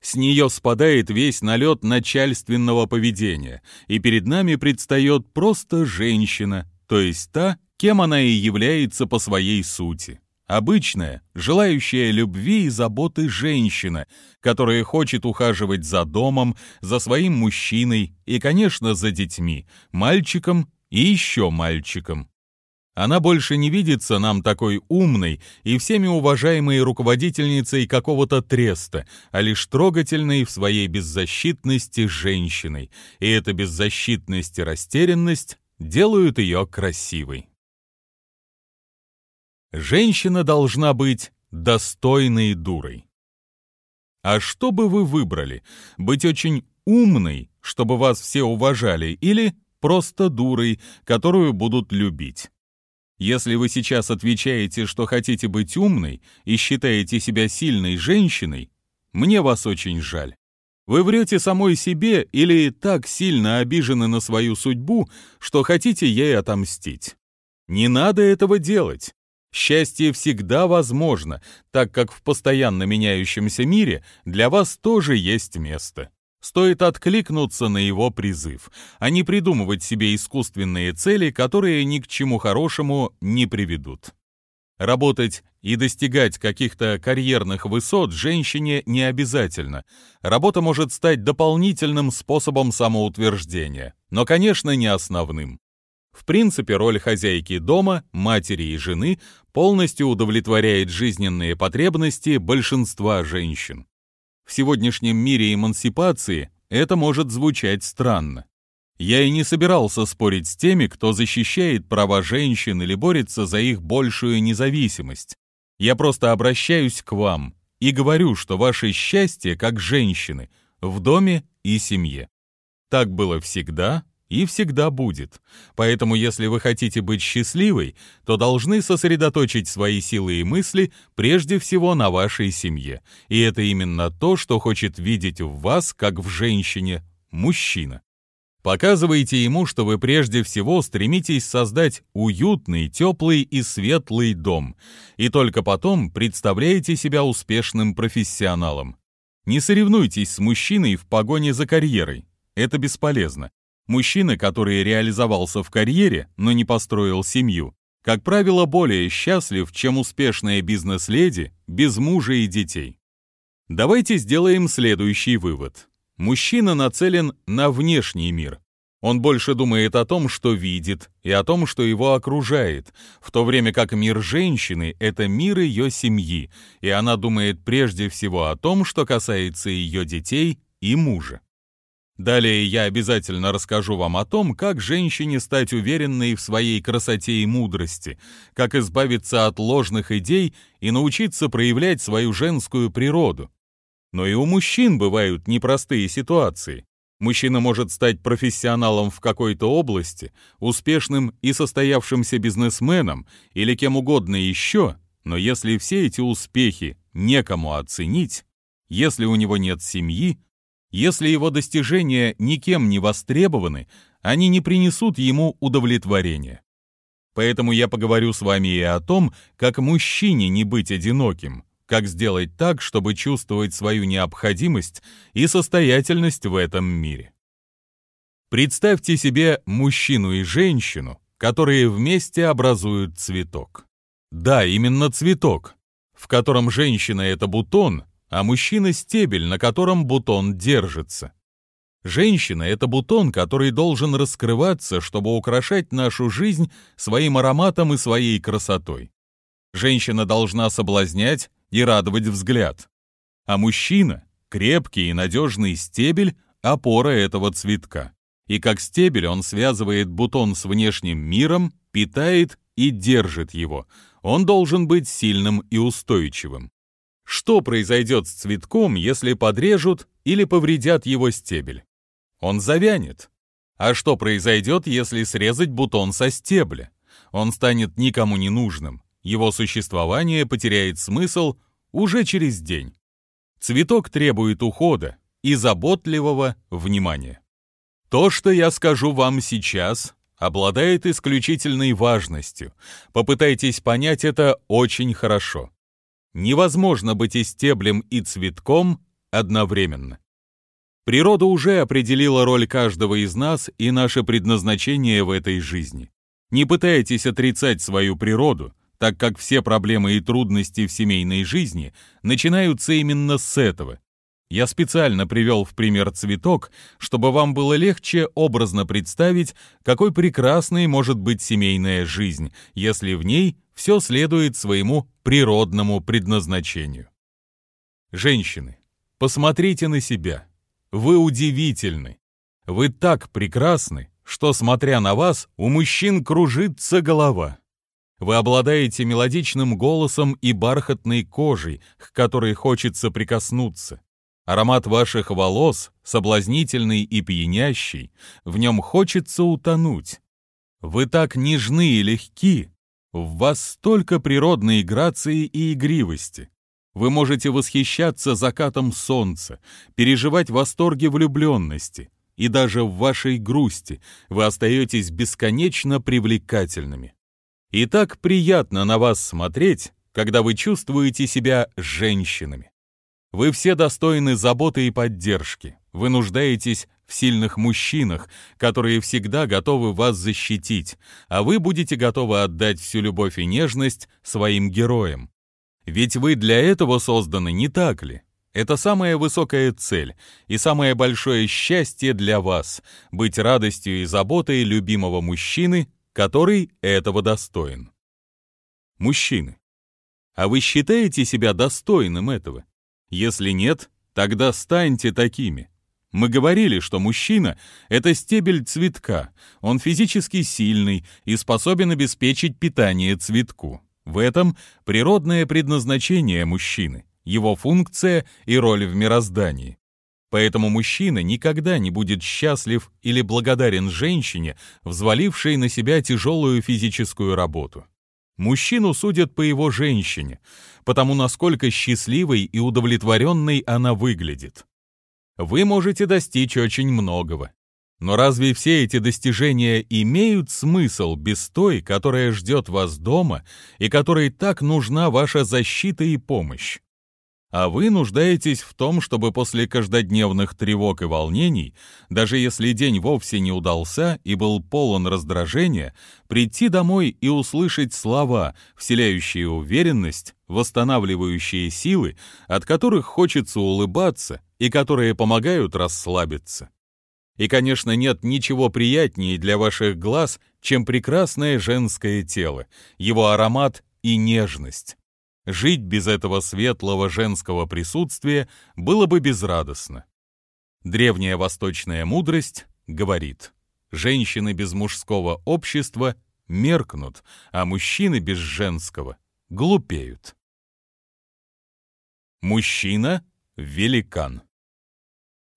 A: С нее спадает весь налет начальственного поведения, и перед нами предстает просто женщина, то есть та, кем она и является по своей сути. Обычная, желающая любви и заботы женщина, которая хочет ухаживать за домом, за своим мужчиной и, конечно, за детьми, мальчиком и еще мальчиком. Она больше не видится нам такой умной и всеми уважаемой руководительницей какого-то треста, а лишь трогательной в своей беззащитности женщиной. И эта беззащитность и растерянность делают ее красивой. Женщина должна быть достойной дурой. А что бы вы выбрали? Быть очень умной, чтобы вас все уважали, или просто дурой, которую будут любить? Если вы сейчас отвечаете, что хотите быть умной и считаете себя сильной женщиной, мне вас очень жаль. Вы врете самой себе или так сильно обижены на свою судьбу, что хотите ей отомстить. Не надо этого делать. Счастье всегда возможно, так как в постоянно меняющемся мире для вас тоже есть место. Стоит откликнуться на его призыв, а не придумывать себе искусственные цели, которые ни к чему хорошему не приведут. Работать и достигать каких-то карьерных высот женщине не обязательно. Работа может стать дополнительным способом самоутверждения, но, конечно, не основным. В принципе, роль хозяйки дома, матери и жены полностью удовлетворяет жизненные потребности большинства женщин. В сегодняшнем мире эмансипации это может звучать странно. Я и не собирался спорить с теми, кто защищает права женщин или борется за их большую независимость. Я просто обращаюсь к вам и говорю, что ваше счастье как женщины в доме и семье. Так было всегда и всегда будет. Поэтому если вы хотите быть счастливой, то должны сосредоточить свои силы и мысли прежде всего на вашей семье. И это именно то, что хочет видеть в вас, как в женщине, мужчина. Показывайте ему, что вы прежде всего стремитесь создать уютный, теплый и светлый дом, и только потом представляете себя успешным профессионалом. Не соревнуйтесь с мужчиной в погоне за карьерой. Это бесполезно. Мужчина, который реализовался в карьере, но не построил семью, как правило, более счастлив, чем успешная бизнес-леди без мужа и детей. Давайте сделаем следующий вывод. Мужчина нацелен на внешний мир. Он больше думает о том, что видит, и о том, что его окружает, в то время как мир женщины — это мир ее семьи, и она думает прежде всего о том, что касается ее детей и мужа. Далее я обязательно расскажу вам о том, как женщине стать уверенной в своей красоте и мудрости, как избавиться от ложных идей и научиться проявлять свою женскую природу. Но и у мужчин бывают непростые ситуации. Мужчина может стать профессионалом в какой-то области, успешным и состоявшимся бизнесменом или кем угодно еще, но если все эти успехи некому оценить, если у него нет семьи, Если его достижения никем не востребованы, они не принесут ему удовлетворения. Поэтому я поговорю с вами и о том, как мужчине не быть одиноким, как сделать так, чтобы чувствовать свою необходимость и состоятельность в этом мире. Представьте себе мужчину и женщину, которые вместе образуют цветок. Да, именно цветок, в котором женщина — это бутон, а мужчина — стебель, на котором бутон держится. Женщина — это бутон, который должен раскрываться, чтобы украшать нашу жизнь своим ароматом и своей красотой. Женщина должна соблазнять и радовать взгляд. А мужчина — крепкий и надежный стебель, опора этого цветка. И как стебель он связывает бутон с внешним миром, питает и держит его. Он должен быть сильным и устойчивым. Что произойдет с цветком, если подрежут или повредят его стебель? Он завянет. А что произойдет, если срезать бутон со стебля? Он станет никому не нужным. Его существование потеряет смысл уже через день. Цветок требует ухода и заботливого внимания. То, что я скажу вам сейчас, обладает исключительной важностью. Попытайтесь понять это очень хорошо. Невозможно быть и стеблем, и цветком одновременно. Природа уже определила роль каждого из нас и наше предназначение в этой жизни. Не пытайтесь отрицать свою природу, так как все проблемы и трудности в семейной жизни начинаются именно с этого. Я специально привел в пример цветок, чтобы вам было легче образно представить, какой прекрасной может быть семейная жизнь, если в ней все следует своему природному предназначению. Женщины, посмотрите на себя. Вы удивительны. Вы так прекрасны, что, смотря на вас, у мужчин кружится голова. Вы обладаете мелодичным голосом и бархатной кожей, к которой хочется прикоснуться. Аромат ваших волос соблазнительный и пьянящий, в нем хочется утонуть. Вы так нежны и легки, в вас столько природной грации и игривости. Вы можете восхищаться закатом солнца, переживать восторги влюбленности, и даже в вашей грусти вы остаетесь бесконечно привлекательными. И так приятно на вас смотреть, когда вы чувствуете себя женщинами. Вы все достойны заботы и поддержки. Вы нуждаетесь в сильных мужчинах, которые всегда готовы вас защитить, а вы будете готовы отдать всю любовь и нежность своим героям. Ведь вы для этого созданы, не так ли? Это самая высокая цель и самое большое счастье для вас — быть радостью и заботой любимого мужчины, который этого достоин. Мужчины, а вы считаете себя достойным этого? Если нет, тогда станьте такими. Мы говорили, что мужчина — это стебель цветка, он физически сильный и способен обеспечить питание цветку. В этом природное предназначение мужчины, его функция и роль в мироздании. Поэтому мужчина никогда не будет счастлив или благодарен женщине, взвалившей на себя тяжелую физическую работу. Мужчину судят по его женщине, потому насколько счастливой и удовлетворенной она выглядит. Вы можете достичь очень многого. Но разве все эти достижения имеют смысл без той, которая ждет вас дома и которой так нужна ваша защита и помощь? А вы нуждаетесь в том, чтобы после каждодневных тревог и волнений, даже если день вовсе не удался и был полон раздражения, прийти домой и услышать слова, вселяющие уверенность, восстанавливающие силы, от которых хочется улыбаться и которые помогают расслабиться. И, конечно, нет ничего приятнее для ваших глаз, чем прекрасное женское тело, его аромат и нежность. Жить без этого светлого женского присутствия было бы безрадостно. Древняя восточная мудрость говорит, женщины без мужского общества меркнут, а мужчины без женского глупеют. Мужчина — великан.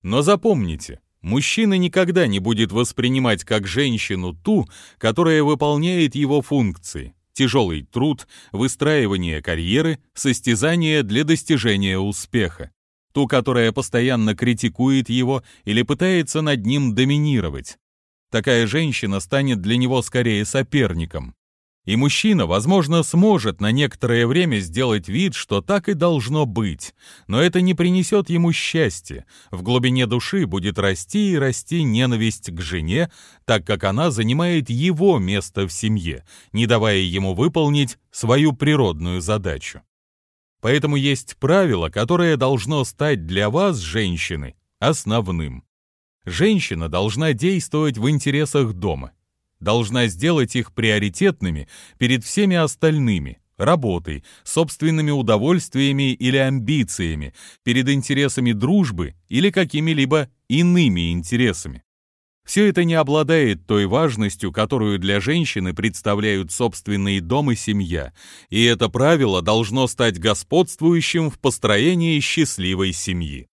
A: Но запомните, мужчина никогда не будет воспринимать как женщину ту, которая выполняет его функции, тяжелый труд, выстраивание карьеры, состязание для достижения успеха. ту, которая постоянно критикует его или пытается над ним доминировать. Такая женщина станет для него скорее соперником. И мужчина, возможно, сможет на некоторое время сделать вид, что так и должно быть, но это не принесет ему счастья. В глубине души будет расти и расти ненависть к жене, так как она занимает его место в семье, не давая ему выполнить свою природную задачу. Поэтому есть правило, которое должно стать для вас, женщины, основным. Женщина должна действовать в интересах дома – должна сделать их приоритетными перед всеми остальными, работой, собственными удовольствиями или амбициями, перед интересами дружбы или какими-либо иными интересами. Все это не обладает той важностью, которую для женщины представляют собственные дом и семья, и это правило должно стать господствующим в построении счастливой семьи.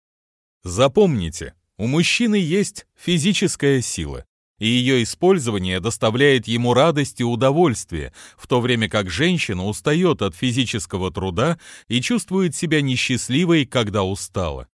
A: Запомните, у мужчины есть физическая сила, и ее использование доставляет ему радость и удовольствие, в то время как женщина устает от физического труда и чувствует себя несчастливой, когда устала.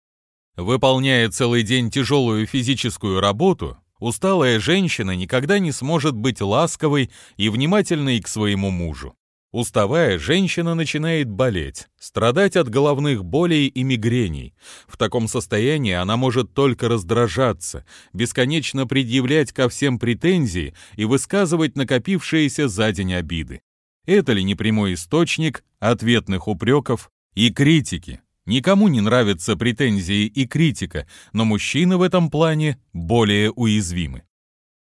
A: Выполняя целый день тяжелую физическую работу, усталая женщина никогда не сможет быть ласковой и внимательной к своему мужу. Уставая, женщина начинает болеть, страдать от головных болей и мигрений. В таком состоянии она может только раздражаться, бесконечно предъявлять ко всем претензии и высказывать накопившиеся за день обиды. Это ли не прямой источник ответных упреков и критики? Никому не нравятся претензии и критика, но мужчины в этом плане более уязвимы.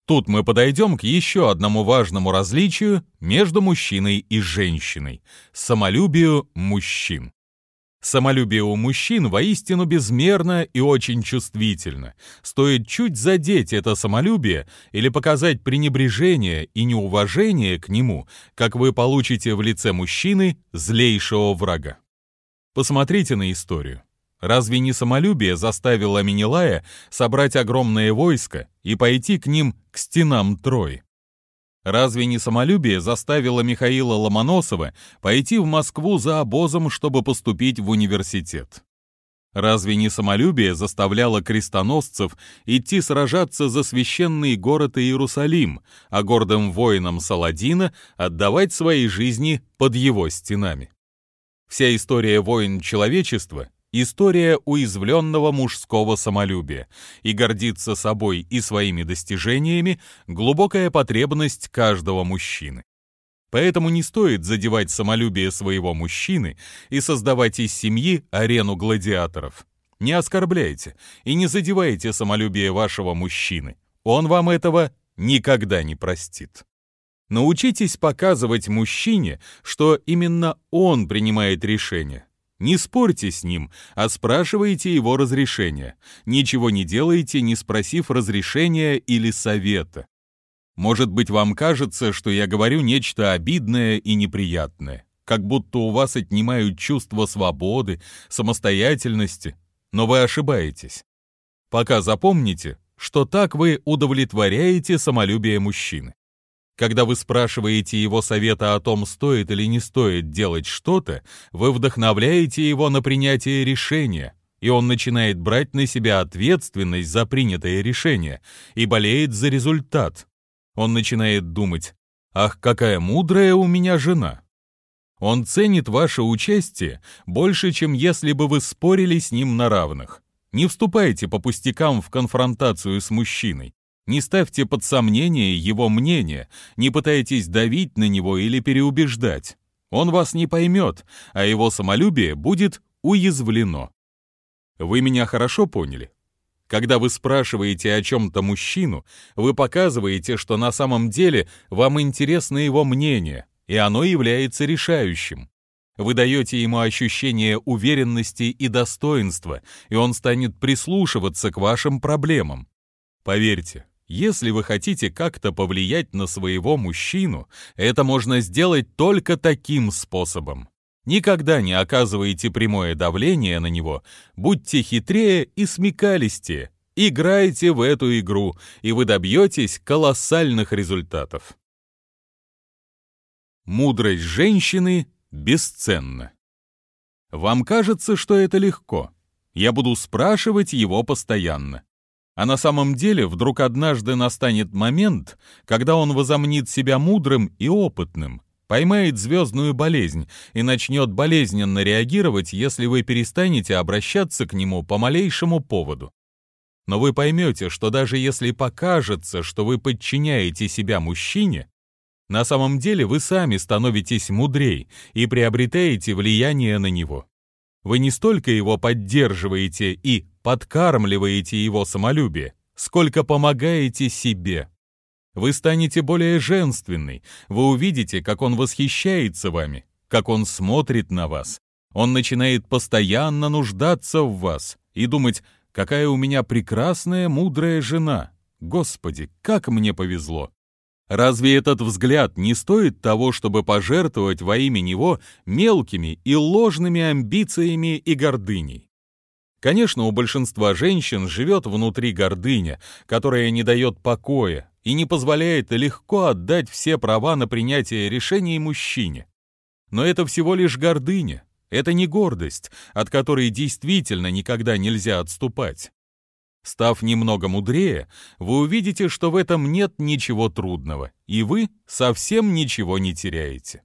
A: Тут мы подойдем к еще одному важному различию между мужчиной и женщиной – самолюбию мужчин. Самолюбие у мужчин воистину безмерно и очень чувствительно. Стоит чуть задеть это самолюбие или показать пренебрежение и неуважение к нему, как вы получите в лице мужчины злейшего врага. Посмотрите на историю. Разве не самолюбие заставило Минилая собрать огромное войско и пойти к ним к стенам Трои? Разве не самолюбие заставило Михаила Ломоносова пойти в Москву за обозом, чтобы поступить в университет? Разве не самолюбие заставляло крестоносцев идти сражаться за священный город Иерусалим, а гордым воинам Саладина отдавать свои жизни под его стенами? Вся история войн человечества история уязвленного мужского самолюбия, и гордиться собой и своими достижениями – глубокая потребность каждого мужчины. Поэтому не стоит задевать самолюбие своего мужчины и создавать из семьи арену гладиаторов. Не оскорбляйте и не задевайте самолюбие вашего мужчины. Он вам этого никогда не простит. Научитесь показывать мужчине, что именно он принимает решение, не спорьте с ним, а спрашивайте его разрешения. Ничего не делайте, не спросив разрешения или совета. Может быть, вам кажется, что я говорю нечто обидное и неприятное, как будто у вас отнимают чувство свободы, самостоятельности, но вы ошибаетесь. Пока запомните, что так вы удовлетворяете самолюбие мужчины. Когда вы спрашиваете его совета о том, стоит или не стоит делать что-то, вы вдохновляете его на принятие решения, и он начинает брать на себя ответственность за принятое решение и болеет за результат. Он начинает думать, «Ах, какая мудрая у меня жена!» Он ценит ваше участие больше, чем если бы вы спорили с ним на равных. Не вступайте по пустякам в конфронтацию с мужчиной. Не ставьте под сомнение его мнение, не пытайтесь давить на него или переубеждать. Он вас не поймет, а его самолюбие будет уязвлено. Вы меня хорошо поняли? Когда вы спрашиваете о чем-то мужчину, вы показываете, что на самом деле вам интересно его мнение, и оно является решающим. Вы даете ему ощущение уверенности и достоинства, и он станет прислушиваться к вашим проблемам. Поверьте, если вы хотите как-то повлиять на своего мужчину, это можно сделать только таким способом. Никогда не оказывайте прямое давление на него, будьте хитрее и смекалистее, играйте в эту игру, и вы добьетесь колоссальных результатов. Мудрость женщины бесценна. Вам кажется, что это легко. Я буду спрашивать его постоянно. А на самом деле вдруг однажды настанет момент, когда он возомнит себя мудрым и опытным, поймает звездную болезнь и начнет болезненно реагировать, если вы перестанете обращаться к нему по малейшему поводу. Но вы поймете, что даже если покажется, что вы подчиняете себя мужчине, на самом деле вы сами становитесь мудрей и приобретаете влияние на него. Вы не столько его поддерживаете и подкармливаете его самолюбие, сколько помогаете себе. Вы станете более женственной, вы увидите, как он восхищается вами, как он смотрит на вас. Он начинает постоянно нуждаться в вас и думать, какая у меня прекрасная, мудрая жена. Господи, как мне повезло! Разве этот взгляд не стоит того, чтобы пожертвовать во имя него мелкими и ложными амбициями и гордыней? Конечно, у большинства женщин живет внутри гордыня, которая не дает покоя и не позволяет легко отдать все права на принятие решений мужчине. Но это всего лишь гордыня, это не гордость, от которой действительно никогда нельзя отступать. Став немного мудрее, вы увидите, что в этом нет ничего трудного, и вы совсем ничего не теряете.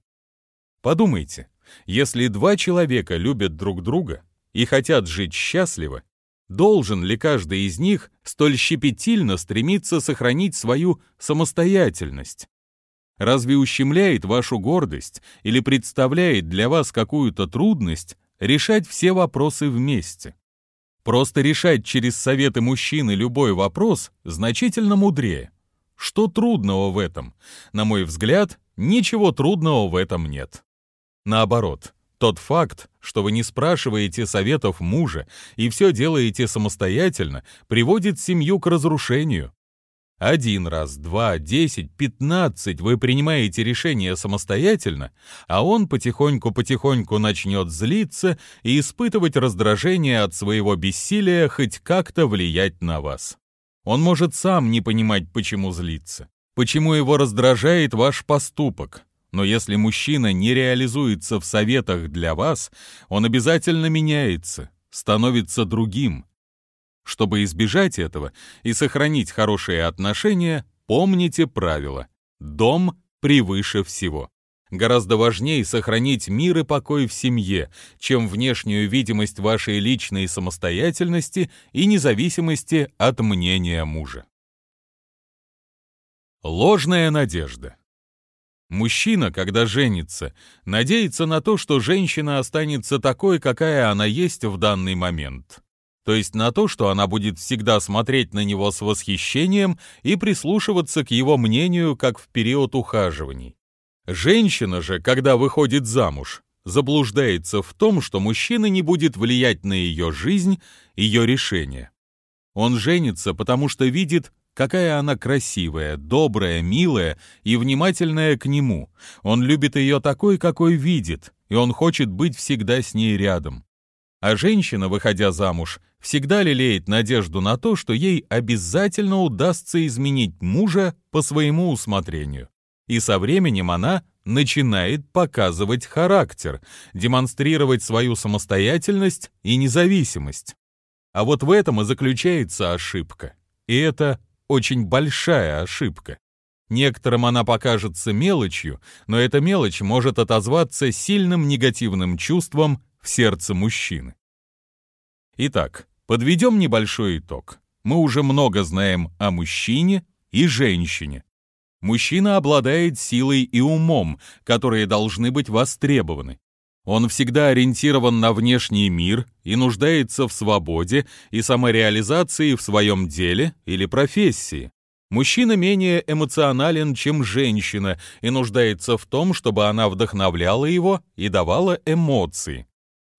A: Подумайте, если два человека любят друг друга и хотят жить счастливо, должен ли каждый из них столь щепетильно стремиться сохранить свою самостоятельность? Разве ущемляет вашу гордость или представляет для вас какую-то трудность решать все вопросы вместе? Просто решать через советы мужчины любой вопрос значительно мудрее. Что трудного в этом? На мой взгляд, ничего трудного в этом нет. Наоборот, тот факт, что вы не спрашиваете советов мужа и все делаете самостоятельно, приводит семью к разрушению. Один раз, два, десять, пятнадцать вы принимаете решение самостоятельно, а он потихоньку-потихоньку начнет злиться и испытывать раздражение от своего бессилия хоть как-то влиять на вас. Он может сам не понимать, почему злится, почему его раздражает ваш поступок. Но если мужчина не реализуется в советах для вас, он обязательно меняется, становится другим, чтобы избежать этого и сохранить хорошие отношения, помните правило «дом превыше всего». Гораздо важнее сохранить мир и покой в семье, чем внешнюю видимость вашей личной самостоятельности и независимости от мнения мужа. Ложная надежда. Мужчина, когда женится, надеется на то, что женщина останется такой, какая она есть в данный момент то есть на то, что она будет всегда смотреть на него с восхищением и прислушиваться к его мнению, как в период ухаживаний. Женщина же, когда выходит замуж, заблуждается в том, что мужчина не будет влиять на ее жизнь, ее решения. Он женится, потому что видит, какая она красивая, добрая, милая и внимательная к нему. Он любит ее такой, какой видит, и он хочет быть всегда с ней рядом. А женщина, выходя замуж, всегда лелеет надежду на то, что ей обязательно удастся изменить мужа по своему усмотрению. И со временем она начинает показывать характер, демонстрировать свою самостоятельность и независимость. А вот в этом и заключается ошибка. И это очень большая ошибка. Некоторым она покажется мелочью, но эта мелочь может отозваться сильным негативным чувством в сердце мужчины. Итак, подведем небольшой итог. Мы уже много знаем о мужчине и женщине. Мужчина обладает силой и умом, которые должны быть востребованы. Он всегда ориентирован на внешний мир и нуждается в свободе и самореализации в своем деле или профессии. Мужчина менее эмоционален, чем женщина, и нуждается в том, чтобы она вдохновляла его и давала эмоции.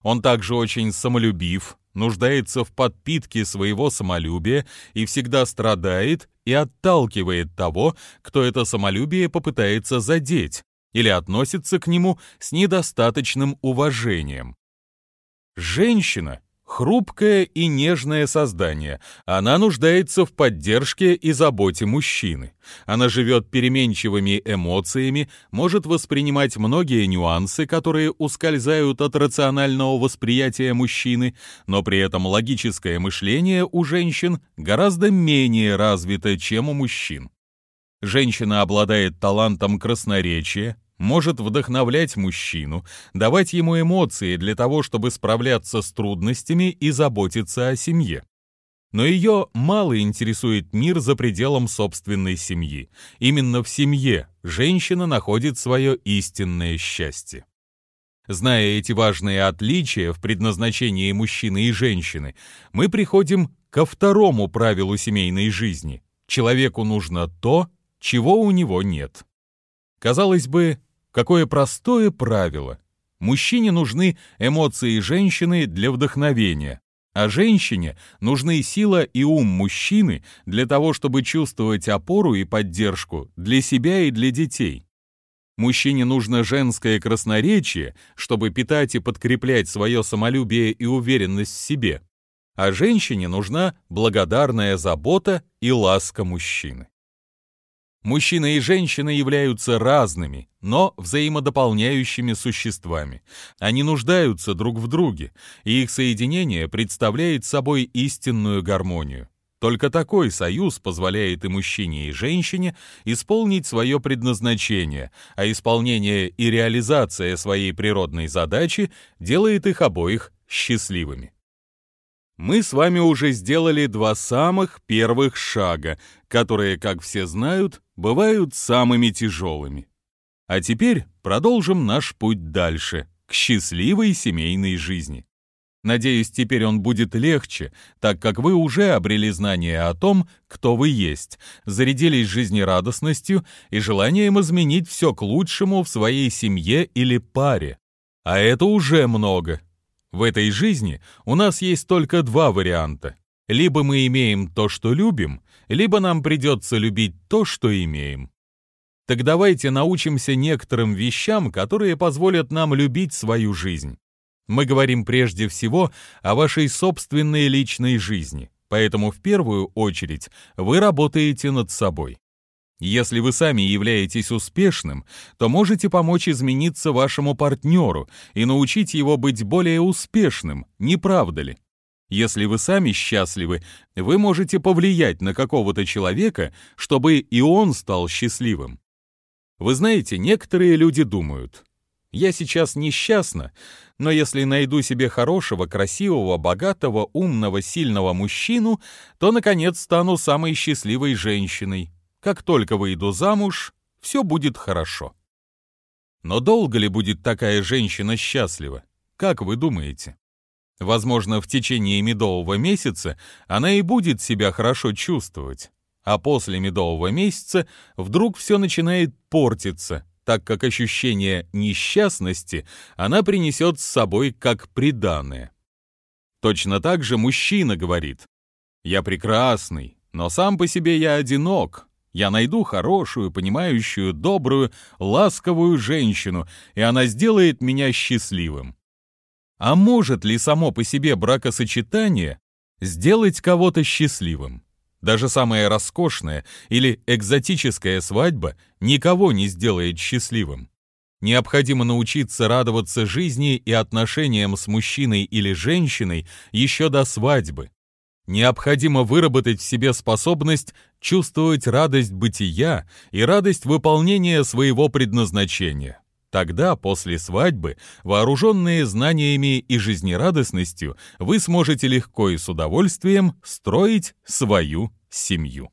A: Он также очень самолюбив, нуждается в подпитке своего самолюбия и всегда страдает и отталкивает того, кто это самолюбие попытается задеть или относится к нему с недостаточным уважением. Женщина — хрупкое и нежное создание. Она нуждается в поддержке и заботе мужчины. Она живет переменчивыми эмоциями, может воспринимать многие нюансы, которые ускользают от рационального восприятия мужчины, но при этом логическое мышление у женщин гораздо менее развито, чем у мужчин. Женщина обладает талантом красноречия, может вдохновлять мужчину, давать ему эмоции для того, чтобы справляться с трудностями и заботиться о семье. Но ее мало интересует мир за пределом собственной семьи. Именно в семье женщина находит свое истинное счастье. Зная эти важные отличия в предназначении мужчины и женщины, мы приходим ко второму правилу семейной жизни. Человеку нужно то, чего у него нет. Казалось бы, Какое простое правило. Мужчине нужны эмоции женщины для вдохновения, а женщине нужны сила и ум мужчины для того, чтобы чувствовать опору и поддержку для себя и для детей. Мужчине нужно женское красноречие, чтобы питать и подкреплять свое самолюбие и уверенность в себе, а женщине нужна благодарная забота и ласка мужчины. Мужчина и женщина являются разными, но взаимодополняющими существами. Они нуждаются друг в друге, и их соединение представляет собой истинную гармонию. Только такой союз позволяет и мужчине, и женщине исполнить свое предназначение, а исполнение и реализация своей природной задачи делает их обоих счастливыми мы с вами уже сделали два самых первых шага, которые, как все знают, бывают самыми тяжелыми. А теперь продолжим наш путь дальше, к счастливой семейной жизни. Надеюсь, теперь он будет легче, так как вы уже обрели знание о том, кто вы есть, зарядились жизнерадостностью и желанием изменить все к лучшему в своей семье или паре. А это уже много. В этой жизни у нас есть только два варианта. Либо мы имеем то, что любим, либо нам придется любить то, что имеем. Так давайте научимся некоторым вещам, которые позволят нам любить свою жизнь. Мы говорим прежде всего о вашей собственной личной жизни, поэтому в первую очередь вы работаете над собой. Если вы сами являетесь успешным, то можете помочь измениться вашему партнеру и научить его быть более успешным, не правда ли? Если вы сами счастливы, вы можете повлиять на какого-то человека, чтобы и он стал счастливым. Вы знаете, некоторые люди думают, я сейчас несчастна, но если найду себе хорошего, красивого, богатого, умного, сильного мужчину, то, наконец, стану самой счастливой женщиной. Как только выйду замуж, все будет хорошо. Но долго ли будет такая женщина счастлива? Как вы думаете? Возможно, в течение медового месяца она и будет себя хорошо чувствовать, а после медового месяца вдруг все начинает портиться, так как ощущение несчастности она принесет с собой как приданное. Точно так же мужчина говорит «Я прекрасный, но сам по себе я одинок, я найду хорошую, понимающую, добрую, ласковую женщину, и она сделает меня счастливым. А может ли само по себе бракосочетание сделать кого-то счастливым? Даже самая роскошная или экзотическая свадьба никого не сделает счастливым. Необходимо научиться радоваться жизни и отношениям с мужчиной или женщиной еще до свадьбы. Необходимо выработать в себе способность чувствовать радость бытия и радость выполнения своего предназначения. Тогда, после свадьбы, вооруженные знаниями и жизнерадостностью, вы сможете легко и с удовольствием строить свою семью.